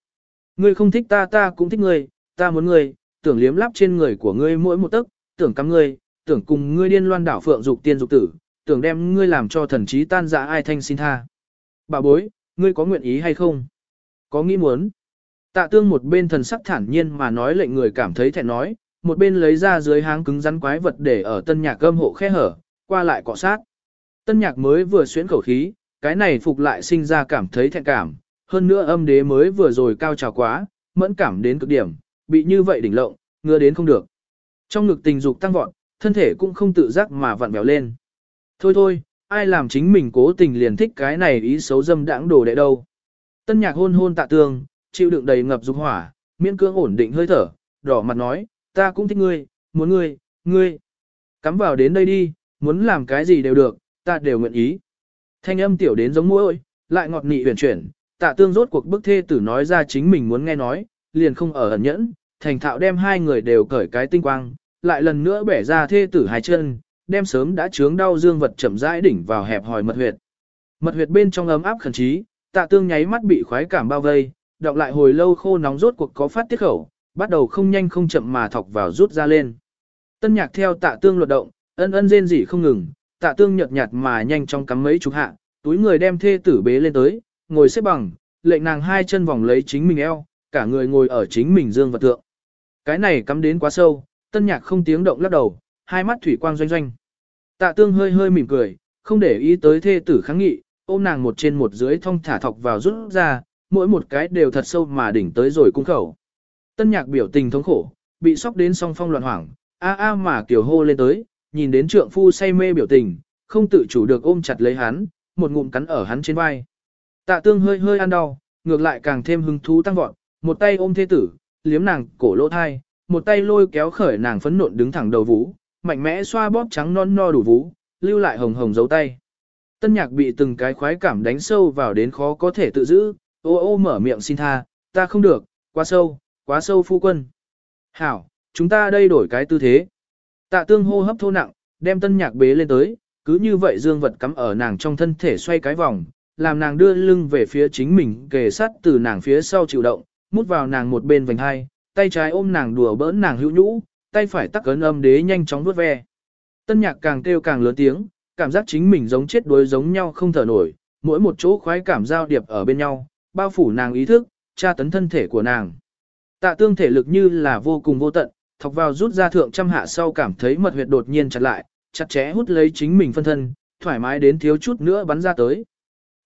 A: Ngươi không thích ta ta cũng thích ngươi, ta muốn ngươi, tưởng liếm lắp trên người của ngươi mỗi một tấc, tưởng cắm ngươi, tưởng cùng ngươi điên loan đảo phượng dục tiên dục tử, tưởng đem ngươi làm cho thần trí tan dã ai thanh xin tha. Bà bối, ngươi có nguyện ý hay không? Có nghĩ muốn? Tạ tương một bên thần sắc thản nhiên mà nói lệnh người cảm thấy thẹn nói, một bên lấy ra dưới háng cứng rắn quái vật để ở tân nhạc gâm hộ khe hở, qua lại cọ sát. Tân nhạc mới vừa xuyến khẩu khí, cái này phục lại sinh ra cảm thấy thẹn cảm, hơn nữa âm đế mới vừa rồi cao trào quá, mẫn cảm đến cực điểm, bị như vậy đỉnh lộng, ngứa đến không được. Trong ngực tình dục tăng vọt, thân thể cũng không tự giác mà vặn vẹo lên. Thôi thôi, ai làm chính mình cố tình liền thích cái này ý xấu dâm đãng đồ đệ đâu. Tân nhạc hôn hôn tạ tương, chịu đựng đầy ngập dục hỏa, miễn cưỡng ổn định hơi thở, đỏ mặt nói, ta cũng thích ngươi, muốn ngươi, ngươi. Cắm vào đến đây đi, muốn làm cái gì đều được, ta đều nguyện ý. Thanh âm tiểu đến giống mũi, lại ngọt nị huyền chuyển, tạ tương rốt cuộc bức thê tử nói ra chính mình muốn nghe nói, liền không ở ẩn nhẫn, thành thạo đem hai người đều cởi cái tinh quang, lại lần nữa bẻ ra thê tử hai chân, đem sớm đã chướng đau dương vật chậm rãi đỉnh vào hẹp hòi mật huyệt. Mật huyệt bên trong ấm áp khẩn trí, tạ tương nháy mắt bị khoái cảm bao vây, đọc lại hồi lâu khô nóng rốt cuộc có phát tiết khẩu, bắt đầu không nhanh không chậm mà thọc vào rút ra lên. Tân nhạc theo tạ tương luật động, ân ân rên rỉ không ngừng, tạ tương nhợt nhạt mà nhanh trong cắm mấy chục hạ, túi người đem thê tử bế lên tới, ngồi xếp bằng, lệnh nàng hai chân vòng lấy chính mình eo, cả người ngồi ở chính mình dương vật thượng. Cái này cắm đến quá sâu, tân nhạc không tiếng động lắc đầu, hai mắt thủy quang doanh doanh. Tạ tương hơi hơi mỉm cười, không để ý tới thê tử kháng nghị, ôm nàng một trên một dưới thong thả thọc vào rút ra, mỗi một cái đều thật sâu mà đỉnh tới rồi cung khẩu. Tân nhạc biểu tình thống khổ, bị sóc đến song phong loạn hoảng, a a mà kiểu hô lên tới, nhìn đến trượng phu say mê biểu tình, không tự chủ được ôm chặt lấy hắn, một ngụm cắn ở hắn trên vai. Tạ tương hơi hơi ăn đau, ngược lại càng thêm hứng thú tăng vọt, một tay ôm thế tử, liếm nàng cổ lỗ thai, một tay lôi kéo khởi nàng phấn nộn đứng thẳng đầu vú, mạnh mẽ xoa bóp trắng non no đủ vú, lưu lại hồng hồng dấu tay. Tân nhạc bị từng cái khoái cảm đánh sâu vào đến khó có thể tự giữ, ô ô mở miệng xin tha, ta không được, quá sâu, quá sâu phu quân. Hảo, chúng ta đây đổi cái tư thế. Tạ tương hô hấp thô nặng, đem tân nhạc bế lên tới, cứ như vậy dương vật cắm ở nàng trong thân thể xoay cái vòng, làm nàng đưa lưng về phía chính mình kề sát từ nàng phía sau chịu động, mút vào nàng một bên vành hai, tay trái ôm nàng đùa bỡn nàng hữu nhũ, tay phải tắc ấn âm đế nhanh chóng vuốt ve. Tân nhạc càng kêu càng lớn tiếng, cảm giác chính mình giống chết đuối giống nhau không thở nổi, mỗi một chỗ khoái cảm giao điệp ở bên nhau, bao phủ nàng ý thức, tra tấn thân thể của nàng. Tạ tương thể lực như là vô cùng vô tận, thọc vào rút ra thượng trăm hạ sau cảm thấy mật huyệt đột nhiên chặt lại, chặt chẽ hút lấy chính mình phân thân, thoải mái đến thiếu chút nữa bắn ra tới.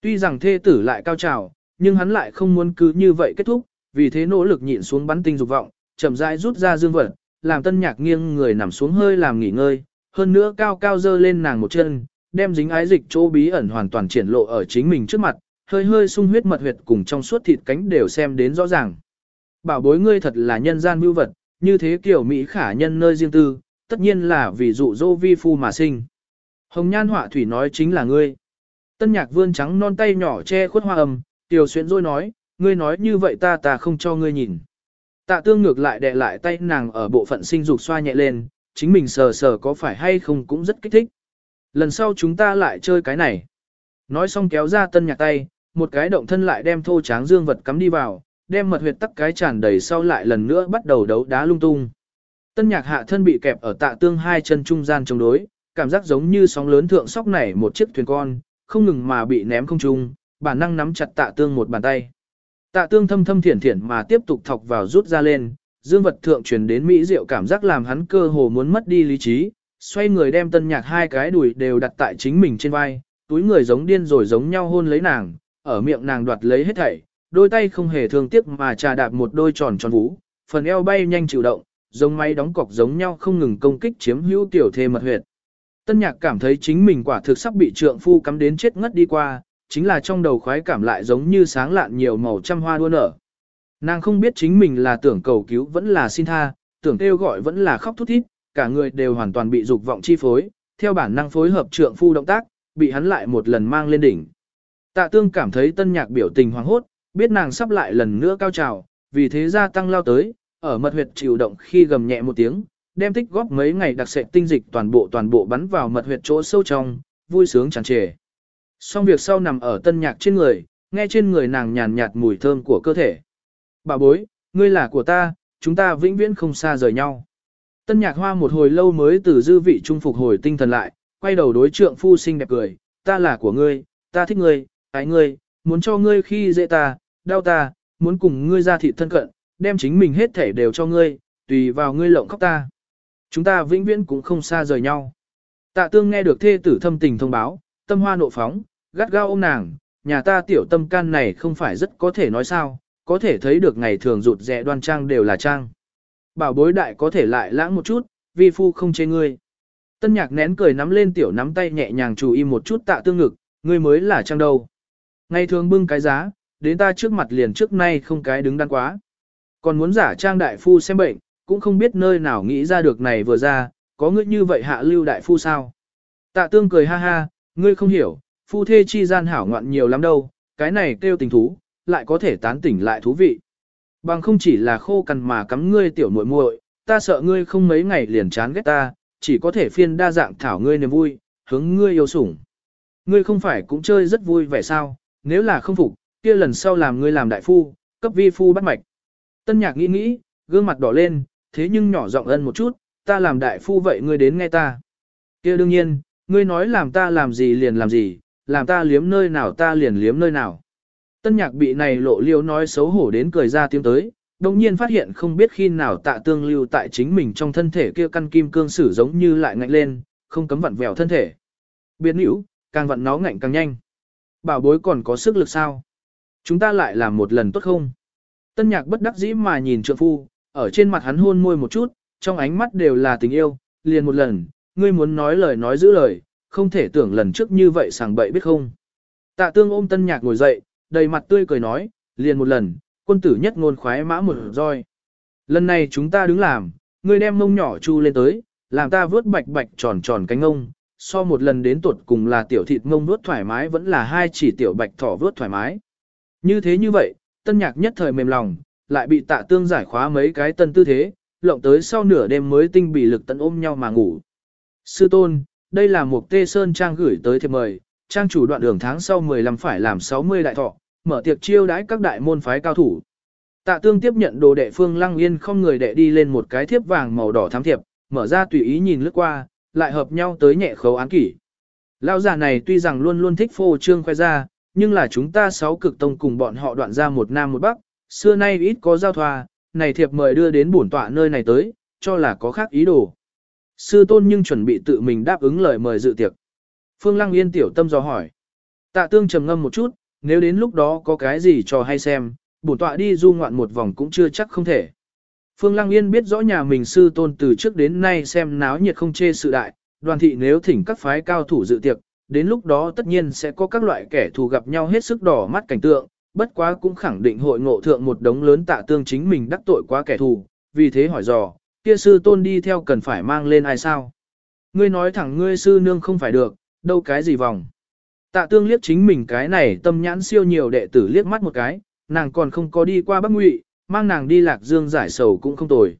A: Tuy rằng thê tử lại cao trào, nhưng hắn lại không muốn cứ như vậy kết thúc, vì thế nỗ lực nhịn xuống bắn tinh dục vọng, chậm rãi rút ra dương vật, làm tân nhạc nghiêng người nằm xuống hơi làm nghỉ ngơi, hơn nữa cao cao dơ lên nàng một chân, đem dính ái dịch chỗ bí ẩn hoàn toàn triển lộ ở chính mình trước mặt, hơi hơi sung huyết mật huyệt cùng trong suốt thịt cánh đều xem đến rõ ràng. Bảo bối ngươi thật là nhân gian mưu vật, như thế kiểu Mỹ khả nhân nơi riêng tư, tất nhiên là vì dụ dỗ vi phu mà sinh. Hồng nhan họa thủy nói chính là ngươi. Tân nhạc vươn trắng non tay nhỏ che khuất hoa âm, tiểu xuyên rồi nói, ngươi nói như vậy ta ta không cho ngươi nhìn. Tạ tương ngược lại đè lại tay nàng ở bộ phận sinh dục xoa nhẹ lên, chính mình sờ sờ có phải hay không cũng rất kích thích. Lần sau chúng ta lại chơi cái này. Nói xong kéo ra tân nhạc tay, một cái động thân lại đem thô tráng dương vật cắm đi vào, đem mật huyệt tắc cái tràn đầy sau lại lần nữa bắt đầu đấu đá lung tung. Tân nhạc hạ thân bị kẹp ở tạ tương hai chân trung gian chống đối, cảm giác giống như sóng lớn thượng sóc nảy một chiếc thuyền con, không ngừng mà bị ném không trung, bản năng nắm chặt tạ tương một bàn tay. Tạ tương thâm thâm thiển thiển mà tiếp tục thọc vào rút ra lên, dương vật thượng truyền đến mỹ diệu cảm giác làm hắn cơ hồ muốn mất đi lý trí, xoay người đem tân nhạc hai cái đùi đều đặt tại chính mình trên vai, túi người giống điên rồi giống nhau hôn lấy nàng, ở miệng nàng đoạt lấy hết thảy, đôi tay không hề thương tiếc mà trà đạp một đôi tròn tròn vũ, phần eo bay nhanh chịu động, giống máy đóng cọc giống nhau không ngừng công kích chiếm hữu tiểu thê mật huyệt. Tân nhạc cảm thấy chính mình quả thực sắp bị trượng phu cắm đến chết ngất đi qua, chính là trong đầu khoái cảm lại giống như sáng lạn nhiều màu trăm hoa đua nở. Nàng không biết chính mình là tưởng cầu cứu vẫn là xin tha, tưởng kêu gọi vẫn là khóc thút thít, cả người đều hoàn toàn bị dục vọng chi phối, theo bản năng phối hợp trượng phu động tác, bị hắn lại một lần mang lên đỉnh. Tạ tương cảm thấy tân nhạc biểu tình hoàng hốt, biết nàng sắp lại lần nữa cao trào, vì thế gia tăng lao tới, ở mật huyệt chịu động khi gầm nhẹ một tiếng, đem tích góp mấy ngày đặc sệt tinh dịch toàn bộ toàn bộ bắn vào mật huyệt chỗ sâu trong, vui sướng tràn trề. Xong việc sau nằm ở tân nhạc trên người, nghe trên người nàng nhàn nhạt mùi thơm của cơ thể. Bà bối, ngươi là của ta, chúng ta vĩnh viễn không xa rời nhau. Tân nhạc hoa một hồi lâu mới từ dư vị trung phục hồi tinh thần lại, quay đầu đối trượng phu sinh đẹp cười, ta là của ngươi, ta thích ngươi, ái ngươi, muốn cho ngươi khi dễ ta, đau ta, muốn cùng ngươi ra thị thân cận, đem chính mình hết thể đều cho ngươi, tùy vào ngươi lộng khóc ta. Chúng ta vĩnh viễn cũng không xa rời nhau. Tạ tương nghe được thê tử thâm tình thông báo, tâm hoa nộ phóng, gắt gao ôm nàng, nhà ta tiểu tâm can này không phải rất có thể nói sao, có thể thấy được ngày thường rụt rẻ đoan trang đều là trang. Bảo bối đại có thể lại lãng một chút, vi phu không chê ngươi. Tân nhạc nén cười nắm lên tiểu nắm tay nhẹ nhàng chú ý một chút tạ tương ngực, ngươi mới là trang đâu. Ngày thường bưng cái giá, đến ta trước mặt liền trước nay không cái đứng đắn quá. Còn muốn giả trang đại phu xem bệnh, cũng không biết nơi nào nghĩ ra được này vừa ra, có ngươi như vậy hạ lưu đại phu sao. Tạ tương cười ha ha, ngươi không hiểu, phu thê chi gian hảo ngoạn nhiều lắm đâu, cái này kêu tình thú, lại có thể tán tỉnh lại thú vị. Bằng không chỉ là khô cằn mà cắm ngươi tiểu muội muội, ta sợ ngươi không mấy ngày liền chán ghét ta, chỉ có thể phiên đa dạng thảo ngươi niềm vui, hướng ngươi yêu sủng. Ngươi không phải cũng chơi rất vui vẻ sao, nếu là không phục, kia lần sau làm ngươi làm đại phu, cấp vi phu bắt mạch. Tân nhạc nghĩ nghĩ, gương mặt đỏ lên, thế nhưng nhỏ giọng ân một chút, ta làm đại phu vậy ngươi đến nghe ta. Kia đương nhiên, ngươi nói làm ta làm gì liền làm gì, làm ta liếm nơi nào ta liền liếm nơi nào. Tân nhạc bị này lộ liêu nói xấu hổ đến cười ra tiếng tới, đồng nhiên phát hiện không biết khi nào tạ tương lưu tại chính mình trong thân thể kia căn kim cương sử giống như lại ngạnh lên, không cấm vặn vẹo thân thể. Biến hữu, càng vặn nó ngạnh càng nhanh. Bảo bối còn có sức lực sao? Chúng ta lại làm một lần tốt không? Tân nhạc bất đắc dĩ mà nhìn trượng phu, ở trên mặt hắn hôn môi một chút, trong ánh mắt đều là tình yêu, liền một lần, ngươi muốn nói lời nói giữ lời, không thể tưởng lần trước như vậy sảng bậy biết không. Tạ tương ôm tân nhạc ngồi dậy, đầy mặt tươi cười nói, liền một lần, quân tử nhất ngôn khoái mã một roi. Lần này chúng ta đứng làm, ngươi đem mông nhỏ chu lên tới, làm ta vớt bạch bạch tròn tròn cánh ngông, so một lần đến tuột cùng là tiểu thịt mông vớt thoải mái vẫn là hai chỉ tiểu bạch thỏ vớt thoải mái. Như thế như vậy, tân nhạc nhất thời mềm lòng, lại bị tạ tương giải khóa mấy cái tân tư thế, lộng tới sau nửa đêm mới tinh bị lực tận ôm nhau mà ngủ. Sư tôn, đây là một tê sơn trang gửi tới thiệp mời, trang chủ đoạn đường tháng sau 15 phải làm 60 đại thọ, mở tiệc chiêu đãi các đại môn phái cao thủ. Tạ tương tiếp nhận đồ đệ phương lăng yên không người đệ đi lên một cái thiếp vàng màu đỏ thám thiệp, mở ra tùy ý nhìn lướt qua, lại hợp nhau tới nhẹ khấu án kỷ. Lão già này tuy rằng luôn luôn thích phô trương khoe ra, nhưng là chúng ta sáu cực tông cùng bọn họ đoạn ra một nam một bắc, xưa nay ít có giao thoa, này thiệp mời đưa đến bổn tọa nơi này tới, cho là có khác ý đồ. Sư tôn nhưng chuẩn bị tự mình đáp ứng lời mời dự tiệc. Phương Lăng Yên tiểu tâm do hỏi. Tạ tương trầm ngâm một chút, nếu đến lúc đó có cái gì cho hay xem, bổn tọa đi du ngoạn một vòng cũng chưa chắc không thể. Phương Lăng Yên biết rõ nhà mình sư tôn từ trước đến nay xem náo nhiệt không chê sự đại, đoàn thị nếu thỉnh các phái cao thủ dự tiệc, đến lúc đó tất nhiên sẽ có các loại kẻ thù gặp nhau hết sức đỏ mắt cảnh tượng, bất quá cũng khẳng định hội ngộ thượng một đống lớn tạ tương chính mình đắc tội quá kẻ thù, vì thế hỏi dò, kia sư tôn đi theo cần phải mang lên ai sao? Ngươi nói thẳng ngươi sư nương không phải được, đâu cái gì vòng. Tạ tương liếc chính mình cái này tâm nhãn siêu nhiều đệ tử liếc mắt một cái, nàng còn không có đi qua Bắc Ngụy, mang nàng đi lạc dương giải sầu cũng không tồi.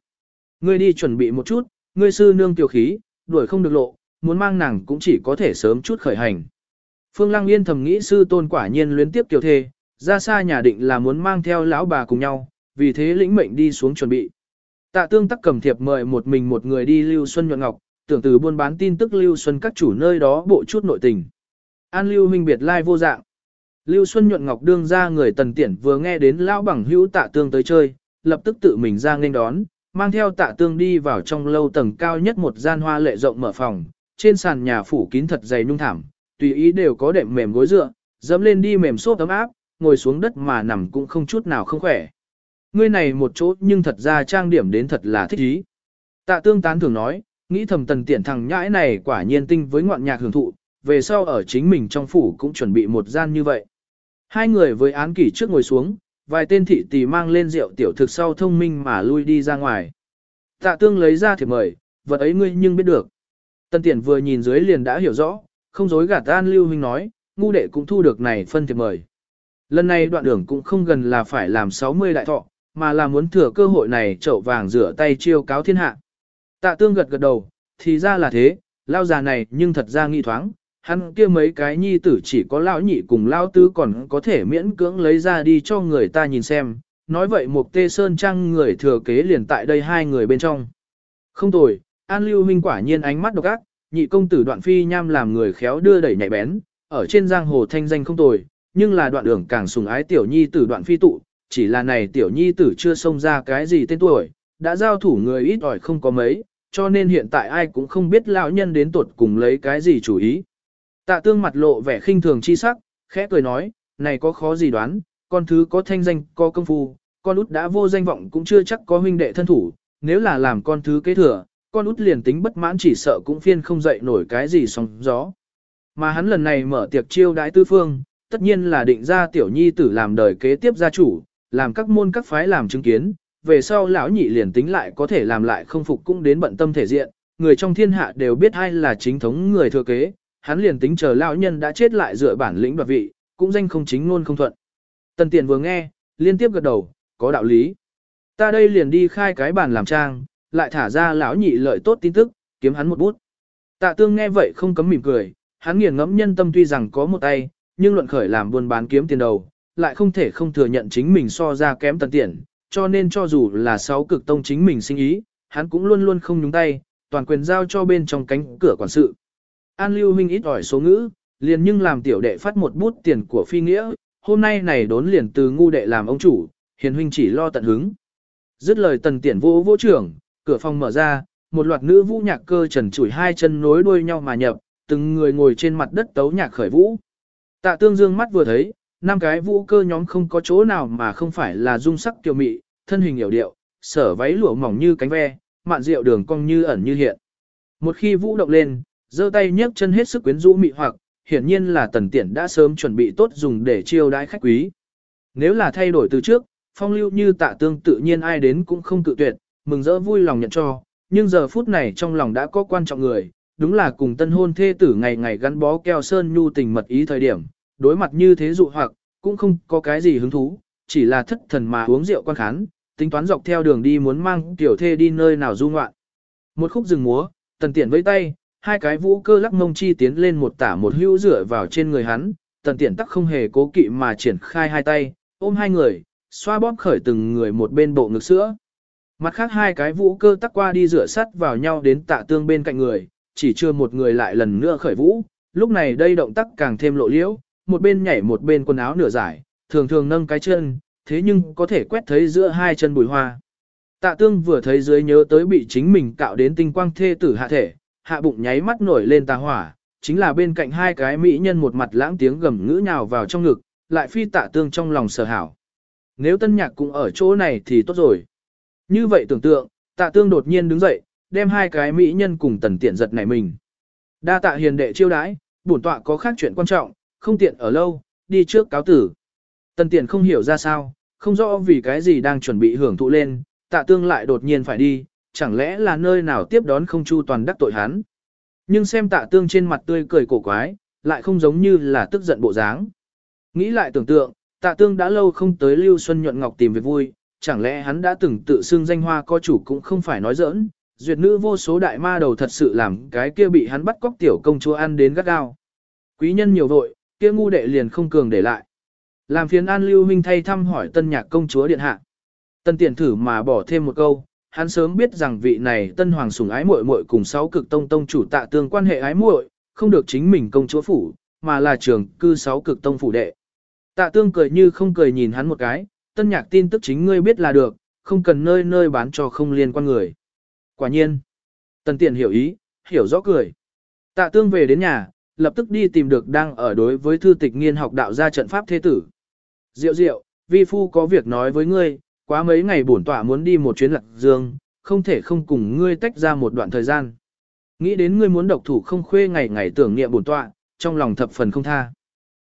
A: Ngươi đi chuẩn bị một chút, ngươi sư nương tiểu khí, đuổi không được lộ, muốn mang nàng cũng chỉ có thể sớm chút khởi hành. Phương Lăng Yên thầm nghĩ sư tôn quả nhiên luyến tiếp tiểu thê, ra xa nhà định là muốn mang theo lão bà cùng nhau, vì thế lĩnh mệnh đi xuống chuẩn bị. Tạ tương tắc cầm thiệp mời một mình một người đi Lưu Xuân nhuận ngọc, tưởng từ buôn bán tin tức Lưu Xuân các chủ nơi đó bộ chút nội tình. An Lưu huynh biệt lai vô dạng. Lưu Xuân nhuận ngọc đương ra người tần tiển vừa nghe đến lão bằng hữu tạ tương tới chơi, lập tức tự mình ra nghênh đón, mang theo tạ tương đi vào trong lâu tầng cao nhất một gian hoa lệ rộng mở phòng, trên sàn nhà phủ kín thật dày nhung thảm, tùy ý đều có đệm mềm gối dựa, dẫm lên đi mềm xốp ấm áp, ngồi xuống đất mà nằm cũng không chút nào không khỏe. Ngươi này một chỗ nhưng thật ra trang điểm đến thật là thích ý. Tạ tương tán thường nói, nghĩ thầm tần tiện thằng nhãi này quả nhiên tinh với ngoạn nhạc hưởng thụ, về sau ở chính mình trong phủ cũng chuẩn bị một gian như vậy. Hai người với án kỷ trước ngồi xuống, vài tên thị tỳ mang lên rượu tiểu thực sau thông minh mà lui đi ra ngoài. Tạ tương lấy ra thiệp mời, vật ấy ngươi nhưng biết được. Tần tiện vừa nhìn dưới liền đã hiểu rõ, không dối gạt an lưu huynh nói, ngu đệ cũng thu được này phân thiệp mời. Lần này đoạn đường cũng không gần là phải làm 60 đại thọ, mà là muốn thừa cơ hội này chậu vàng rửa tay chiêu cáo thiên hạ. Tạ tương gật gật đầu, thì ra là thế, lao già này nhưng thật ra nghi thoáng, hắn kia mấy cái nhi tử chỉ có lão nhị cùng lão tứ còn có thể miễn cưỡng lấy ra đi cho người ta nhìn xem, nói vậy một tê sơn trăng người thừa kế liền tại đây hai người bên trong. Không tồi, An Lưu Minh quả nhiên ánh mắt độc ác, nhị công tử đoạn phi nham làm người khéo đưa đẩy nhạy bén, ở trên giang hồ thanh danh không tồi, nhưng là đoạn đường càng sùng ái tiểu nhi tử đoạn phi tụ, chỉ là này tiểu nhi tử chưa xông ra cái gì tên tuổi, đã giao thủ người ít ỏi không có mấy, cho nên hiện tại ai cũng không biết lão nhân đến tuột cùng lấy cái gì chủ ý. Tạ tương mặt lộ vẻ khinh thường chi sắc, khẽ cười nói, này có khó gì đoán, con thứ có thanh danh, có công phu, con út đã vô danh vọng cũng chưa chắc có huynh đệ thân thủ, nếu là làm con thứ kế thừa, con út liền tính bất mãn chỉ sợ cũng phiên không dậy nổi cái gì sóng gió. Mà hắn lần này mở tiệc chiêu đãi tư phương, tất nhiên là định ra tiểu nhi tử làm đời kế tiếp gia chủ, làm các môn các phái làm chứng kiến, về sau lão nhị liền tính lại có thể làm lại không phục cũng đến bận tâm thể diện, người trong thiên hạ đều biết ai là chính thống người thừa kế, hắn liền tính chờ lão nhân đã chết lại dựa bản lĩnh đoạt vị, cũng danh không chính luôn không thuận. Tần Tiền vừa nghe, liên tiếp gật đầu, có đạo lý. Ta đây liền đi khai cái bàn làm trang, lại thả ra lão nhị lợi tốt tin tức, kiếm hắn một bút. Tạ Tương nghe vậy không cấm mỉm cười, hắn nghiền ngẫm nhân tâm tuy rằng có một tay, nhưng luận khởi làm buôn bán kiếm tiền đầu, lại không thể không thừa nhận chính mình so ra kém tần tiền, cho nên cho dù là sáu cực tông chính mình sinh ý, hắn cũng luôn luôn không nhúng tay, toàn quyền giao cho bên trong cánh cửa quản sự. An Lưu Minh ít ỏi số ngữ, liền nhưng làm tiểu đệ phát một bút tiền của phi nghĩa, hôm nay này đốn liền từ ngu đệ làm ông chủ, hiền huynh chỉ lo tận hứng. Dứt lời tần tiện vô vô trưởng, cửa phòng mở ra, một loạt nữ vũ nhạc cơ trần chủi hai chân nối đuôi nhau mà nhập, từng người ngồi trên mặt đất tấu nhạc khởi vũ. Tạ tương dương mắt vừa thấy, năm cái vũ cơ nhóm không có chỗ nào mà không phải là dung sắc kiều mị, thân hình hiểu điệu, sở váy lụa mỏng như cánh ve, mạn rượu đường cong như ẩn như hiện. Một khi vũ động lên, giơ tay nhấc chân hết sức quyến rũ mị hoặc, hiển nhiên là tần tiện đã sớm chuẩn bị tốt dùng để chiêu đãi khách quý. Nếu là thay đổi từ trước, phong lưu như tạ tương tự nhiên ai đến cũng không cự tuyệt, mừng rỡ vui lòng nhận cho, nhưng giờ phút này trong lòng đã có quan trọng người, đúng là cùng tân hôn thê tử ngày ngày gắn bó keo sơn nhu tình mật ý thời điểm, đối mặt như thế dụ hoặc, cũng không có cái gì hứng thú, chỉ là thất thần mà uống rượu quan khán, tính toán dọc theo đường đi muốn mang tiểu thê đi nơi nào du ngoạn. Một khúc rừng múa, tần tiện với tay, hai cái vũ cơ lắc mông chi tiến lên một tả một hữu rửa vào trên người hắn, tần tiện tắc không hề cố kỵ mà triển khai hai tay, ôm hai người, xoa bóp khởi từng người một bên bộ ngực sữa. Mặt khác hai cái vũ cơ tắc qua đi rửa sắt vào nhau đến tạ tương bên cạnh người, chỉ chưa một người lại lần nữa khởi vũ, lúc này đây động tác càng thêm lộ liễu, một bên nhảy một bên quần áo nửa giải, thường thường nâng cái chân, thế nhưng có thể quét thấy giữa hai chân bùi hoa. Tạ tương vừa thấy dưới nhớ tới bị chính mình cạo đến tinh quang thê tử hạ thể, hạ bụng nháy mắt nổi lên tà hỏa, chính là bên cạnh hai cái mỹ nhân một mặt lãng tiếng gầm ngữ nhào vào trong ngực, lại phi tạ tương trong lòng sở hảo. Nếu tân nhạc cũng ở chỗ này thì tốt rồi. Như vậy tưởng tượng, tạ tương đột nhiên đứng dậy, đem hai cái mỹ nhân cùng tần tiện giật nảy mình. Đa tạ hiền đệ chiêu đãi, bổn tọa có khác chuyện quan trọng, không tiện ở lâu, đi trước cáo tử. Tần tiện không hiểu ra sao, không rõ vì cái gì đang chuẩn bị hưởng thụ lên, tạ tương lại đột nhiên phải đi, chẳng lẽ là nơi nào tiếp đón không chu toàn đắc tội hắn. Nhưng xem tạ tương trên mặt tươi cười cổ quái, lại không giống như là tức giận bộ dáng. Nghĩ lại tưởng tượng, tạ tương đã lâu không tới Lưu Xuân Nhuận Ngọc tìm việc vui, chẳng lẽ hắn đã từng tự xưng danh hoa có chủ cũng không phải nói giỡn, duyệt nữ vô số đại ma đầu thật sự làm cái kia bị hắn bắt cóc tiểu công chúa ăn đến gắt gao. Quý nhân nhiều vội, kia ngu đệ liền không cường để lại. Làm phiền an lưu huynh thay thăm hỏi tân nhạc công chúa điện hạ. Tân tiền thử mà bỏ thêm một câu, hắn sớm biết rằng vị này tân hoàng sủng ái muội muội cùng sáu cực tông tông chủ tạ tương quan hệ ái muội, không được chính mình công chúa phủ, mà là trường cư sáu cực tông phủ đệ. Tạ tương cười như không cười nhìn hắn một cái, tân nhạc tin tức chính ngươi biết là được, không cần nơi nơi bán cho không liên quan người. Quả nhiên, tân tiền hiểu ý, hiểu rõ cười. Tạ tương về đến nhà, lập tức đi tìm được đang ở đối với thư tịch nghiên học đạo gia trận pháp thế tử. Diệu diệu, vi phu có việc nói với ngươi, quá mấy ngày bổn tọa muốn đi một chuyến lạc dương, không thể không cùng ngươi tách ra một đoạn thời gian. Nghĩ đến ngươi muốn độc thủ không khuê ngày ngày tưởng niệm bổn tọa, trong lòng thập phần không tha.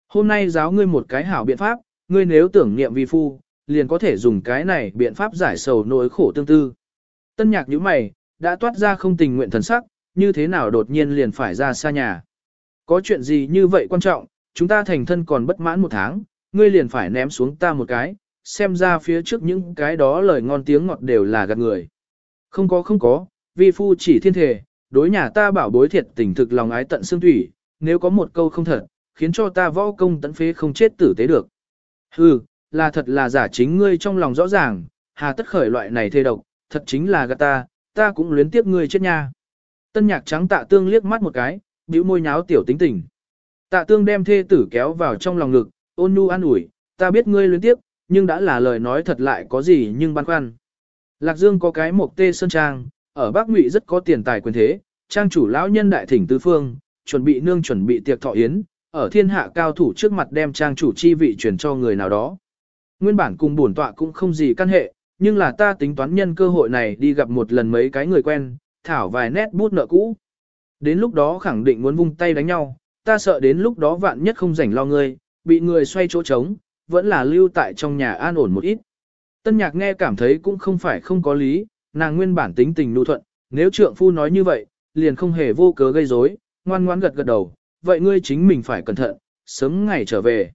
A: Hôm nay giáo ngươi một cái hảo biện pháp, ngươi nếu tưởng niệm vi phu, liền có thể dùng cái này biện pháp giải sầu nỗi khổ tương tư. Tân nhạc như mày, đã toát ra không tình nguyện thần sắc, như thế nào đột nhiên liền phải ra xa nhà. Có chuyện gì như vậy quan trọng, chúng ta thành thân còn bất mãn một tháng, ngươi liền phải ném xuống ta một cái, xem ra phía trước những cái đó lời ngon tiếng ngọt đều là gạt người. Không có không có, vi phu chỉ thiên thể, đối nhà ta bảo bối thiệt tình thực lòng ái tận xương thủy, nếu có một câu không thật, khiến cho ta võ công tận phế không chết tử tế được. Hừ, là thật là giả chính ngươi trong lòng rõ ràng, hà tất khởi loại này thê độc, thật chính là gạt ta, ta cũng luyến tiếc ngươi chết nha. Tân nhạc trắng tạ tương liếc mắt một cái, bĩu môi nháo tiểu tính tình. Tạ tương đem thê tử kéo vào trong lòng ngực, ôn nhu an ủi, ta biết ngươi luyến tiếp, nhưng đã là lời nói thật lại có gì nhưng băn khoăn. Lạc Dương có cái mộc tê sơn trang, ở Bắc Ngụy rất có tiền tài quyền thế, trang chủ lão nhân đại thỉnh tứ phương, chuẩn bị nương chuẩn bị tiệc thọ yến, ở thiên hạ cao thủ trước mặt đem trang chủ chi vị chuyển cho người nào đó. Nguyên bản cùng bổn tọa cũng không gì căn hệ, nhưng là ta tính toán nhân cơ hội này đi gặp một lần mấy cái người quen, thảo vài nét bút nợ cũ. Đến lúc đó khẳng định muốn vung tay đánh nhau, ta sợ đến lúc đó vạn nhất không rảnh lo ngươi, bị người xoay chỗ trống, vẫn là lưu tại trong nhà an ổn một ít. Tân nhạc nghe cảm thấy cũng không phải không có lý, nàng nguyên bản tính tình nụ thuận, nếu trượng phu nói như vậy, liền không hề vô cớ gây rối, ngoan ngoãn gật gật đầu, vậy ngươi chính mình phải cẩn thận, sớm ngày trở về.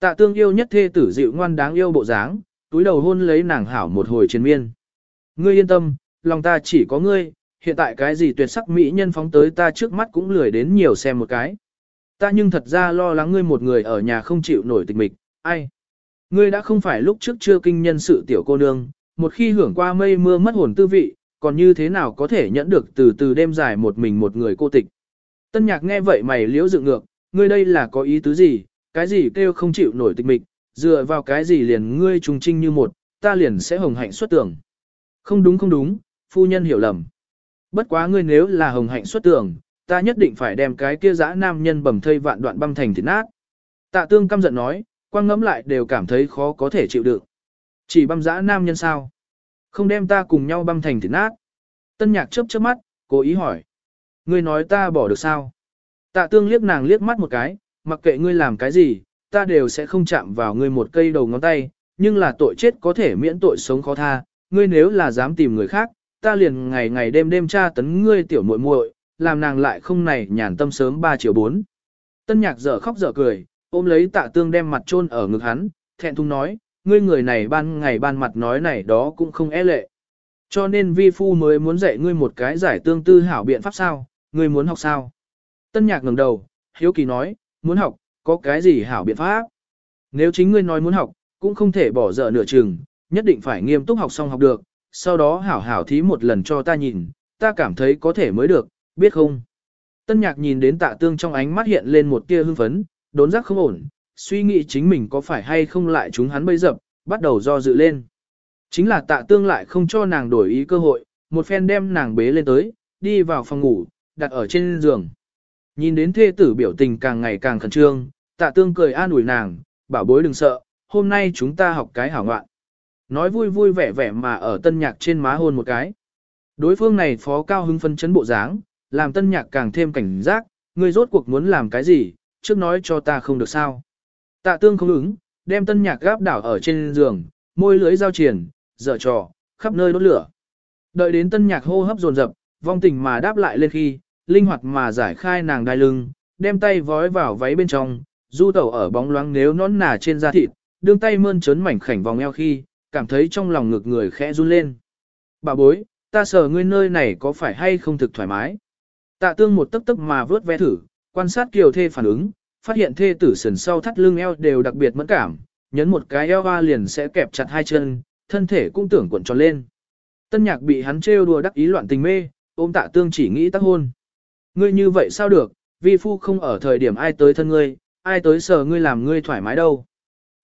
A: Tạ tương yêu nhất thê tử dịu ngoan đáng yêu bộ dáng, túi đầu hôn lấy nàng hảo một hồi trên miên. Ngươi yên tâm, lòng ta chỉ có ngươi, hiện tại cái gì tuyệt sắc mỹ nhân phóng tới ta trước mắt cũng lười đến nhiều xem một cái. Ta nhưng thật ra lo lắng ngươi một người ở nhà không chịu nổi tịch mịch, ai? Ngươi đã không phải lúc trước chưa kinh nhân sự tiểu cô nương, một khi hưởng qua mây mưa mất hồn tư vị, còn như thế nào có thể nhẫn được từ từ đêm dài một mình một người cô tịch. Tân nhạc nghe vậy mày liễu dựng ngược, ngươi đây là có ý tứ gì, cái gì kêu không chịu nổi tịch mịch, dựa vào cái gì liền ngươi trùng trinh như một, ta liền sẽ hồng hạnh xuất tưởng. Không đúng không đúng, phu nhân hiểu lầm. Bất quá ngươi nếu là hồng hạnh xuất tưởng, ta nhất định phải đem cái kia dã nam nhân bầm thây vạn đoạn băng thành thịt nát. Tạ tương căm giận nói, quang ngẫm lại đều cảm thấy khó có thể chịu đựng. Chỉ băm dã nam nhân sao? Không đem ta cùng nhau băm thành thịt nát. Tân nhạc chớp chớp mắt, cố ý hỏi. Ngươi nói ta bỏ được sao? Tạ tương liếc nàng liếc mắt một cái, mặc kệ ngươi làm cái gì, ta đều sẽ không chạm vào ngươi một cây đầu ngón tay, nhưng là tội chết có thể miễn tội sống khó tha, ngươi nếu là dám tìm người khác, ta liền ngày ngày đêm đêm tra tấn ngươi tiểu muội muội, làm nàng lại không này nhàn tâm sớm 3 triệu 4. Tân nhạc dở khóc dở cười, ôm lấy tạ tương đem mặt chôn ở ngực hắn, thẹn thùng nói, ngươi người này ban ngày ban mặt nói này đó cũng không e lệ. Cho nên vi phu mới muốn dạy ngươi một cái giải tương tư hảo biện pháp sao, ngươi muốn học sao? Tân nhạc ngẩng đầu, hiếu kỳ nói, muốn học, có cái gì hảo biện pháp? Nếu chính ngươi nói muốn học, cũng không thể bỏ dở nửa chừng, nhất định phải nghiêm túc học xong học được, sau đó hảo hảo thí một lần cho ta nhìn, ta cảm thấy có thể mới được, biết không? Tân nhạc nhìn đến tạ tương trong ánh mắt hiện lên một tia hưng phấn, đốn giác không ổn, suy nghĩ chính mình có phải hay không lại chúng hắn bây dập, bắt đầu do dự lên. Chính là tạ tương lại không cho nàng đổi ý cơ hội, một phen đem nàng bế lên tới, đi vào phòng ngủ, đặt ở trên giường. Nhìn đến thê tử biểu tình càng ngày càng khẩn trương, tạ tương cười an ủi nàng, bảo bối đừng sợ, hôm nay chúng ta học cái hảo ngoạn. Nói vui vui vẻ vẻ mà ở tân nhạc trên má hôn một cái. Đối phương này phó cao hứng phân chấn bộ dáng, làm tân nhạc càng thêm cảnh giác, ngươi rốt cuộc muốn làm cái gì, trước nói cho ta không được sao. Tạ tương không ứng, đem tân nhạc gáp đảo ở trên giường, môi lưới giao triển, dở trò, khắp nơi đốt lửa. Đợi đến tân nhạc hô hấp dồn dập, vong tình mà đáp lại lên khi, linh hoạt mà giải khai nàng đai lưng, đem tay vói vào váy bên trong, du tẩu ở bóng loáng nếu nón nà trên da thịt, đương tay mơn trớn mảnh khảnh vòng eo khi, cảm thấy trong lòng ngực người khẽ run lên. Bà bối, ta sờ ngươi nơi này có phải hay không thực thoải mái? Tạ tương một tấc tấc mà vớt ve thử, quan sát kiều thê phản ứng, phát hiện thê tử sườn sau thắt lưng eo đều đặc biệt mẫn cảm, nhấn một cái eo hoa liền sẽ kẹp chặt hai chân, thân thể cũng tưởng cuộn tròn lên. Tân nhạc bị hắn trêu đùa đắc ý loạn tình mê, ôm tạ tương chỉ nghĩ tác hôn. Ngươi như vậy sao được, vi phu không ở thời điểm ai tới thân ngươi, ai tới sờ ngươi làm ngươi thoải mái đâu.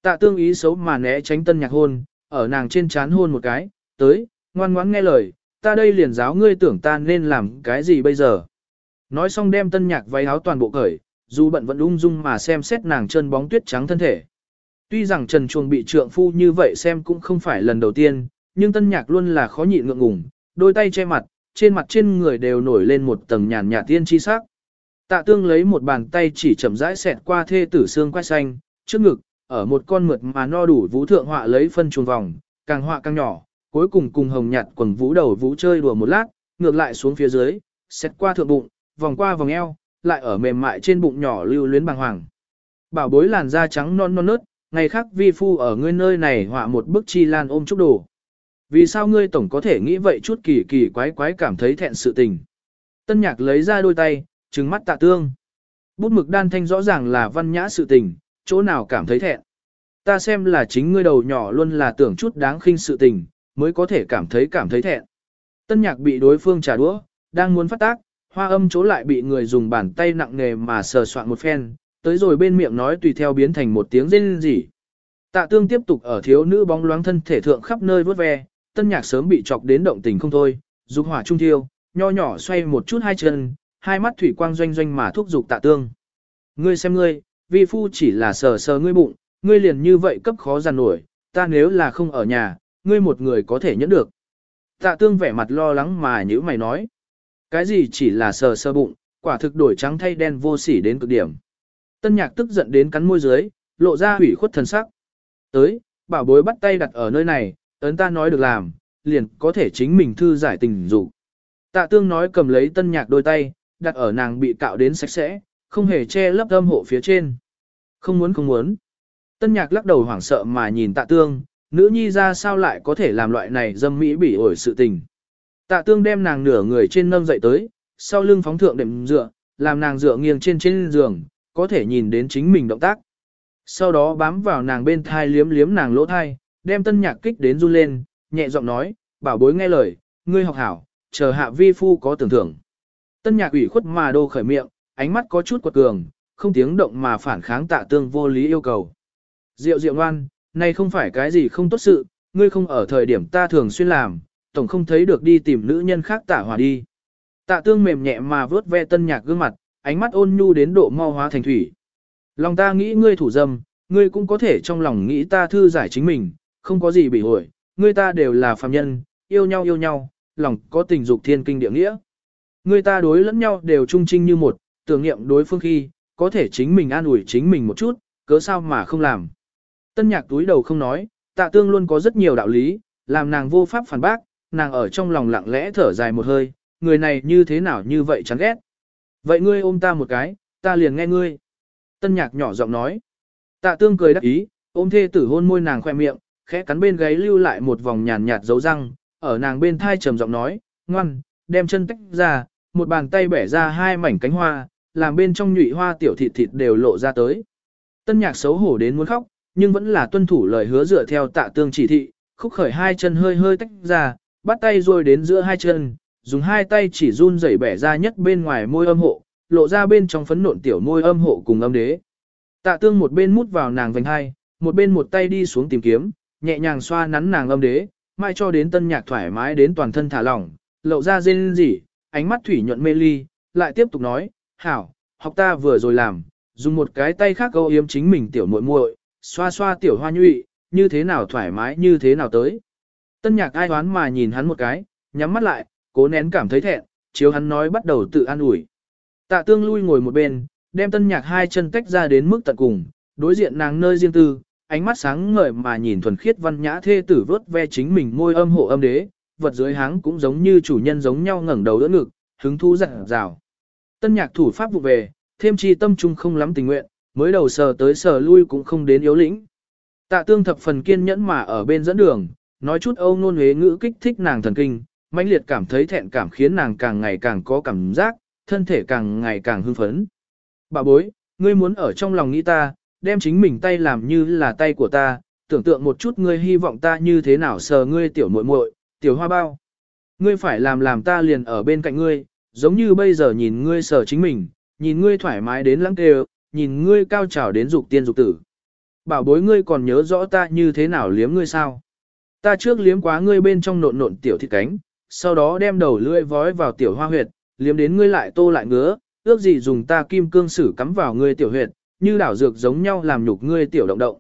A: Tạ tương ý xấu mà né tránh tân nhạc hôn, ở nàng trên chán hôn một cái, tới, ngoan ngoãn nghe lời, ta đây liền giáo ngươi tưởng ta nên làm cái gì bây giờ. Nói xong đem tân nhạc váy áo toàn bộ cởi, dù bận vẫn ung dung mà xem xét nàng chân bóng tuyết trắng thân thể. Tuy rằng Trần Chuồng bị trượng phu như vậy xem cũng không phải lần đầu tiên, nhưng tân nhạc luôn là khó nhịn ngượng ngùng, đôi tay che mặt, trên mặt trên người đều nổi lên một tầng nhàn nhạt tiên chi sắc. Tạ tương lấy một bàn tay chỉ chậm rãi xẹt qua thê tử xương quai xanh, trước ngực, ở một con mượt mà no đủ vũ thượng họa lấy phân chuồng vòng, càng họa càng nhỏ, cuối cùng cùng hồng nhạt quần vũ đầu vũ chơi đùa một lát, ngược lại xuống phía dưới, xét qua thượng bụng, vòng qua vòng eo, lại ở mềm mại trên bụng nhỏ lưu luyến bàng hoàng. Bảo bối làn da trắng non non nớt, ngày khác vi phu ở ngươi nơi này họa một bức chi lan ôm chúc đồ. Vì sao ngươi tổng có thể nghĩ vậy chút kỳ kỳ quái quái cảm thấy thẹn sự tình. Tân nhạc lấy ra đôi tay, trừng mắt tạ tương. Bút mực đan thanh rõ ràng là văn nhã sự tình, chỗ nào cảm thấy thẹn. Ta xem là chính ngươi đầu nhỏ luôn là tưởng chút đáng khinh sự tình, mới có thể cảm thấy cảm thấy thẹn. Tân nhạc bị đối phương trả đũa, đang muốn phát tác, hoa âm chỗ lại bị người dùng bàn tay nặng nề mà sờ soạn một phen, tới rồi bên miệng nói tùy theo biến thành một tiếng rên rỉ. Tạ tương tiếp tục ở thiếu nữ bóng loáng thân thể thượng khắp nơi vớt ve, tân nhạc sớm bị chọc đến động tình không thôi, dục hỏa trung thiêu, nho nhỏ xoay một chút hai chân, hai mắt thủy quang doanh doanh mà thúc dục tạ tương. Ngươi xem ngươi, vi phu chỉ là sờ sờ ngươi bụng, ngươi liền như vậy cấp khó giàn nổi, ta nếu là không ở nhà, ngươi một người có thể nhẫn được. Tạ tương vẻ mặt lo lắng mà như mày nói. Cái gì chỉ là sờ sờ bụng, quả thực đổi trắng thay đen vô sỉ đến cực điểm. Tân nhạc tức giận đến cắn môi dưới, lộ ra hủy khuất thần sắc. Tới, bảo bối bắt tay đặt ở nơi này, ấn ta nói được làm, liền có thể chính mình thư giải tình dục. Tạ tương nói cầm lấy tân nhạc đôi tay, đặt ở nàng bị cạo đến sạch sẽ, không hề che lấp âm hộ phía trên. Không muốn không muốn. Tân nhạc lắc đầu hoảng sợ mà nhìn tạ tương, nữ nhi ra sao lại có thể làm loại này dâm mỹ bỉ ổi sự tình. Tạ tương đem nàng nửa người trên nâng dậy tới, sau lưng phóng thượng đệm dựa, làm nàng dựa nghiêng trên trên giường, có thể nhìn đến chính mình động tác. Sau đó bám vào nàng bên thai liếm liếm nàng lỗ thai, đem tân nhạc kích đến run lên, nhẹ giọng nói, bảo bối nghe lời, ngươi học hảo, chờ hạ vi phu có tưởng thưởng. Tân nhạc ủy khuất mà đô khởi miệng, ánh mắt có chút quật cường, không tiếng động mà phản kháng tạ tương vô lý yêu cầu. Diệu diệu ngoan, này không phải cái gì không tốt sự, ngươi không ở thời điểm ta thường xuyên làm, tổng không thấy được đi tìm nữ nhân khác tạ hòa đi. Tạ tương mềm nhẹ mà vớt ve tân nhạc gương mặt, ánh mắt ôn nhu đến độ mau hóa thành thủy. Lòng ta nghĩ ngươi thủ dâm, ngươi cũng có thể trong lòng nghĩ ta thư giải chính mình, không có gì bị hội, ngươi ta đều là phàm nhân, yêu nhau yêu nhau, lòng có tình dục thiên kinh địa nghĩa. Ngươi ta đối lẫn nhau đều trung trinh như một, tưởng niệm đối phương khi, có thể chính mình an ủi chính mình một chút, cớ sao mà không làm. Tân nhạc túi đầu không nói, tạ tương luôn có rất nhiều đạo lý, làm nàng vô pháp phản bác, nàng ở trong lòng lặng lẽ thở dài một hơi, người này như thế nào như vậy chán ghét. Vậy ngươi ôm ta một cái, ta liền nghe ngươi. Tân nhạc nhỏ giọng nói. Tạ tương cười đắc ý, ôm thê tử hôn môi nàng khoe miệng, khẽ cắn bên gáy lưu lại một vòng nhàn nhạt dấu răng, ở nàng bên thai trầm giọng nói, ngoan, đem chân tách ra, một bàn tay bẻ ra hai mảnh cánh hoa, làm bên trong nhụy hoa tiểu thịt thịt đều lộ ra tới. Tân nhạc xấu hổ đến muốn khóc, nhưng vẫn là tuân thủ lời hứa dựa theo tạ tương chỉ thị, khúc khởi hai chân hơi hơi tách ra, bắt tay rồi đến giữa hai chân, dùng hai tay chỉ run rẩy bẻ ra nhất bên ngoài môi âm hộ, lộ ra bên trong phấn nộn tiểu môi âm hộ cùng âm đế. Tạ tương một bên mút vào nàng vành hai, một bên một tay đi xuống tìm kiếm, nhẹ nhàng xoa nắn nàng âm đế, mai cho đến tân nhạc thoải mái đến toàn thân thả lỏng, lộ ra rên rỉ, ánh mắt thủy nhuận mê ly, lại tiếp tục nói, hảo, học ta vừa rồi làm, dùng một cái tay khác câu yếm chính mình tiểu muội muội, xoa xoa tiểu hoa nhụy, như thế nào thoải mái như thế nào tới. Tân nhạc ai đoán mà nhìn hắn một cái, nhắm mắt lại, cố nén cảm thấy thẹn, chiếu hắn nói bắt đầu tự an ủi. Tạ tương lui ngồi một bên, đem tân nhạc hai chân tách ra đến mức tận cùng, đối diện nàng nơi riêng tư, ánh mắt sáng ngời mà nhìn thuần khiết văn nhã thê tử vớt ve chính mình môi âm hộ âm đế, vật dưới háng cũng giống như chủ nhân giống nhau ngẩng đầu đỡ ngực, hứng thú dặn rào. Tân nhạc thủ pháp vụ về, thêm chi tâm trung không lắm tình nguyện, mới đầu sờ tới sờ lui cũng không đến yếu lĩnh. Tạ tương thập phần kiên nhẫn mà ở bên dẫn đường, nói chút âu nôn huế ngữ kích thích nàng thần kinh, mãnh liệt cảm thấy thẹn cảm khiến nàng càng ngày càng có cảm giác, thân thể càng ngày càng hưng phấn. Bà bối, ngươi muốn ở trong lòng nghĩ ta, đem chính mình tay làm như là tay của ta, tưởng tượng một chút ngươi hy vọng ta như thế nào sờ ngươi tiểu muội muội, tiểu hoa bao. Ngươi phải làm làm ta liền ở bên cạnh ngươi, giống như bây giờ nhìn ngươi sở chính mình, nhìn ngươi thoải mái đến lãng kêu, nhìn ngươi cao trào đến dục tiên dục tử. Bảo bối ngươi còn nhớ rõ ta như thế nào liếm ngươi sao? Ta trước liếm quá ngươi bên trong nộn nộn tiểu thịt cánh, sau đó đem đầu lưỡi vói vào tiểu hoa huyệt, liếm đến ngươi lại tô lại ngứa, ước gì dùng ta kim cương sử cắm vào ngươi tiểu huyệt, như đảo dược giống nhau làm nhục ngươi tiểu động động.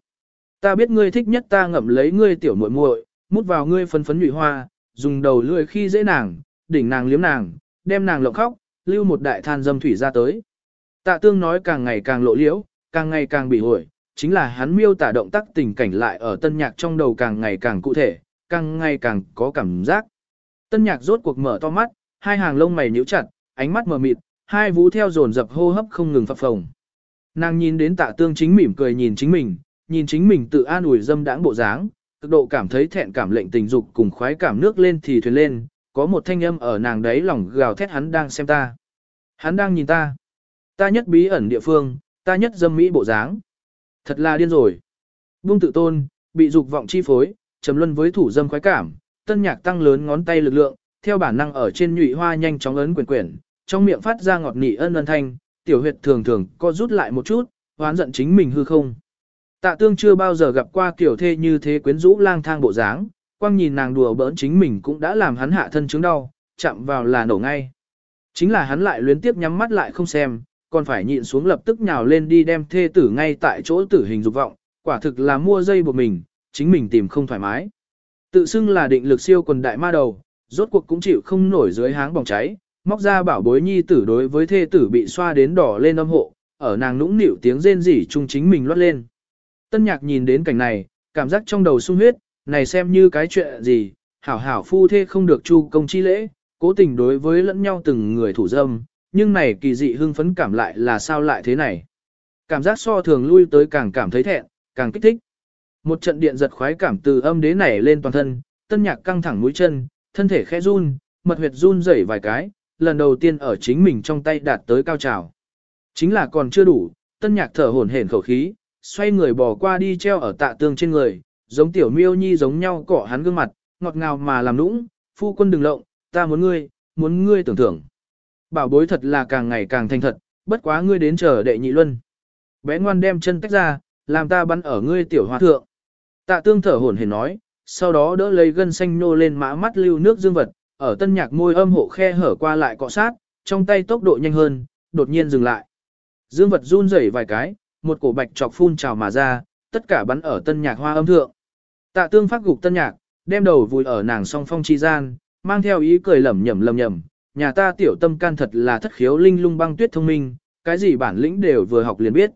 A: Ta biết ngươi thích nhất ta ngậm lấy ngươi tiểu muội muội, mút vào ngươi phấn phấn nhụy hoa, dùng đầu lưỡi khi dễ nàng, đỉnh nàng liếm nàng, đem nàng lộng khóc, lưu một đại than dâm thủy ra tới. Tạ tương nói càng ngày càng lộ liễu, càng ngày càng bị hồi, chính là hắn miêu tả động tác tình cảnh lại ở tân nhạc trong đầu càng ngày càng cụ thể, càng ngày càng có cảm giác. Tân nhạc rốt cuộc mở to mắt, hai hàng lông mày nhíu chặt, ánh mắt mờ mịt, hai vú theo dồn dập hô hấp không ngừng phập phồng. Nàng nhìn đến tạ tương chính mỉm cười nhìn chính mình, nhìn chính mình tự an ủi dâm đãng bộ dáng, cực độ cảm thấy thẹn cảm lệnh tình dục cùng khoái cảm nước lên thì thuyền lên, có một thanh âm ở nàng đấy lòng gào thét hắn đang xem ta. Hắn đang nhìn ta. Ta nhất bí ẩn địa phương, ta nhất dâm mỹ bộ dáng. Thật là điên rồi. Buông tự tôn, bị dục vọng chi phối, trầm luân với thủ dâm khoái cảm, tân nhạc tăng lớn ngón tay lực lượng, theo bản năng ở trên nhụy hoa nhanh chóng ấn quyển quyển, trong miệng phát ra ngọt nị ân ân thanh, tiểu huyệt thường thường co rút lại một chút, hoán giận chính mình hư không. Tạ tương chưa bao giờ gặp qua kiểu thê như thế quyến rũ lang thang bộ dáng, quang nhìn nàng đùa bỡn chính mình cũng đã làm hắn hạ thân chứng đau, chạm vào là nổ ngay. Chính là hắn lại luyến tiếp nhắm mắt lại không xem, còn phải nhịn xuống lập tức nhào lên đi đem thê tử ngay tại chỗ tử hình dục vọng, quả thực là mua dây buộc mình, chính mình tìm không thoải mái. Tự xưng là định lực siêu quần đại ma đầu, rốt cuộc cũng chịu không nổi dưới háng bỏng cháy, móc ra bảo bối nhi tử đối với thê tử bị xoa đến đỏ lên âm hộ, ở nàng nũng nịu tiếng rên rỉ chung chính mình lót lên. Tân nhạc nhìn đến cảnh này, cảm giác trong đầu sung huyết, này xem như cái chuyện gì, hảo hảo phu thê không được chu công chi lễ, cố tình đối với lẫn nhau từng người thủ dâm, nhưng này kỳ dị hưng phấn cảm lại là sao lại thế này. Cảm giác so thường lui tới càng cảm thấy thẹn, càng kích thích. Một trận điện giật khoái cảm từ âm đế nảy lên toàn thân, tân nhạc căng thẳng mũi chân, thân thể khẽ run, mật huyệt run rẩy vài cái, lần đầu tiên ở chính mình trong tay đạt tới cao trào. Chính là còn chưa đủ, tân nhạc thở hổn hển khẩu khí, xoay người bò qua đi treo ở tạ tương trên người, giống tiểu miêu nhi giống nhau cọ hắn gương mặt, ngọt ngào mà làm nũng, phu quân đừng lộng, ta muốn ngươi, muốn ngươi tưởng thưởng. Bảo bối thật là càng ngày càng thành thật, bất quá ngươi đến chờ đệ nhị luân. Bé ngoan đem chân tách ra, làm ta bắn ở ngươi tiểu hoa thượng. Tạ tương thở hổn hển nói, sau đó đỡ lấy gân xanh nô lên mã mắt lưu nước dương vật, ở tân nhạc môi âm hộ khe hở qua lại cọ sát, trong tay tốc độ nhanh hơn, đột nhiên dừng lại. Dương vật run rẩy vài cái, một cổ bạch chọc phun trào mà ra, tất cả bắn ở tân nhạc hoa âm thượng. Tạ tương phát gục tân nhạc, đem đầu vùi ở nàng song phong chi gian, mang theo ý cười lẩm nhẩm lẩm nhẩm, nhà ta tiểu tâm can thật là thất khiếu linh lung băng tuyết thông minh, cái gì bản lĩnh đều vừa học liền biết.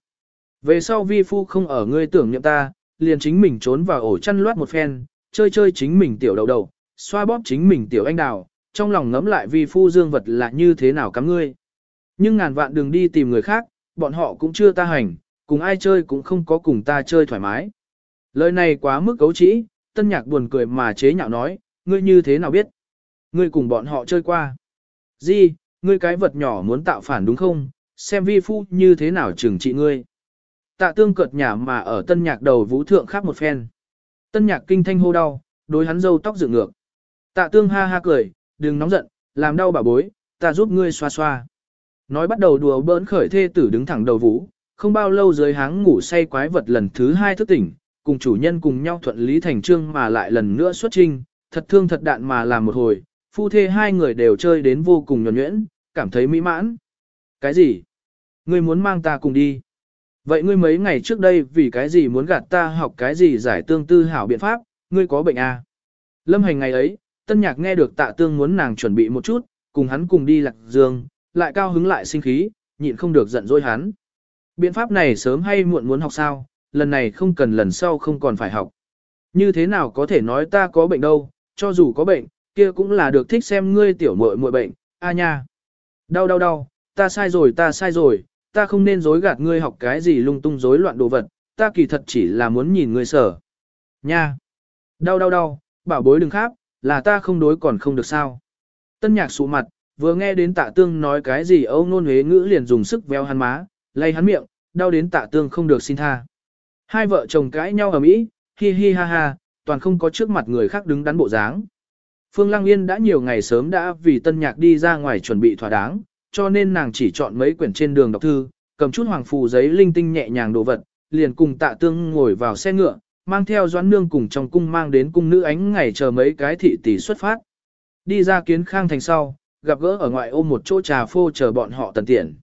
A: Về sau vi phu không ở ngươi tưởng niệm ta, liền chính mình trốn vào ổ chăn loát một phen, chơi chơi chính mình tiểu đầu đầu, xoa bóp chính mình tiểu anh đào, trong lòng ngẫm lại vi phu dương vật là như thế nào cắm ngươi. Nhưng ngàn vạn đừng đi tìm người khác, bọn họ cũng chưa ta hành, cùng ai chơi cũng không có cùng ta chơi thoải mái. Lời này quá mức cấu trĩ, tân nhạc buồn cười mà chế nhạo nói, ngươi như thế nào biết? Ngươi cùng bọn họ chơi qua. Di, ngươi cái vật nhỏ muốn tạo phản đúng không? Xem vi phu như thế nào trừng trị ngươi. Tạ tương cợt nhả mà ở tân nhạc đầu vũ thượng khác một phen. Tân nhạc kinh thanh hô đau, đối hắn dâu tóc dựng ngược. Tạ tương ha ha cười, đừng nóng giận, làm đau bà bối, ta giúp ngươi xoa xoa. Nói bắt đầu đùa bỡn khởi thê tử đứng thẳng đầu vũ, không bao lâu dưới háng ngủ say quái vật lần thứ hai thức tỉnh, cùng chủ nhân cùng nhau thuận lý thành trương mà lại lần nữa xuất trinh, thật thương thật đạn mà làm một hồi, phu thê hai người đều chơi đến vô cùng nhuẩn nhuyễn, cảm thấy mỹ mãn. Cái gì? Ngươi muốn mang ta cùng đi? Vậy ngươi mấy ngày trước đây vì cái gì muốn gạt ta học cái gì giải tương tư hảo biện pháp, ngươi có bệnh à? Lâm hành ngày ấy, tân nhạc nghe được tạ tương muốn nàng chuẩn bị một chút, cùng hắn cùng đi lạc dương, lại cao hứng lại sinh khí, nhịn không được giận dỗi hắn. Biện pháp này sớm hay muộn muốn học sao, lần này không cần lần sau không còn phải học. Như thế nào có thể nói ta có bệnh đâu, cho dù có bệnh, kia cũng là được thích xem ngươi tiểu muội muội bệnh, a nha. Đau đau đau, ta sai rồi ta sai rồi, ta không nên dối gạt ngươi học cái gì lung tung rối loạn đồ vật, ta kỳ thật chỉ là muốn nhìn ngươi sở. Nha. Đau đau đau, bảo bối đừng kháp, là ta không đối còn không được sao. Tân nhạc sụ mặt, vừa nghe đến tạ tương nói cái gì âu nôn huế ngữ liền dùng sức véo hắn má, lay hắn miệng, đau đến tạ tương không được xin tha. Hai vợ chồng cãi nhau ở mỹ, hi hi ha ha, toàn không có trước mặt người khác đứng đắn bộ dáng. Phương Lăng Yên đã nhiều ngày sớm đã vì tân nhạc đi ra ngoài chuẩn bị thỏa đáng, cho nên nàng chỉ chọn mấy quyển trên đường đọc thư, cầm chút hoàng phù giấy linh tinh nhẹ nhàng đồ vật, liền cùng tạ tương ngồi vào xe ngựa, mang theo doãn nương cùng trong cung mang đến cung nữ ánh ngày chờ mấy cái thị tỷ xuất phát. Đi ra kiến khang thành sau, gặp gỡ ở ngoại ô một chỗ trà phô chờ bọn họ tần tiện.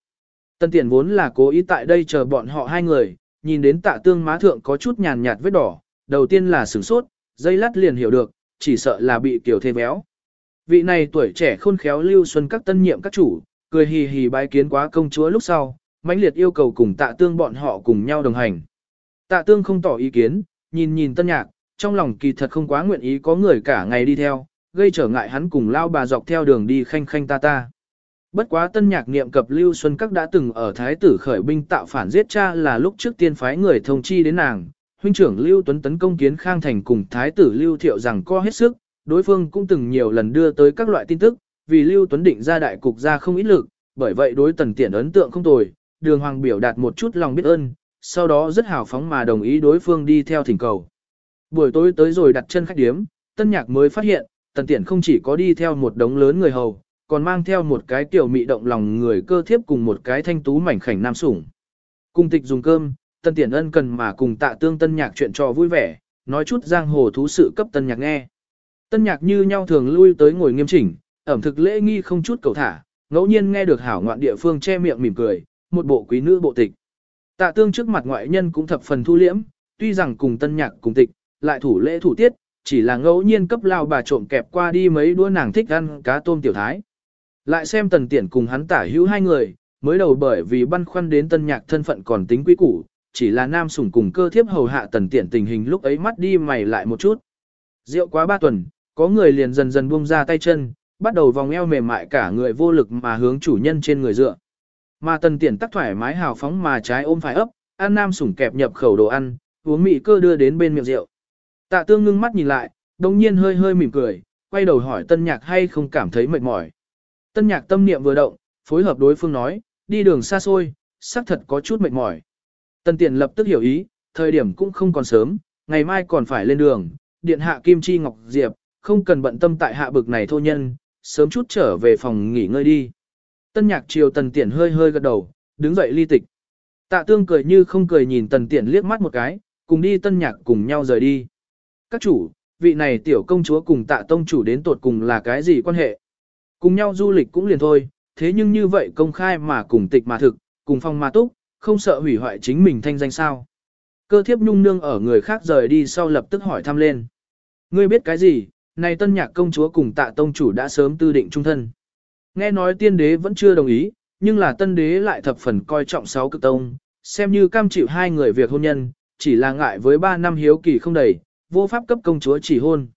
A: Tân tiện vốn là cố ý tại đây chờ bọn họ hai người, nhìn đến tạ tương má thượng có chút nhàn nhạt vết đỏ, đầu tiên là sửng sốt, dây lát liền hiểu được, chỉ sợ là bị tiểu thê béo. Vị này tuổi trẻ khôn khéo lưu xuân các tân nhiệm các chủ, cười hì hì bái kiến quá công chúa lúc sau, mãnh liệt yêu cầu cùng tạ tương bọn họ cùng nhau đồng hành. Tạ tương không tỏ ý kiến, nhìn nhìn tân nhạc, trong lòng kỳ thật không quá nguyện ý có người cả ngày đi theo, gây trở ngại hắn cùng lao bà dọc theo đường đi khanh khanh ta ta. Bất quá tân nhạc niệm cập Lưu Xuân Các đã từng ở Thái tử khởi binh tạo phản giết cha là lúc trước tiên phái người thông chi đến nàng, huynh trưởng Lưu Tuấn tấn công kiến Khang Thành cùng Thái tử Lưu Thiệu rằng co hết sức, đối phương cũng từng nhiều lần đưa tới các loại tin tức, vì Lưu Tuấn định ra đại cục ra không ít lực, bởi vậy đối tần tiện ấn tượng không tồi, đường hoàng biểu đạt một chút lòng biết ơn, sau đó rất hào phóng mà đồng ý đối phương đi theo thỉnh cầu. Buổi tối tới rồi đặt chân khách điếm, tân nhạc mới phát hiện, tần tiện không chỉ có đi theo một đống lớn người hầu, còn mang theo một cái tiểu mị động lòng người cơ thiếp cùng một cái thanh tú mảnh khảnh nam sủng. Cùng tịch dùng cơm, tân tiền ân cần mà cùng tạ tương tân nhạc chuyện trò vui vẻ, nói chút giang hồ thú sự cấp tân nhạc nghe. Tân nhạc như nhau thường lui tới ngồi nghiêm chỉnh, ẩm thực lễ nghi không chút cầu thả, ngẫu nhiên nghe được hảo ngoạn địa phương che miệng mỉm cười, một bộ quý nữ bộ tịch. Tạ tương trước mặt ngoại nhân cũng thập phần thu liễm, tuy rằng cùng tân nhạc cùng tịch, lại thủ lễ thủ tiết, chỉ là ngẫu nhiên cấp lao bà trộm kẹp qua đi mấy đũa nàng thích ăn cá tôm tiểu thái. Lại xem tần tiện cùng hắn tả hữu hai người, mới đầu bởi vì băn khoăn đến tân nhạc thân phận còn tính quý củ, chỉ là nam sủng cùng cơ thiếp hầu hạ tần tiện tình hình lúc ấy mắt đi mày lại một chút. Rượu quá ba tuần, có người liền dần dần buông ra tay chân, bắt đầu vòng eo mềm mại cả người vô lực mà hướng chủ nhân trên người dựa. Mà tần tiện tắc thoải mái hào phóng mà trái ôm phải ấp, ăn nam sủng kẹp nhập khẩu đồ ăn, uống mị cơ đưa đến bên miệng rượu. Tạ tương ngưng mắt nhìn lại, đồng nhiên hơi hơi mỉm cười, quay đầu hỏi tân nhạc hay không cảm thấy mệt mỏi. Tân nhạc tâm niệm vừa động, phối hợp đối phương nói, đi đường xa xôi, xác thật có chút mệt mỏi. Tân tiện lập tức hiểu ý, thời điểm cũng không còn sớm, ngày mai còn phải lên đường, điện hạ Kim Chi Ngọc Diệp, không cần bận tâm tại hạ bực này thô nhân, sớm chút trở về phòng nghỉ ngơi đi. Tân nhạc chiều tần tiện hơi hơi gật đầu, đứng dậy ly tịch. Tạ tương cười như không cười nhìn tần tiện liếc mắt một cái, cùng đi tân nhạc cùng nhau rời đi. Các chủ, vị này tiểu công chúa cùng tạ tông chủ đến tột cùng là cái gì quan hệ? Cùng nhau du lịch cũng liền thôi, thế nhưng như vậy công khai mà cùng tịch mà thực, cùng phong mà túc, không sợ hủy hoại chính mình thanh danh sao. Cơ thiếp nhung nương ở người khác rời đi sau lập tức hỏi thăm lên. Ngươi biết cái gì, này tân nhạc công chúa cùng tạ tông chủ đã sớm tư định trung thân. Nghe nói tiên đế vẫn chưa đồng ý, nhưng là tân đế lại thập phần coi trọng sáu cực tông, xem như cam chịu hai người việc hôn nhân, chỉ là ngại với ba năm hiếu kỳ không đầy, vô pháp cấp công chúa chỉ hôn.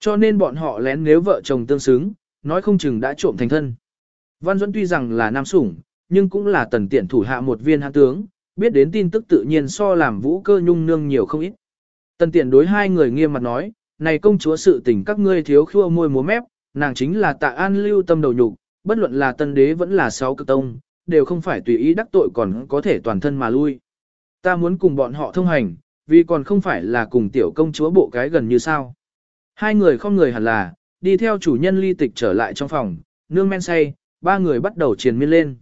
A: Cho nên bọn họ lén nếu vợ chồng tương xứng, nói không chừng đã trộm thành thân. Văn Duẫn tuy rằng là nam sủng, nhưng cũng là tần tiện thủ hạ một viên hạ tướng, biết đến tin tức tự nhiên so làm vũ cơ nhung nương nhiều không ít. Tần tiện đối hai người nghiêm mặt nói, này công chúa sự tình các ngươi thiếu khua môi múa mép, nàng chính là tạ an lưu tâm đầu nhục, bất luận là tân đế vẫn là sáu cực tông, đều không phải tùy ý đắc tội còn có thể toàn thân mà lui. Ta muốn cùng bọn họ thông hành, vì còn không phải là cùng tiểu công chúa bộ cái gần như sao. Hai người không người hẳn là, đi theo chủ nhân ly tịch trở lại trong phòng, nương men say, ba người bắt đầu triền miên lên.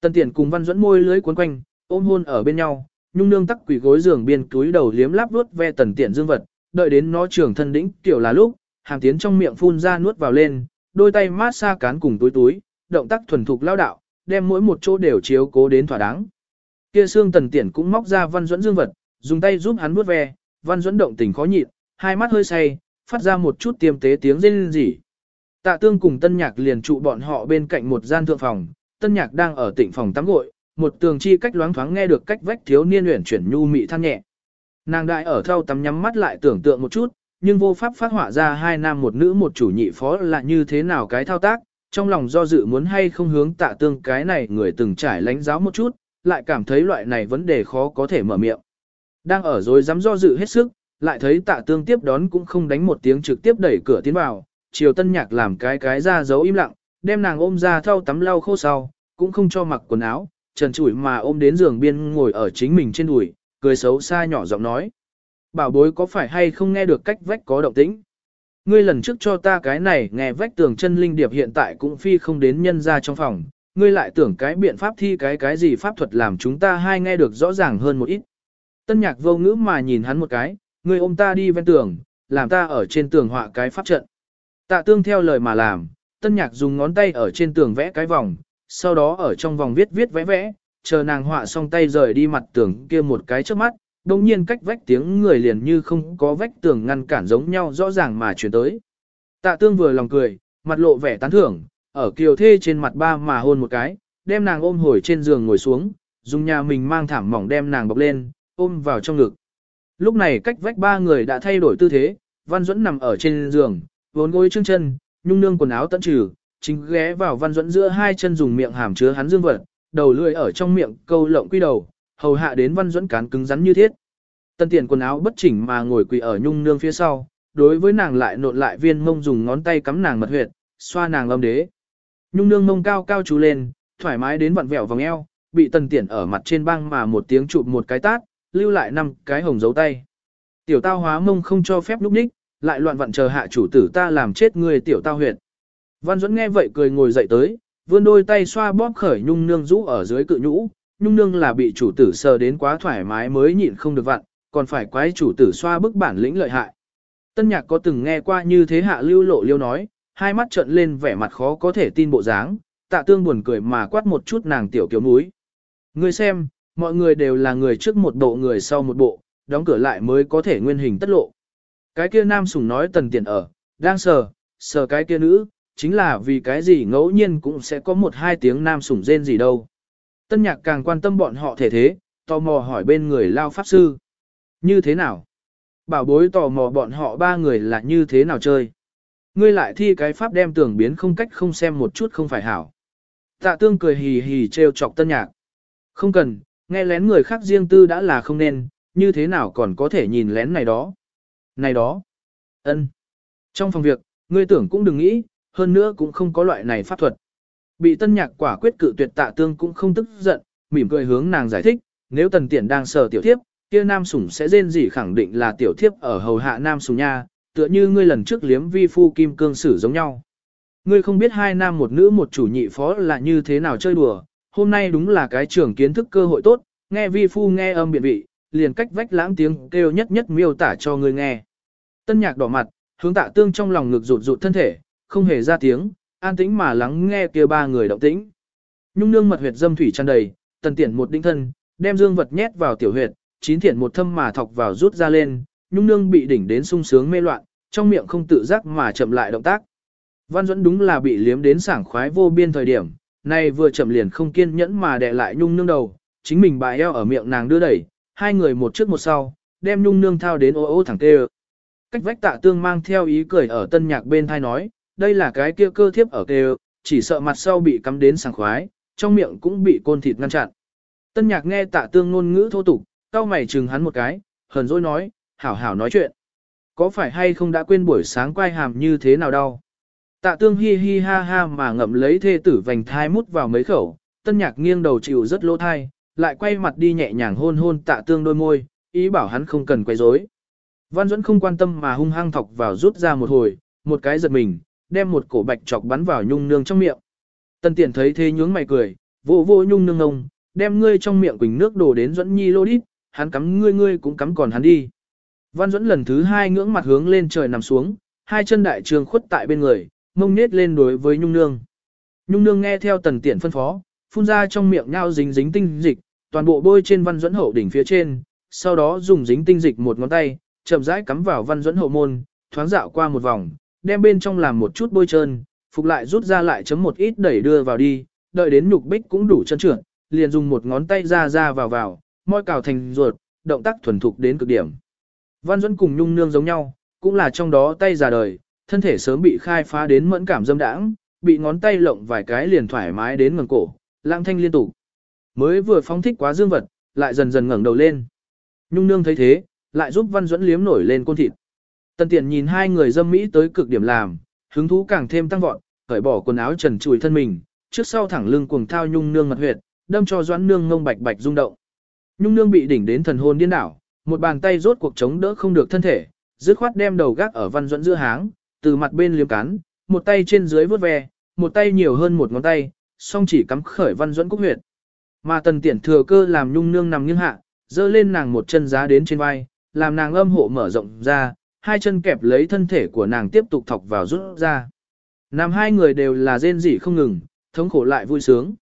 A: Tân tiện cùng văn dẫn môi lưới cuốn quanh, ôm hôn ở bên nhau, nhung nương tắc quỷ gối giường biên túi đầu liếm láp vuốt ve tần tiện dương vật, đợi đến nó trưởng thân đỉnh tiểu là lúc, hàm tiến trong miệng phun ra nuốt vào lên, đôi tay mát xa cán cùng túi túi, động tác thuần thục lao đạo, đem mỗi một chỗ đều chiếu cố đến thỏa đáng. Kia xương tần tiện cũng móc ra văn duẫn dương vật, dùng tay giúp hắn nuốt ve, văn duẫn động tình khó nhịn, hai mắt hơi say, phát ra một chút tiêm tế tiếng rên rỉ. Tạ tương cùng tân nhạc liền trụ bọn họ bên cạnh một gian thượng phòng, tân nhạc đang ở tịnh phòng tắm gội, một tường chi cách loáng thoáng nghe được cách vách thiếu niên luyện chuyển nhu mị than nhẹ. Nàng đại ở thâu tắm nhắm mắt lại tưởng tượng một chút, nhưng vô pháp phát họa ra hai nam một nữ một chủ nhị phó là như thế nào cái thao tác, trong lòng do dự muốn hay không hướng tạ tương cái này người từng trải lánh giáo một chút, lại cảm thấy loại này vấn đề khó có thể mở miệng. Đang ở rồi dám do dự hết sức, lại thấy tạ tương tiếp đón cũng không đánh một tiếng trực tiếp đẩy cửa tiến vào, chiều tân nhạc làm cái cái ra giấu im lặng, đem nàng ôm ra thau tắm lau khô sau, cũng không cho mặc quần áo, trần trụi mà ôm đến giường biên ngồi ở chính mình trên đùi, cười xấu xa nhỏ giọng nói. Bảo bối có phải hay không nghe được cách vách có động tĩnh? Ngươi lần trước cho ta cái này nghe vách tường chân linh điệp hiện tại cũng phi không đến nhân ra trong phòng, ngươi lại tưởng cái biện pháp thi cái cái gì pháp thuật làm chúng ta hai nghe được rõ ràng hơn một ít. Tân nhạc vô ngữ mà nhìn hắn một cái, ngươi ôm ta đi ven tường, làm ta ở trên tường họa cái pháp trận. Tạ tương theo lời mà làm, tân nhạc dùng ngón tay ở trên tường vẽ cái vòng, sau đó ở trong vòng viết viết vẽ vẽ, chờ nàng họa xong tay rời đi mặt tường kia một cái trước mắt, đồng nhiên cách vách tiếng người liền như không có vách tường ngăn cản giống nhau rõ ràng mà chuyển tới. Tạ tương vừa lòng cười, mặt lộ vẻ tán thưởng, ở kiều thê trên mặt ba mà hôn một cái, đem nàng ôm hồi trên giường ngồi xuống, dùng nhà mình mang thảm mỏng đem nàng bọc lên, ôm vào trong ngực. Lúc này cách vách ba người đã thay đổi tư thế, Văn Duẫn nằm ở trên giường, vốn gối chương chân, nhung nương quần áo tận trừ, chính ghé vào Văn Duẫn giữa hai chân dùng miệng hàm chứa hắn dương vật, đầu lưỡi ở trong miệng câu lộng quy đầu, hầu hạ đến Văn Duẫn cán cứng rắn như thiết. Tân tiền quần áo bất chỉnh mà ngồi quỳ ở nhung nương phía sau, đối với nàng lại nộn lại viên mông dùng ngón tay cắm nàng mật huyệt, xoa nàng lâm đế. Nhung nương mông cao cao chú lên, thoải mái đến vặn vẹo vòng eo, bị tần tiện ở mặt trên băng mà một tiếng chụp một cái tát, lưu lại năm cái hồng dấu tay. Tiểu tao hóa mông không cho phép lúc ních, lại loạn vặn chờ hạ chủ tử ta làm chết người tiểu tao huyệt. Văn Duẫn nghe vậy cười ngồi dậy tới, vươn đôi tay xoa bóp khởi nhung nương rũ ở dưới cự nhũ, nhung nương là bị chủ tử sờ đến quá thoải mái mới nhịn không được vặn, còn phải quái chủ tử xoa bức bản lĩnh lợi hại. Tân nhạc có từng nghe qua như thế hạ lưu lộ liêu nói, hai mắt trợn lên vẻ mặt khó có thể tin bộ dáng, tạ tương buồn cười mà quát một chút nàng tiểu kiều núi. Ngươi xem, mọi người đều là người trước một bộ người sau một bộ, đóng cửa lại mới có thể nguyên hình tất lộ. Cái kia nam sủng nói tần tiền ở, đang sờ, sờ cái kia nữ, chính là vì cái gì ngẫu nhiên cũng sẽ có một hai tiếng nam sủng rên gì đâu. Tân nhạc càng quan tâm bọn họ thể thế, tò mò hỏi bên người lao pháp sư. Như thế nào? Bảo bối tò mò bọn họ ba người là như thế nào chơi? Ngươi lại thi cái pháp đem tưởng biến không cách không xem một chút không phải hảo. Tạ tương cười hì hì trêu chọc tân nhạc. Không cần, nghe lén người khác riêng tư đã là không nên, như thế nào còn có thể nhìn lén này đó. Này đó. ân. Trong phòng việc, ngươi tưởng cũng đừng nghĩ, hơn nữa cũng không có loại này pháp thuật. Bị tân nhạc quả quyết cự tuyệt tạ tương cũng không tức giận, mỉm cười hướng nàng giải thích, nếu tần tiện đang sờ tiểu thiếp, kia nam sủng sẽ rên gì khẳng định là tiểu thiếp ở hầu hạ nam sủng nha, tựa như ngươi lần trước liếm vi phu kim cương sử giống nhau. Ngươi không biết hai nam một nữ một chủ nhị phó là như thế nào chơi đùa, hôm nay đúng là cái trường kiến thức cơ hội tốt, nghe vi phu nghe âm biện vị, liền cách vách lãng tiếng kêu nhất nhất miêu tả cho người nghe. Tân nhạc đỏ mặt, hướng tạ tương trong lòng ngực rụt rụt thân thể, không hề ra tiếng, an tĩnh mà lắng nghe kia ba người động tĩnh. Nhung nương mật huyệt dâm thủy tràn đầy, tần tiện một đinh thân, đem dương vật nhét vào tiểu huyệt, chín thiện một thâm mà thọc vào rút ra lên, nhung nương bị đỉnh đến sung sướng mê loạn, trong miệng không tự giác mà chậm lại động tác. Văn Duẫn đúng là bị liếm đến sảng khoái vô biên thời điểm, nay vừa chậm liền không kiên nhẫn mà đè lại nhung nương đầu, chính mình bà eo ở miệng nàng đưa đẩy, hai người một trước một sau, đem nhung nương thao đến ô ô thẳng tê Cách vách tạ tương mang theo ý cười ở tân nhạc bên thai nói, đây là cái kia cơ thiếp ở tê chỉ sợ mặt sau bị cắm đến sảng khoái, trong miệng cũng bị côn thịt ngăn chặn. Tân nhạc nghe tạ tương ngôn ngữ thô tục, cao mày chừng hắn một cái, hờn dỗi nói, hảo hảo nói chuyện. Có phải hay không đã quên buổi sáng quay hàm như thế nào đâu? Tạ tương hi hi ha ha mà ngậm lấy thê tử vành thai mút vào mấy khẩu, tân nhạc nghiêng đầu chịu rất lỗ thai, lại quay mặt đi nhẹ nhàng hôn hôn tạ tương đôi môi, ý bảo hắn không cần quay rối. Văn Duẫn không quan tâm mà hung hăng thọc vào rút ra một hồi, một cái giật mình, đem một cổ bạch chọc bắn vào nhung nương trong miệng. Tân tiện thấy thế nhướng mày cười, vô vô nhung nương ngông, đem ngươi trong miệng quỳnh nước đổ đến Duẫn Nhi lô đít, hắn cắm ngươi ngươi cũng cắm còn hắn đi. Văn Duẫn lần thứ hai ngưỡng mặt hướng lên trời nằm xuống, hai chân đại trường khuất tại bên người, mông nết lên đối với Nhung Nương. Nhung Nương nghe theo tần tiện phân phó, phun ra trong miệng nhau dính dính tinh dịch, toàn bộ bôi trên Văn Duẫn hậu đỉnh phía trên, sau đó dùng dính tinh dịch một ngón tay, chậm rãi cắm vào Văn Duẫn hậu môn, thoáng dạo qua một vòng, đem bên trong làm một chút bôi trơn, phục lại rút ra lại chấm một ít đẩy đưa vào đi, đợi đến nhục bích cũng đủ chân trưởng, liền dùng một ngón tay ra ra vào vào, môi cào thành ruột, động tác thuần thục đến cực điểm. Văn Duẫn cùng Nhung Nương giống nhau, cũng là trong đó tay già đời, thân thể sớm bị khai phá đến mẫn cảm dâm đãng, bị ngón tay lộng vài cái liền thoải mái đến ngẩng cổ, lãng thanh liên tục. Mới vừa phóng thích quá dương vật, lại dần dần ngẩng đầu lên. Nhung Nương thấy thế, lại giúp Văn Duẫn liếm nổi lên côn thịt. Tần Tiện nhìn hai người dâm mỹ tới cực điểm làm, hứng thú càng thêm tăng vọt, cởi bỏ quần áo trần trụi thân mình, trước sau thẳng lưng cuồng thao Nhung Nương mật huyệt, đâm cho Doãn Nương ngông bạch bạch rung động. Nhung Nương bị đỉnh đến thần hồn điên đảo, một bàn tay rốt cuộc chống đỡ không được thân thể, dứt khoát đem đầu gác ở Văn Duẫn giữa háng, từ mặt bên liếm cán, một tay trên dưới vuốt ve, một tay nhiều hơn một ngón tay, song chỉ cắm khởi Văn Duẫn cúc huyệt. Mà Tần tiện thừa cơ làm Nhung Nương nằm nghiêng hạ, dơ lên nàng một chân giá đến trên vai, làm nàng âm hộ mở rộng ra, hai chân kẹp lấy thân thể của nàng tiếp tục thọc vào rút ra. Nam hai người đều là rên rỉ không ngừng, thống khổ lại vui sướng.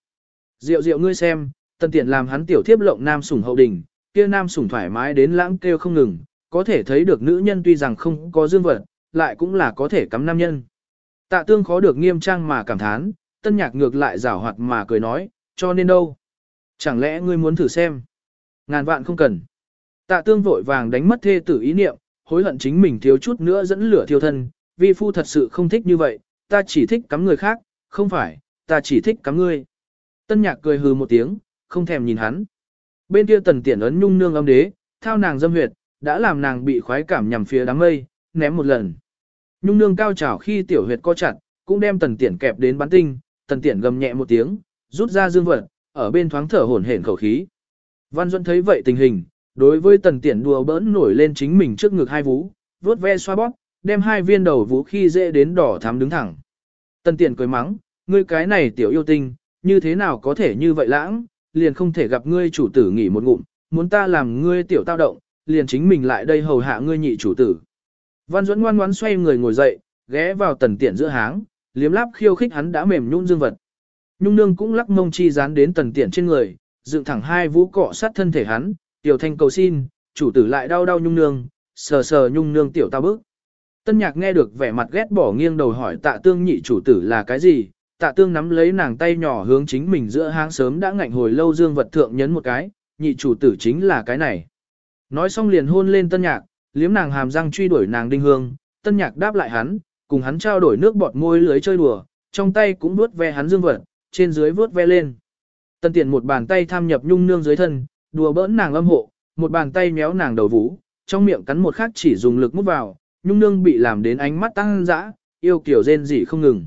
A: Diệu diệu ngươi xem, tần tiện làm hắn tiểu thiếp lộng nam sủng hậu đình, kia nam sủng thoải mái đến lãng kêu không ngừng, có thể thấy được nữ nhân tuy rằng không có dương vật, lại cũng là có thể cắm nam nhân. Tạ tương khó được nghiêm trang mà cảm thán, tân nhạc ngược lại rảo hoạt mà cười nói, cho nên đâu. Chẳng lẽ ngươi muốn thử xem? Ngàn vạn không cần. Tạ tương vội vàng đánh mất thê tử ý niệm, hối hận chính mình thiếu chút nữa dẫn lửa thiêu thân, vi phu thật sự không thích như vậy, ta chỉ thích cắm người khác, không phải, ta chỉ thích cắm ngươi. Tân nhạc cười hừ một tiếng, không thèm nhìn hắn. Bên kia tần tiện ấn nhung nương âm đế, thao nàng dâm huyệt, đã làm nàng bị khoái cảm nhằm phía đám mây, ném một lần. Nhung nương cao trào khi tiểu huyệt co chặt, cũng đem tần tiện kẹp đến bắn tinh, tần tiện gầm nhẹ một tiếng, rút ra dương vật, ở bên thoáng thở hổn hển khẩu khí. Văn Duẫn thấy vậy tình hình, đối với tần tiện đùa bỡn nổi lên chính mình trước ngực hai vú, vuốt ve xoa bóp, đem hai viên đầu vú khi dễ đến đỏ thắm đứng thẳng. Tần tiện cười mắng, ngươi cái này tiểu yêu tinh, như thế nào có thể như vậy lãng, liền không thể gặp ngươi chủ tử nghỉ một ngụm, muốn ta làm ngươi tiểu tao động, liền chính mình lại đây hầu hạ ngươi nhị chủ tử. Văn Duẫn ngoan ngoãn xoay người ngồi dậy, ghé vào tần tiện giữa háng, liếm láp khiêu khích hắn đã mềm nhũn dương vật. Nhung nương cũng lắc mông chi dán đến tần tiện trên người, dựng thẳng hai vũ cọ sát thân thể hắn, tiểu thanh cầu xin, chủ tử lại đau đau nhung nương, sờ sờ nhung nương tiểu ta bức. Tân nhạc nghe được vẻ mặt ghét bỏ nghiêng đầu hỏi tạ tương nhị chủ tử là cái gì, tạ tương nắm lấy nàng tay nhỏ hướng chính mình giữa háng sớm đã ngạnh hồi lâu dương vật thượng nhấn một cái, nhị chủ tử chính là cái này. Nói xong liền hôn lên tân nhạc, liếm nàng hàm răng truy đuổi nàng đinh hương, tân nhạc đáp lại hắn, cùng hắn trao đổi nước bọt môi lưới chơi đùa, trong tay cũng vuốt ve hắn dương vật, trên dưới vuốt ve lên. Tân tiện một bàn tay tham nhập nhung nương dưới thân, đùa bỡn nàng âm hộ, một bàn tay méo nàng đầu vũ, trong miệng cắn một khắc chỉ dùng lực mút vào, nhung nương bị làm đến ánh mắt tăng dã, yêu kiểu rên rỉ không ngừng.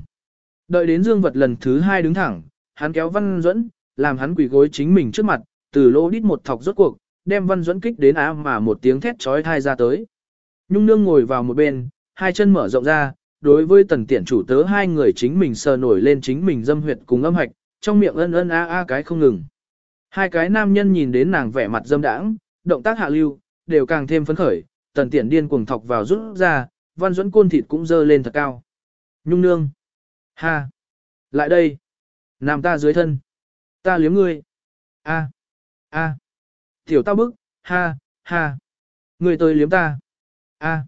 A: Đợi đến dương vật lần thứ hai đứng thẳng, hắn kéo văn duẫn, làm hắn quỳ gối chính mình trước mặt, từ lỗ đít một thọc rốt cuộc, đem văn duẫn kích đến á mà một tiếng thét trói thai ra tới. Nhung nương ngồi vào một bên, hai chân mở rộng ra, đối với tần tiện chủ tớ hai người chính mình sờ nổi lên chính mình dâm huyệt cùng âm hạch, trong miệng ân ân a a cái không ngừng. Hai cái nam nhân nhìn đến nàng vẻ mặt dâm đãng, động tác hạ lưu, đều càng thêm phấn khởi, tần tiện điên cuồng thọc vào rút ra, văn duẫn côn thịt cũng dơ lên thật cao. Nhung nương. Ha. Lại đây. Nam ta dưới thân. Ta liếm ngươi. A. A. Tiểu tao bức. Ha. Ha. người tới liếm ta. A.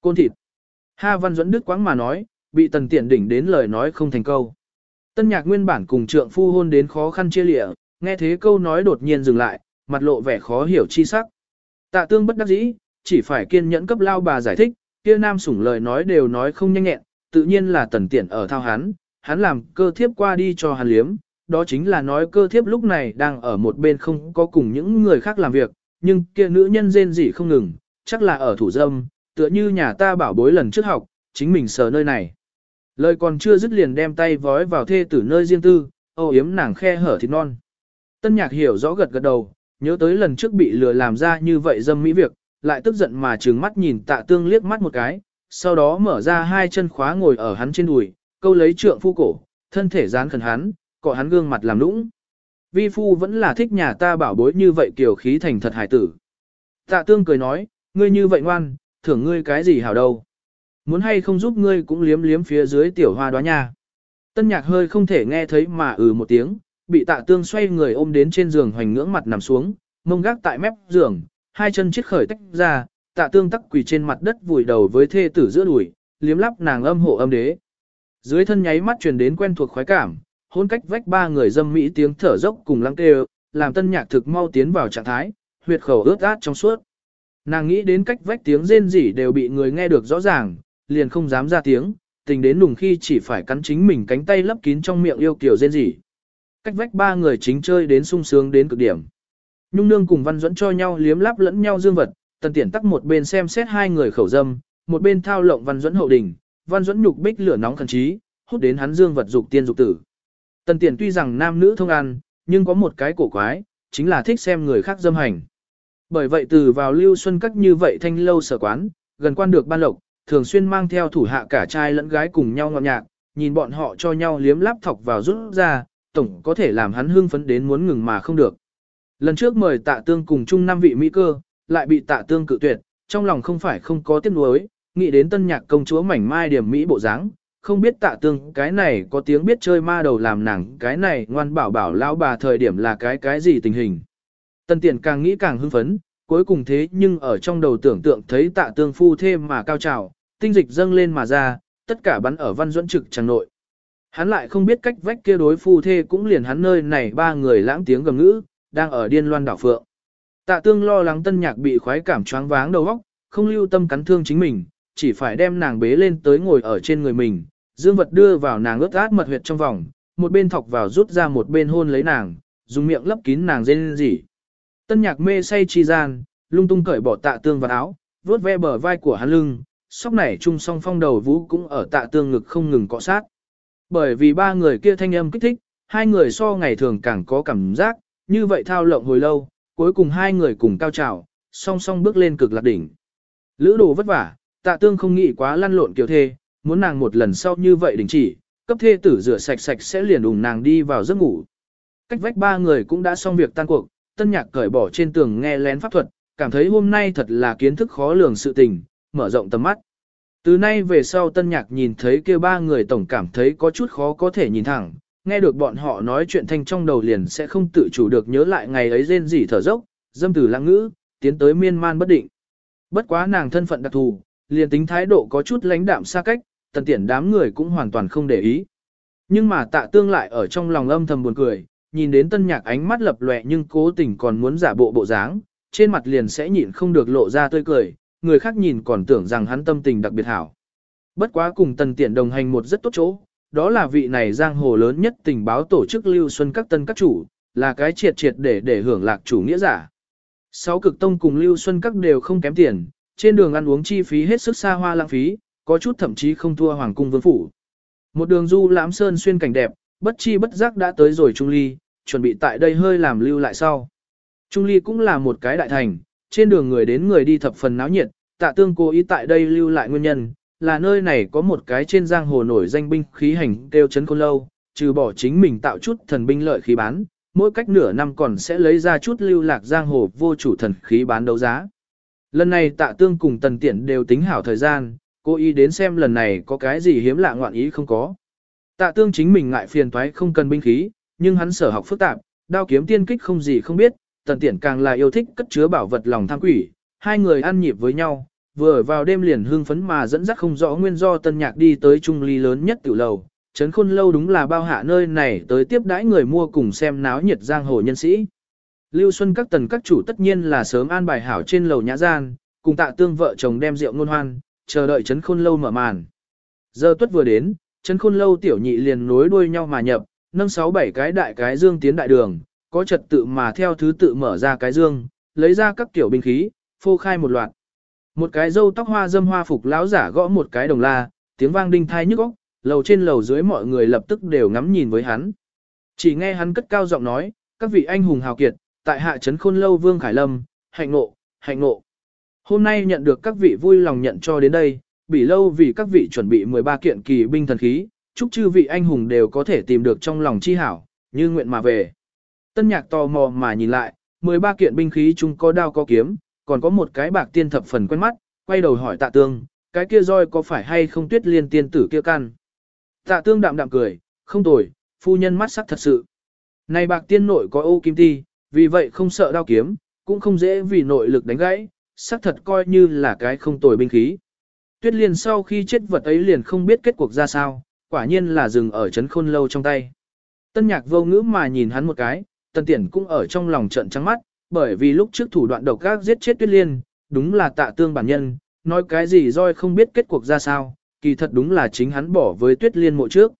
A: Côn thịt. Ha văn duẫn đức quãng mà nói, bị tần tiện đỉnh đến lời nói không thành câu. Tân nhạc nguyên bản cùng trượng phu hôn đến khó khăn chia lịa, nghe thế câu nói đột nhiên dừng lại, mặt lộ vẻ khó hiểu chi sắc. Tạ tương bất đắc dĩ, chỉ phải kiên nhẫn cấp lao bà giải thích, kia nam sủng lời nói đều nói không nhanh nhẹn, tự nhiên là tần tiện ở thao hắn, hắn làm cơ thiếp qua đi cho hắn liếm, đó chính là nói cơ thiếp lúc này đang ở một bên không có cùng những người khác làm việc, nhưng kia nữ nhân rên rỉ không ngừng, chắc là ở thủ dâm, tựa như nhà ta bảo bối lần trước học, chính mình sờ nơi này. Lời còn chưa dứt liền đem tay vói vào thê tử nơi riêng tư, âu yếm nàng khe hở thịt non. Tân nhạc hiểu rõ gật gật đầu, nhớ tới lần trước bị lừa làm ra như vậy dâm mỹ việc, lại tức giận mà trừng mắt nhìn tạ tương liếc mắt một cái, sau đó mở ra hai chân khóa ngồi ở hắn trên đùi, câu lấy trượng phu cổ, thân thể dán khẩn hắn, cọ hắn gương mặt làm lũng. Vi phu vẫn là thích nhà ta bảo bối như vậy kiểu khí thành thật hải tử. Tạ tương cười nói, ngươi như vậy ngoan, thưởng ngươi cái gì hảo đâu. Muốn hay không giúp ngươi cũng liếm liếm phía dưới tiểu hoa đó nha. Tân nhạc hơi không thể nghe thấy mà ừ một tiếng, bị tạ tương xoay người ôm đến trên giường hoành ngưỡng mặt nằm xuống, mông gác tại mép giường, hai chân chiếc khởi tách ra, tạ tương tắc quỳ trên mặt đất vùi đầu với thê tử giữa đùi, liếm lắp nàng âm hộ âm đế. Dưới thân nháy mắt truyền đến quen thuộc khoái cảm, hôn cách vách ba người dâm mỹ tiếng thở dốc cùng lăng kêu, làm tân nhạc thực mau tiến vào trạng thái, huyệt khẩu ướt át trong suốt. Nàng nghĩ đến cách vách tiếng rên rỉ đều bị người nghe được rõ ràng, liền không dám ra tiếng, tình đến nùng khi chỉ phải cắn chính mình cánh tay lấp kín trong miệng yêu kiểu rên rỉ. Cách vách ba người chính chơi đến sung sướng đến cực điểm. Nhung nương cùng văn dẫn cho nhau liếm lắp lẫn nhau dương vật, tần tiện tắc một bên xem xét hai người khẩu dâm, một bên thao lộng văn dẫn hậu đình, văn dẫn nhục bích lửa nóng khẩn trí, hút đến hắn dương vật dục tiên dục tử. Tần tiện tuy rằng nam nữ thông ăn, nhưng có một cái cổ quái, chính là thích xem người khác dâm hành. Bởi vậy từ vào lưu xuân các như vậy thanh lâu sở quán, gần quan được ban lộc, thường xuyên mang theo thủ hạ cả trai lẫn gái cùng nhau ngọt nhạc, nhìn bọn họ cho nhau liếm láp thọc vào rút ra, tổng có thể làm hắn hưng phấn đến muốn ngừng mà không được. Lần trước mời tạ tương cùng chung năm vị mỹ cơ, lại bị tạ tương cự tuyệt, trong lòng không phải không có tiếc nuối, nghĩ đến tân nhạc công chúa mảnh mai điểm mỹ bộ dáng, không biết tạ tương cái này có tiếng biết chơi ma đầu làm nàng cái này ngoan bảo bảo lão bà thời điểm là cái cái gì tình hình. Tân tiện càng nghĩ càng hưng phấn, cuối cùng thế nhưng ở trong đầu tưởng tượng thấy tạ tương phu thêm mà cao trào, tinh dịch dâng lên mà ra, tất cả bắn ở văn duẫn trực chẳng nội. Hắn lại không biết cách vách kia đối phu thê cũng liền hắn nơi này ba người lãng tiếng gầm ngữ, đang ở điên loan đảo phượng. Tạ tương lo lắng tân nhạc bị khoái cảm choáng váng đầu óc, không lưu tâm cắn thương chính mình, chỉ phải đem nàng bế lên tới ngồi ở trên người mình, dương vật đưa vào nàng ướt át mật huyệt trong vòng, một bên thọc vào rút ra một bên hôn lấy nàng, dùng miệng lấp kín nàng dên gì. Tân nhạc mê say chi gian, lung tung cởi bỏ tạ tương vào áo, vuốt ve bờ vai của hắn lưng, sóc nảy chung song phong đầu vũ cũng ở tạ tương ngực không ngừng cọ sát. Bởi vì ba người kia thanh âm kích thích, hai người so ngày thường càng có cảm giác, như vậy thao lộng hồi lâu, cuối cùng hai người cùng cao trào, song song bước lên cực lạc đỉnh. Lữ đồ vất vả, tạ tương không nghĩ quá lăn lộn kiểu thê, muốn nàng một lần sau như vậy đình chỉ, cấp thê tử rửa sạch sạch sẽ liền đùng nàng đi vào giấc ngủ. Cách vách ba người cũng đã xong việc tan cuộc, tân nhạc cởi bỏ trên tường nghe lén pháp thuật, cảm thấy hôm nay thật là kiến thức khó lường sự tình, mở rộng tầm mắt. Từ nay về sau tân nhạc nhìn thấy kia ba người tổng cảm thấy có chút khó có thể nhìn thẳng, nghe được bọn họ nói chuyện thanh trong đầu liền sẽ không tự chủ được nhớ lại ngày ấy rên rỉ thở dốc, dâm từ lăng ngữ, tiến tới miên man bất định. Bất quá nàng thân phận đặc thù, liền tính thái độ có chút lãnh đạm xa cách, tần tiện đám người cũng hoàn toàn không để ý. Nhưng mà tạ tương lại ở trong lòng âm thầm buồn cười, nhìn đến tân nhạc ánh mắt lập lòe nhưng cố tình còn muốn giả bộ bộ dáng, trên mặt liền sẽ nhịn không được lộ ra tươi cười, người khác nhìn còn tưởng rằng hắn tâm tình đặc biệt hảo. Bất quá cùng tần tiện đồng hành một rất tốt chỗ, đó là vị này giang hồ lớn nhất tình báo tổ chức lưu xuân các tân các chủ, là cái triệt triệt để để hưởng lạc chủ nghĩa giả. Sáu cực tông cùng lưu xuân các đều không kém tiền, trên đường ăn uống chi phí hết sức xa hoa lãng phí, có chút thậm chí không thua hoàng cung vương phủ. Một đường du lãm sơn xuyên cảnh đẹp, bất chi bất giác đã tới rồi Trung Ly, chuẩn bị tại đây hơi làm lưu lại sau. Trung Ly cũng là một cái đại thành, trên đường người đến người đi thập phần náo nhiệt, tạ tương cố ý tại đây lưu lại nguyên nhân, là nơi này có một cái trên giang hồ nổi danh binh khí hành kêu chấn côn lâu, trừ bỏ chính mình tạo chút thần binh lợi khí bán, mỗi cách nửa năm còn sẽ lấy ra chút lưu lạc giang hồ vô chủ thần khí bán đấu giá. Lần này tạ tương cùng tần tiện đều tính hảo thời gian, cố ý đến xem lần này có cái gì hiếm lạ ngoạn ý không có. Tạ tương chính mình ngại phiền toái không cần binh khí, nhưng hắn sở học phức tạp, đao kiếm tiên kích không gì không biết, tần tiện càng là yêu thích cất chứa bảo vật lòng tham quỷ, hai người ăn nhịp với nhau, vừa vào đêm liền hương phấn mà dẫn dắt không rõ nguyên do tân nhạc đi tới trung ly lớn nhất tiểu lầu. Trấn khôn lâu đúng là bao hạ nơi này tới tiếp đãi người mua cùng xem náo nhiệt giang hồ nhân sĩ. Lưu Xuân các tần các chủ tất nhiên là sớm an bài hảo trên lầu nhã gian, cùng tạ tương vợ chồng đem rượu ngôn hoan, chờ đợi Trấn khôn lâu mở màn. Giờ tuất vừa đến, Trấn khôn lâu tiểu nhị liền nối đuôi nhau mà nhập, nâng sáu bảy cái đại cái dương tiến đại đường, có trật tự mà theo thứ tự mở ra cái dương, lấy ra các tiểu binh khí, phô khai một loạt. Một cái dâu tóc hoa dâm hoa phục lão giả gõ một cái đồng la, tiếng vang đinh thai nhức óc, lầu trên lầu dưới mọi người lập tức đều ngắm nhìn với hắn. Chỉ nghe hắn cất cao giọng nói, các vị anh hùng hào kiệt, tại hạ trấn khôn lâu Vương Khải Lâm, hạnh ngộ, hạnh ngộ. Hôm nay nhận được các vị vui lòng nhận cho đến đây, bị lâu vì các vị chuẩn bị 13 kiện kỳ binh thần khí, chúc chư vị anh hùng đều có thể tìm được trong lòng chi hảo, như nguyện mà về. Tân nhạc tò mò mà nhìn lại, 13 kiện binh khí chung có đao có kiếm, còn có một cái bạc tiên thập phần quen mắt, quay đầu hỏi tạ tương, cái kia roi có phải hay không tuyết liên tiên tử kia căn. Tạ tương đạm đạm cười, không tồi, phu nhân mắt sắc thật sự. Này bạc tiên nội có ô kim ti, vì vậy không sợ đao kiếm, cũng không dễ vì nội lực đánh gãy, xác thật coi như là cái không tồi binh khí. Tuyết liên sau khi chết vật ấy liền không biết kết cuộc ra sao, quả nhiên là dừng ở chấn khôn lâu trong tay. Tân nhạc vô ngữ mà nhìn hắn một cái, tân tiển cũng ở trong lòng trận trắng mắt, bởi vì lúc trước thủ đoạn độc gác giết chết tuyết liên, đúng là tạ tương bản nhân, nói cái gì roi không biết kết cuộc ra sao, kỳ thật đúng là chính hắn bỏ với tuyết liên mộ trước.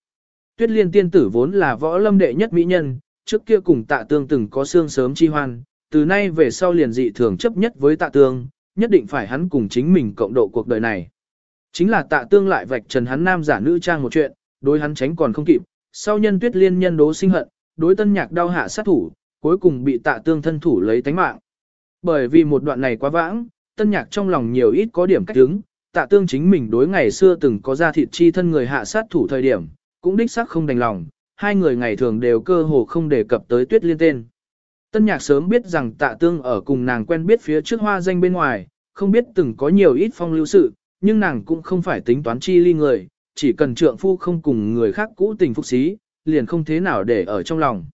A: Tuyết liên tiên tử vốn là võ lâm đệ nhất mỹ nhân, trước kia cùng tạ tương từng có xương sớm chi hoan, từ nay về sau liền dị thường chấp nhất với tạ tương, nhất định phải hắn cùng chính mình cộng độ cuộc đời này. Chính là tạ tương lại vạch trần hắn nam giả nữ trang một chuyện, đối hắn tránh còn không kịp, sau nhân tuyết liên nhân đố sinh hận, đối tân nhạc đau hạ sát thủ, cuối cùng bị tạ tương thân thủ lấy tánh mạng. Bởi vì một đoạn này quá vãng, tân nhạc trong lòng nhiều ít có điểm cách đứng, tạ tương chính mình đối ngày xưa từng có ra thịt chi thân người hạ sát thủ thời điểm, cũng đích xác không đành lòng, hai người ngày thường đều cơ hồ không đề cập tới tuyết liên tên. Tân nhạc sớm biết rằng tạ tương ở cùng nàng quen biết phía trước hoa danh bên ngoài, không biết từng có nhiều ít phong lưu sự, nhưng nàng cũng không phải tính toán chi ly người, chỉ cần trượng phu không cùng người khác cũ tình phúc xí, liền không thế nào để ở trong lòng.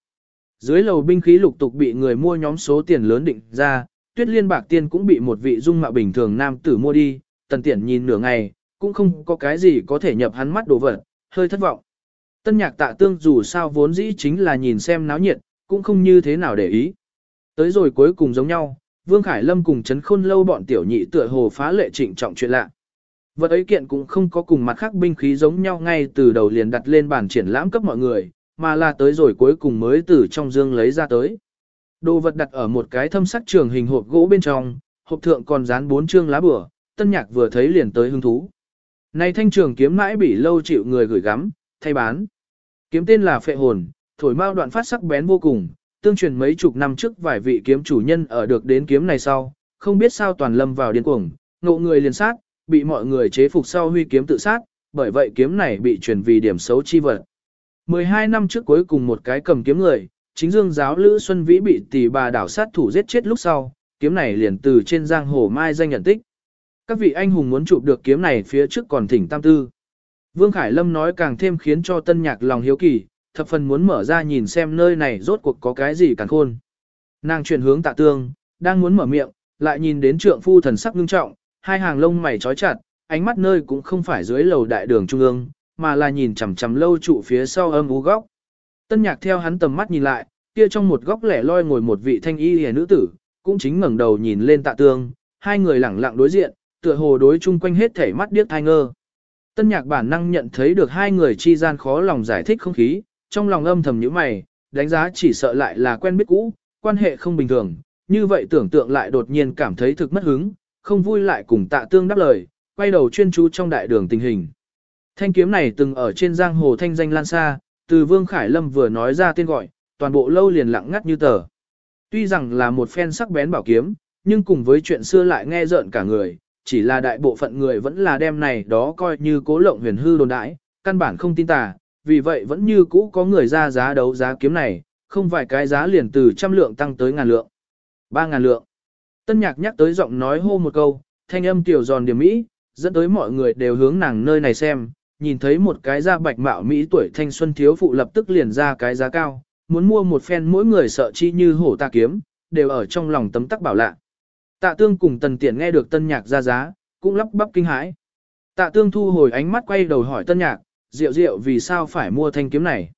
A: Dưới lầu binh khí lục tục bị người mua nhóm số tiền lớn định ra, tuyết liên bạc tiên cũng bị một vị dung mạo bình thường nam tử mua đi, tần tiện nhìn nửa ngày, cũng không có cái gì có thể nhập hắn mắt đồ vật, hơi thất vọng. Tân nhạc tạ tương dù sao vốn dĩ chính là nhìn xem náo nhiệt, cũng không như thế nào để ý. Tới rồi cuối cùng giống nhau, Vương Khải Lâm cùng chấn khôn lâu bọn tiểu nhị tựa hồ phá lệ trịnh trọng chuyện lạ. Vật ấy kiện cũng không có cùng mặt khác binh khí giống nhau ngay từ đầu liền đặt lên bàn triển lãm cấp mọi người, mà là tới rồi cuối cùng mới từ trong dương lấy ra tới. Đồ vật đặt ở một cái thâm sắc trường hình hộp gỗ bên trong, hộp thượng còn dán bốn chương lá bửa, tân nhạc vừa thấy liền tới hứng thú. Này thanh trường kiếm mãi bị lâu chịu người gửi gắm, thay bán. Kiếm tên là phệ hồn, thổi mao đoạn phát sắc bén vô cùng, tương truyền mấy chục năm trước vài vị kiếm chủ nhân ở được đến kiếm này sau, không biết sao toàn lâm vào điên cuồng, ngộ người liền sát, bị mọi người chế phục sau huy kiếm tự sát, bởi vậy kiếm này bị truyền vì điểm xấu chi vật. 12 năm trước cuối cùng một cái cầm kiếm người, chính dương giáo Lữ Xuân Vĩ bị tỷ bà đảo sát thủ giết chết lúc sau, kiếm này liền từ trên giang hồ mai danh nhận tích. Các vị anh hùng muốn chụp được kiếm này phía trước còn thỉnh tam tư. Vương Khải Lâm nói càng thêm khiến cho tân nhạc lòng hiếu kỳ, thập phần muốn mở ra nhìn xem nơi này rốt cuộc có cái gì càng khôn. Nàng chuyển hướng tạ tương, đang muốn mở miệng, lại nhìn đến trượng phu thần sắc ngưng trọng, hai hàng lông mày trói chặt, ánh mắt nơi cũng không phải dưới lầu đại đường trung ương, mà là nhìn chằm chằm lâu trụ phía sau âm u góc. Tân nhạc theo hắn tầm mắt nhìn lại, kia trong một góc lẻ loi ngồi một vị thanh y hề nữ tử, cũng chính ngẩng đầu nhìn lên tạ tương, hai người lẳng lặng đối diện, tựa hồ đối chung quanh hết thể mắt điếc thai ngơ. Tân nhạc bản năng nhận thấy được hai người chi gian khó lòng giải thích không khí, trong lòng âm thầm như mày, đánh giá chỉ sợ lại là quen biết cũ, quan hệ không bình thường, như vậy tưởng tượng lại đột nhiên cảm thấy thực mất hứng, không vui lại cùng tạ tương đáp lời, quay đầu chuyên chú trong đại đường tình hình. Thanh kiếm này từng ở trên giang hồ thanh danh lan xa, từ Vương Khải Lâm vừa nói ra tên gọi, toàn bộ lâu liền lặng ngắt như tờ. Tuy rằng là một phen sắc bén bảo kiếm, nhưng cùng với chuyện xưa lại nghe rợn cả người, chỉ là đại bộ phận người vẫn là đem này đó coi như cố lộng huyền hư đồn đãi, căn bản không tin tà, vì vậy vẫn như cũ có người ra giá đấu giá kiếm này, không vài cái giá liền từ trăm lượng tăng tới ngàn lượng. Ba ngàn lượng. Tân nhạc nhắc tới giọng nói hô một câu, thanh âm tiểu giòn điểm mỹ, dẫn tới mọi người đều hướng nàng nơi này xem, nhìn thấy một cái da bạch mạo Mỹ tuổi thanh xuân thiếu phụ lập tức liền ra cái giá cao, muốn mua một phen mỗi người sợ chi như hổ ta kiếm, đều ở trong lòng tấm tắc bảo lạ. Tạ tương cùng tần tiện nghe được tân nhạc ra giá, cũng lắp bắp kinh hãi. Tạ tương thu hồi ánh mắt quay đầu hỏi tân nhạc, rượu rượu vì sao phải mua thanh kiếm này.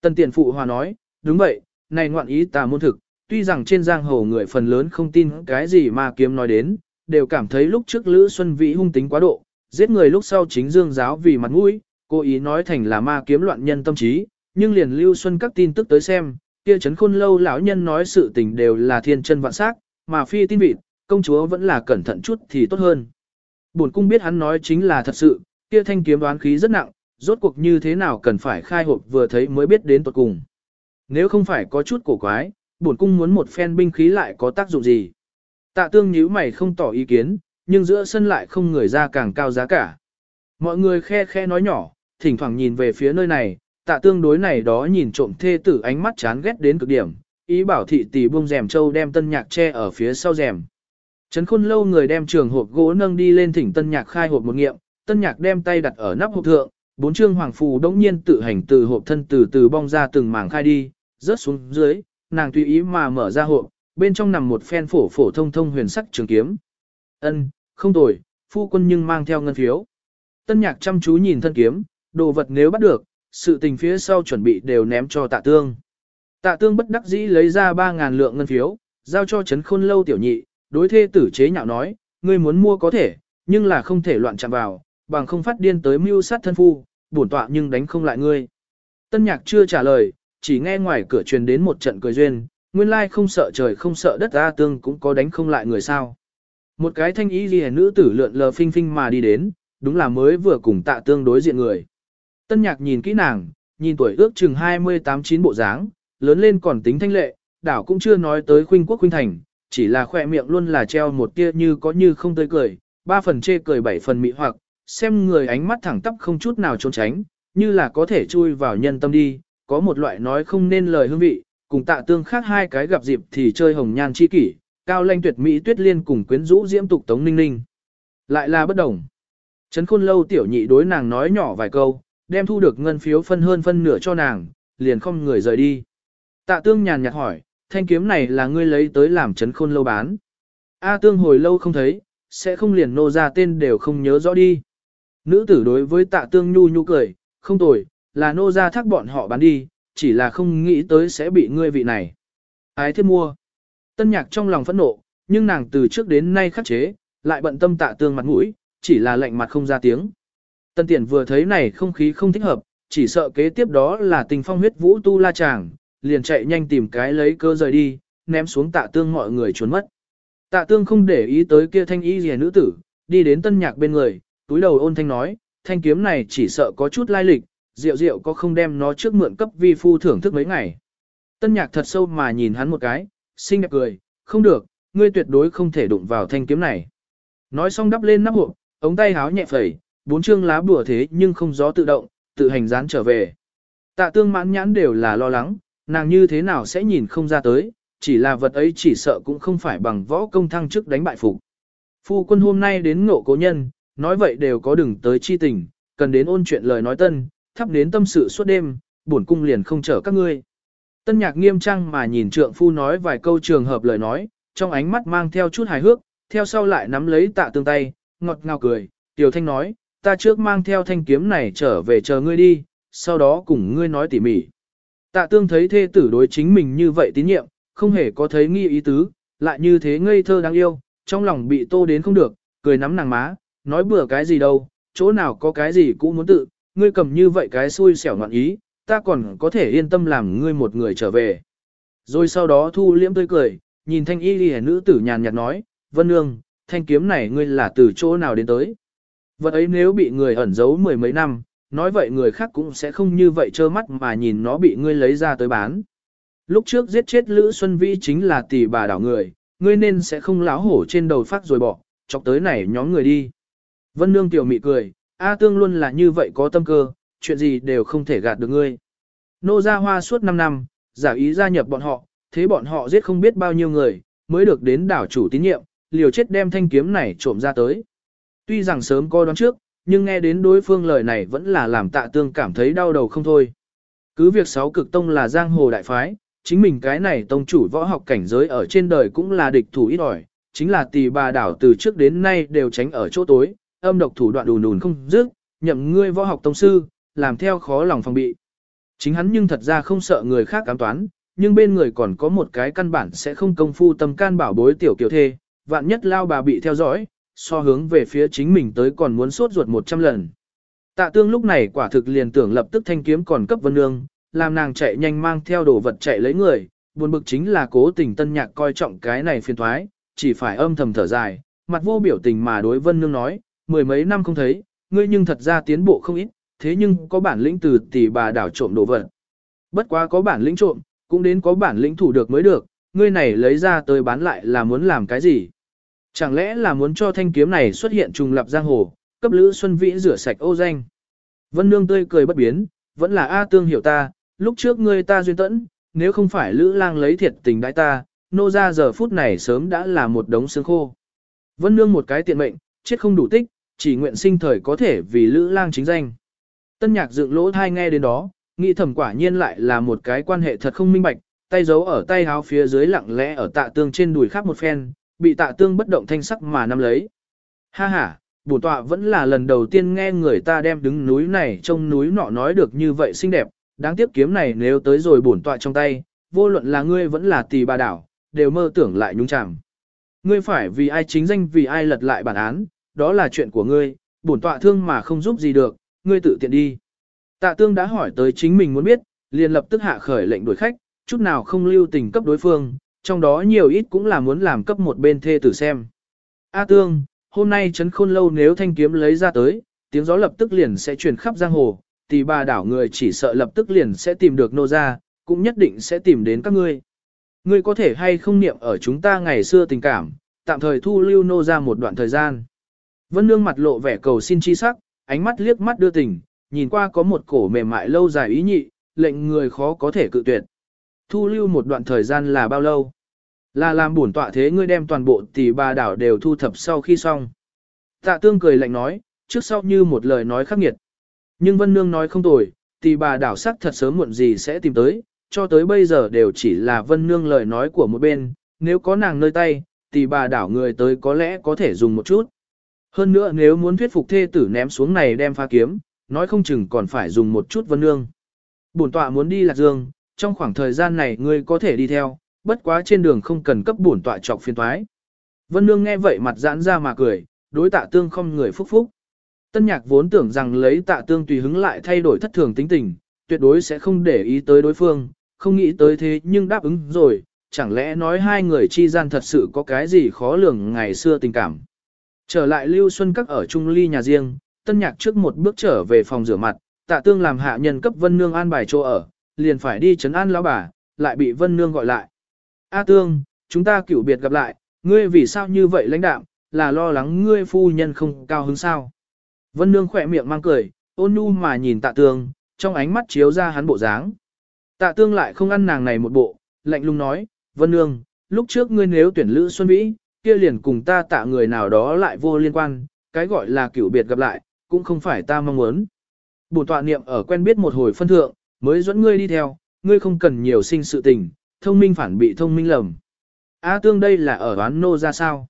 A: Tần tiện phụ hòa nói, đúng vậy, này ngoạn ý ta môn thực, tuy rằng trên giang hồ người phần lớn không tin cái gì mà kiếm nói đến, đều cảm thấy lúc trước Lữ Xuân Vĩ hung tính quá độ, giết người lúc sau chính dương giáo vì mặt mũi, cố ý nói thành là ma kiếm loạn nhân tâm trí, nhưng liền lưu xuân các tin tức tới xem, kia chấn khôn lâu lão nhân nói sự tình đều là thiên chân vạn sắc, mà phi tin vịt, công chúa vẫn là cẩn thận chút thì tốt hơn. Bổn cung biết hắn nói chính là thật sự, kia thanh kiếm đoán khí rất nặng, rốt cuộc như thế nào cần phải khai hộp vừa thấy mới biết đến tuột cùng. Nếu không phải có chút cổ quái, bổn cung muốn một phen binh khí lại có tác dụng gì. Tạ tương nhíu mày không tỏ ý kiến, nhưng giữa sân lại không người ra càng cao giá cả. Mọi người khe khe nói nhỏ, thỉnh thoảng nhìn về phía nơi này, tạ tương đối này đó nhìn trộm thê tử ánh mắt chán ghét đến cực điểm, ý bảo thị tỷ buông rèm châu đem tân nhạc che ở phía sau rèm. Trấn khôn lâu người đem trường hộp gỗ nâng đi lên thỉnh tân nhạc khai hộp một nghiệm, tân nhạc đem tay đặt ở nắp hộp thượng, bốn trương hoàng phù đống nhiên tự hành từ hộp thân từ từ bong ra từng mảng khai đi, rớt xuống dưới, nàng tùy ý mà mở ra hộp, bên trong nằm một phen phổ phổ thông thông huyền sắc trường kiếm. Ân, không tồi, phu quân nhưng mang theo ngân phiếu. Tân nhạc chăm chú nhìn thân kiếm, đồ vật nếu bắt được, sự tình phía sau chuẩn bị đều ném cho tạ tương. Tạ tương bất đắc dĩ lấy ra 3.000 lượng ngân phiếu, giao cho chấn khôn lâu tiểu nhị, đối thê tử chế nhạo nói, ngươi muốn mua có thể, nhưng là không thể loạn chạm vào, bằng không phát điên tới mưu sát thân phu, bổn tọa nhưng đánh không lại ngươi. Tân nhạc chưa trả lời, chỉ nghe ngoài cửa truyền đến một trận cười duyên, nguyên lai không sợ trời không sợ đất A tương cũng có đánh không lại người sao. Một cái thanh ý ghi nữ tử lượn lờ phinh phinh mà đi đến, đúng là mới vừa cùng tạ tương đối diện người. Tân nhạc nhìn kỹ nàng, nhìn tuổi ước chừng 28-9 bộ dáng, lớn lên còn tính thanh lệ, đảo cũng chưa nói tới khuynh quốc khuynh thành, chỉ là khoe miệng luôn là treo một tia như có như không tươi cười, ba phần chê cười bảy phần mị hoặc, xem người ánh mắt thẳng tắp không chút nào trốn tránh, như là có thể chui vào nhân tâm đi, có một loại nói không nên lời hương vị, cùng tạ tương khác hai cái gặp dịp thì chơi hồng nhan chi kỷ, cao lanh tuyệt mỹ tuyết liên cùng quyến rũ diễm tục tống ninh ninh. Lại là bất đồng. Trấn khôn lâu tiểu nhị đối nàng nói nhỏ vài câu, đem thu được ngân phiếu phân hơn phân nửa cho nàng, liền không người rời đi. Tạ tương nhàn nhạt hỏi, thanh kiếm này là ngươi lấy tới làm chấn khôn lâu bán. A tương hồi lâu không thấy, sẽ không liền nô ra tên đều không nhớ rõ đi. Nữ tử đối với tạ tương nhu nhu cười, không tồi, là nô ra thác bọn họ bán đi, chỉ là không nghĩ tới sẽ bị ngươi vị này. Ái thiết mua. Tân nhạc trong lòng phẫn nộ, nhưng nàng từ trước đến nay khắc chế, lại bận tâm tạ tương mặt mũi, chỉ là lạnh mặt không ra tiếng. Tân tiện vừa thấy này không khí không thích hợp, chỉ sợ kế tiếp đó là tình phong huyết vũ tu la chàng, liền chạy nhanh tìm cái lấy cơ rời đi, ném xuống tạ tương mọi người trốn mất. Tạ tương không để ý tới kia thanh y rìa nữ tử, đi đến tân nhạc bên người, túi đầu ôn thanh nói, thanh kiếm này chỉ sợ có chút lai lịch, rượu rượu có không đem nó trước mượn cấp vi phu thưởng thức mấy ngày. Tân nhạc thật sâu mà nhìn hắn một cái, xinh đẹp cười, không được, ngươi tuyệt đối không thể đụng vào thanh kiếm này. Nói xong đắp lên nắp hộp, ống tay háo nhẹ phẩy, bốn chương lá bùa thế nhưng không gió tự động, tự hành dán trở về. Tạ tương mãn nhãn đều là lo lắng, nàng như thế nào sẽ nhìn không ra tới, chỉ là vật ấy chỉ sợ cũng không phải bằng võ công thăng chức đánh bại phục. Phu quân hôm nay đến ngộ cố nhân, nói vậy đều có đừng tới chi tình, cần đến ôn chuyện lời nói tân, thắp đến tâm sự suốt đêm, bổn cung liền không chở các ngươi. Tân nhạc nghiêm trang mà nhìn trượng phu nói vài câu trường hợp lời nói, trong ánh mắt mang theo chút hài hước, theo sau lại nắm lấy tạ tương tay, ngọt ngào cười, tiểu thanh nói, ta trước mang theo thanh kiếm này trở về chờ ngươi đi, sau đó cùng ngươi nói tỉ mỉ. Tạ tương thấy thê tử đối chính mình như vậy tín nhiệm, không hề có thấy nghi ý tứ, lại như thế ngây thơ đáng yêu, trong lòng bị tô đến không được, cười nắm nàng má, nói bừa cái gì đâu, chỗ nào có cái gì cũng muốn tự, ngươi cầm như vậy cái xui xẻo ngoạn ý, ta còn có thể yên tâm làm ngươi một người trở về. Rồi sau đó thu liễm tươi cười, nhìn thanh y ghi nữ tử nhàn nhạt nói, Vân Nương, thanh kiếm này ngươi là từ chỗ nào đến tới. Vật ấy nếu bị người ẩn giấu mười mấy năm, nói vậy người khác cũng sẽ không như vậy trơ mắt mà nhìn nó bị ngươi lấy ra tới bán. Lúc trước giết chết Lữ Xuân Vĩ chính là tỷ bà đảo người, ngươi nên sẽ không láo hổ trên đầu phát rồi bỏ, chọc tới này nhóm người đi. Vân Nương tiểu mị cười, A Tương luôn là như vậy có tâm cơ, chuyện gì đều không thể gạt được ngươi. Nô ra hoa suốt 5 năm, giả ý gia nhập bọn họ, thế bọn họ giết không biết bao nhiêu người, mới được đến đảo chủ tín nhiệm, liều chết đem thanh kiếm này trộm ra tới. Tuy rằng sớm coi đoán trước, nhưng nghe đến đối phương lời này vẫn là làm tạ tương cảm thấy đau đầu không thôi. Cứ việc sáu cực tông là giang hồ đại phái, chính mình cái này tông chủ võ học cảnh giới ở trên đời cũng là địch thủ ít ỏi, chính là tỷ bà đảo từ trước đến nay đều tránh ở chỗ tối, âm độc thủ đoạn đùn đùn không dứt, nhậm ngươi võ học tông sư, làm theo khó lòng phòng bị. Chính hắn nhưng thật ra không sợ người khác cám toán, nhưng bên người còn có một cái căn bản sẽ không công phu tâm can bảo bối tiểu kiều thê, vạn nhất lao bà bị theo dõi, so hướng về phía chính mình tới còn muốn sốt ruột 100 lần. Tạ tương lúc này quả thực liền tưởng lập tức thanh kiếm còn cấp vân nương, làm nàng chạy nhanh mang theo đồ vật chạy lấy người, buồn bực chính là cố tình tân nhạc coi trọng cái này phiền thoái, chỉ phải âm thầm thở dài, mặt vô biểu tình mà đối vân nương nói, mười mấy năm không thấy, ngươi nhưng thật ra tiến bộ không ít, thế nhưng có bản lĩnh từ tỷ bà đảo trộm đồ vật. Bất quá có bản lĩnh trộm, cũng đến có bản lĩnh thủ được mới được, ngươi này lấy ra tới bán lại là muốn làm cái gì? Chẳng lẽ là muốn cho thanh kiếm này xuất hiện trùng lập giang hồ, cấp Lữ Xuân Vĩ rửa sạch ô danh? Vân Nương tươi cười bất biến, vẫn là A Tương hiểu ta, lúc trước ngươi ta duyên tẫn, nếu không phải Lữ Lang lấy thiệt tình đãi ta, nô ra giờ phút này sớm đã là một đống xương khô. Vân Nương một cái tiện mệnh, chết không đủ tích, chỉ nguyện sinh thời có thể vì Lữ Lang chính danh. Tân nhạc dựng lỗ thai nghe đến đó, nghĩ thầm quả nhiên lại là một cái quan hệ thật không minh bạch, tay giấu ở tay háo phía dưới lặng lẽ ở tạ tương trên đùi khác một phen, bị tạ tương bất động thanh sắc mà nắm lấy. Ha ha, bổn tọa vẫn là lần đầu tiên nghe người ta đem đứng núi này trông núi nọ nói được như vậy xinh đẹp, đáng tiếc kiếm này nếu tới rồi bổn tọa trong tay, vô luận là ngươi vẫn là tỳ bà đảo, đều mơ tưởng lại nhúng chàm. Ngươi phải vì ai chính danh vì ai lật lại bản án, đó là chuyện của ngươi, bổn tọa thương mà không giúp gì được, ngươi tự tiện đi. Tạ tương đã hỏi tới chính mình muốn biết, liền lập tức hạ khởi lệnh đuổi khách, chút nào không lưu tình cấp đối phương, trong đó nhiều ít cũng là muốn làm cấp một bên thê tử xem. A tương, hôm nay chấn khôn lâu nếu thanh kiếm lấy ra tới, tiếng gió lập tức liền sẽ truyền khắp giang hồ, tỷ bà đảo người chỉ sợ lập tức liền sẽ tìm được nô ra, cũng nhất định sẽ tìm đến các ngươi. Ngươi có thể hay không niệm ở chúng ta ngày xưa tình cảm, tạm thời thu lưu nô ra một đoạn thời gian. Vân Nương mặt lộ vẻ cầu xin chi sắc, ánh mắt liếc mắt đưa tình, nhìn qua có một cổ mềm mại lâu dài ý nhị, lệnh người khó có thể cự tuyệt. Thu lưu một đoạn thời gian là bao lâu? Là làm bổn tọa thế ngươi đem toàn bộ tỷ bà đảo đều thu thập sau khi xong. Tạ tương cười lạnh nói, trước sau như một lời nói khắc nghiệt. Nhưng Vân Nương nói không tồi, tỷ bà đảo sắc thật sớm muộn gì sẽ tìm tới, cho tới bây giờ đều chỉ là Vân Nương lời nói của một bên, nếu có nàng nơi tay, tỷ bà đảo người tới có lẽ có thể dùng một chút. Hơn nữa nếu muốn thuyết phục thê tử ném xuống này đem pha kiếm, nói không chừng còn phải dùng một chút Vân Nương. Bổn tọa muốn đi Lạc Dương, trong khoảng thời gian này ngươi có thể đi theo, bất quá trên đường không cần cấp bổn tọa trọc phiên thoái. Vân Nương nghe vậy mặt giãn ra mà cười, đối tạ tương không người phúc phúc. Tân nhạc vốn tưởng rằng lấy tạ tương tùy hứng lại thay đổi thất thường tính tình, tuyệt đối sẽ không để ý tới đối phương, không nghĩ tới thế nhưng đáp ứng rồi, chẳng lẽ nói hai người chi gian thật sự có cái gì khó lường ngày xưa tình cảm. Trở lại Lưu Xuân Các ở Trung Ly nhà riêng, tân nhạc trước một bước trở về phòng rửa mặt, tạ tương làm hạ nhân cấp Vân Nương an bài chỗ ở, liền phải đi chấn an lão bà, lại bị Vân Nương gọi lại. A tương, chúng ta cửu biệt gặp lại, ngươi vì sao như vậy lãnh đạm, là lo lắng ngươi phu nhân không cao hứng sao. Vân Nương khỏe miệng mang cười, ôn nhu mà nhìn tạ tương, trong ánh mắt chiếu ra hắn bộ dáng. Tạ tương lại không ăn nàng này một bộ, lạnh lùng nói, Vân Nương, lúc trước ngươi nếu tuyển Lữ Xuân Vĩ, kia liền cùng ta tạ người nào đó lại vô liên quan, cái gọi là cửu biệt gặp lại, cũng không phải ta mong muốn. Bổn tọa niệm ở quen biết một hồi phân thượng, mới dẫn ngươi đi theo, ngươi không cần nhiều sinh sự tình, thông minh phản bị thông minh lầm. A tương đây là ở đoán nô ra sao?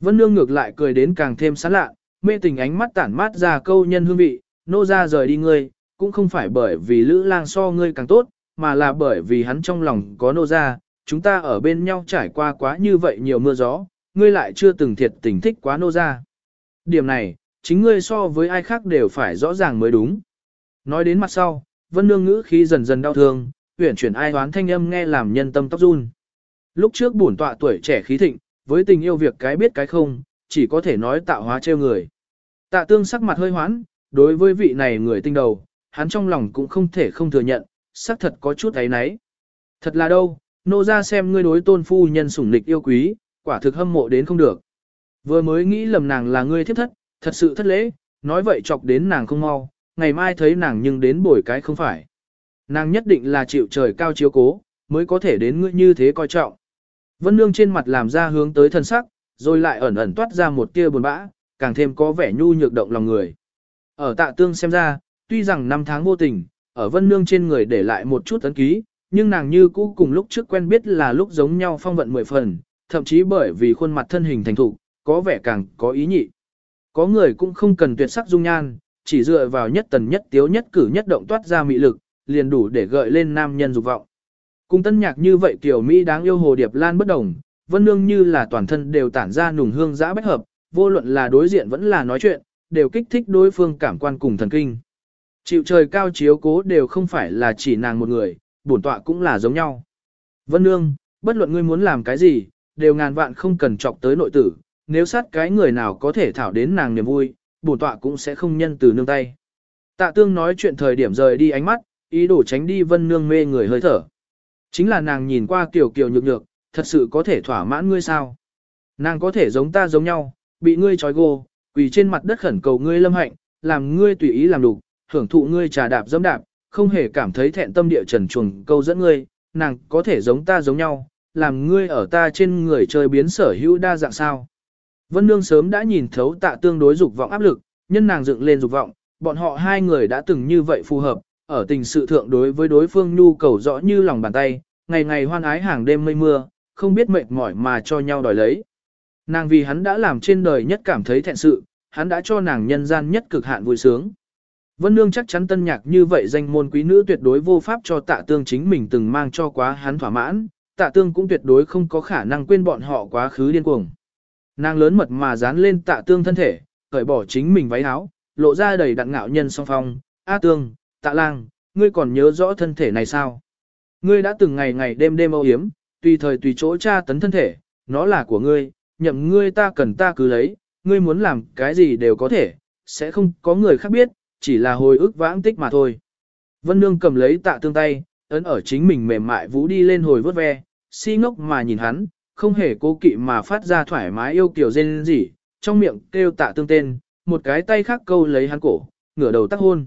A: Vân Nương ngược lại cười đến càng thêm sán lạ, mê tình ánh mắt tản mát ra câu nhân hương vị, nô ra rời đi ngươi, cũng không phải bởi vì lữ lang so ngươi càng tốt, mà là bởi vì hắn trong lòng có nô ra, chúng ta ở bên nhau trải qua quá như vậy nhiều mưa gió, ngươi lại chưa từng thiệt tình thích quá nô ra. Điểm này, chính ngươi so với ai khác đều phải rõ ràng mới đúng. Nói đến mặt sau, vân nương ngữ khí dần dần đau thương, uyển chuyển ai đoán thanh âm nghe làm nhân tâm tóc run. Lúc trước bổn tọa tuổi trẻ khí thịnh, với tình yêu việc cái biết cái không, chỉ có thể nói tạo hóa trêu người. Tạ tương sắc mặt hơi hoán, đối với vị này người tinh đầu, hắn trong lòng cũng không thể không thừa nhận, sắc thật có chút ấy nấy. Thật là đâu, nô ra xem ngươi đối tôn phu nhân sủng lịch yêu quý, quả thực hâm mộ đến không được. Vừa mới nghĩ lầm nàng là ngươi thiếp thất, thật sự thất lễ, nói vậy chọc đến nàng không mau, ngày mai thấy nàng nhưng đến bồi cái không phải. Nàng nhất định là chịu trời cao chiếu cố, mới có thể đến ngươi như thế coi trọng. Vân Nương trên mặt làm ra hướng tới thân sắc, rồi lại ẩn ẩn toát ra một tia buồn bã, càng thêm có vẻ nhu nhược động lòng người. Ở tạ tương xem ra, tuy rằng năm tháng vô tình, ở Vân Nương trên người để lại một chút ấn ký, nhưng nàng như cũ cùng lúc trước quen biết là lúc giống nhau phong vận mười phần, thậm chí bởi vì khuôn mặt thân hình thành thục, có vẻ càng có ý nhị. Có người cũng không cần tuyệt sắc dung nhan, chỉ dựa vào nhất tần nhất tiếu nhất cử nhất động toát ra mị lực, liền đủ để gợi lên nam nhân dục vọng. Cùng tân nhạc như vậy Tiểu Mỹ đáng yêu hồ điệp lan bất đồng, vân nương như là toàn thân đều tản ra nùng hương giã bách hợp, vô luận là đối diện vẫn là nói chuyện, đều kích thích đối phương cảm quan cùng thần kinh. Chịu trời cao chiếu cố đều không phải là chỉ nàng một người, bổn tọa cũng là giống nhau. Vân nương, bất luận ngươi muốn làm cái gì, đều ngàn vạn không cần chọc tới nội tử, nếu sát cái người nào có thể thảo đến nàng niềm vui, bổn tọa cũng sẽ không nhân từ nương tay. Tạ tương nói chuyện thời điểm rời đi ánh mắt, ý đồ tránh đi vân nương mê người hơi thở. Chính là nàng nhìn qua kiểu kiểu nhược nhược, thật sự có thể thỏa mãn ngươi sao? Nàng có thể giống ta giống nhau, bị ngươi trói gô, quỳ trên mặt đất khẩn cầu ngươi lâm hạnh, làm ngươi tùy ý làm đủ, hưởng thụ ngươi trà đạp dẫm đạp, không hề cảm thấy thẹn tâm địa trần chuồng câu dẫn ngươi, nàng có thể giống ta giống nhau, làm ngươi ở ta trên người chơi biến sở hữu đa dạng sao. Vân Nương sớm đã nhìn thấu tạ tương đối dục vọng áp lực, nhân nàng dựng lên dục vọng, bọn họ hai người đã từng như vậy phù hợp, ở tình sự thượng đối với đối phương nhu cầu rõ như lòng bàn tay, ngày ngày hoan ái hàng đêm mây mưa, không biết mệt mỏi mà cho nhau đòi lấy. Nàng vì hắn đã làm trên đời nhất cảm thấy thẹn sự, hắn đã cho nàng nhân gian nhất cực hạn vui sướng. Vân Nương chắc chắn tân nhạc như vậy danh môn quý nữ tuyệt đối vô pháp cho tạ tương chính mình từng mang cho quá hắn thỏa mãn, tạ tương cũng tuyệt đối không có khả năng quên bọn họ quá khứ điên cuồng. Nàng lớn mật mà dán lên tạ tương thân thể, cởi bỏ chính mình váy áo, lộ ra đầy đặn ngạo nhân song phong, A tương, tạ lang, ngươi còn nhớ rõ thân thể này sao? Ngươi đã từng ngày ngày đêm đêm âu yếm, tùy thời tùy chỗ tra tấn thân thể, nó là của ngươi, nhậm ngươi ta cần ta cứ lấy, ngươi muốn làm cái gì đều có thể, sẽ không có người khác biết, chỉ là hồi ức vãng tích mà thôi. Vân Nương cầm lấy tạ tương tay, ấn ở chính mình mềm mại vũ đi lên hồi vớt ve, si ngốc mà nhìn hắn, không hề cố kỵ mà phát ra thoải mái yêu kiểu dên gì, trong miệng kêu tạ tương tên, một cái tay khác câu lấy hắn cổ, ngửa đầu tắc hôn.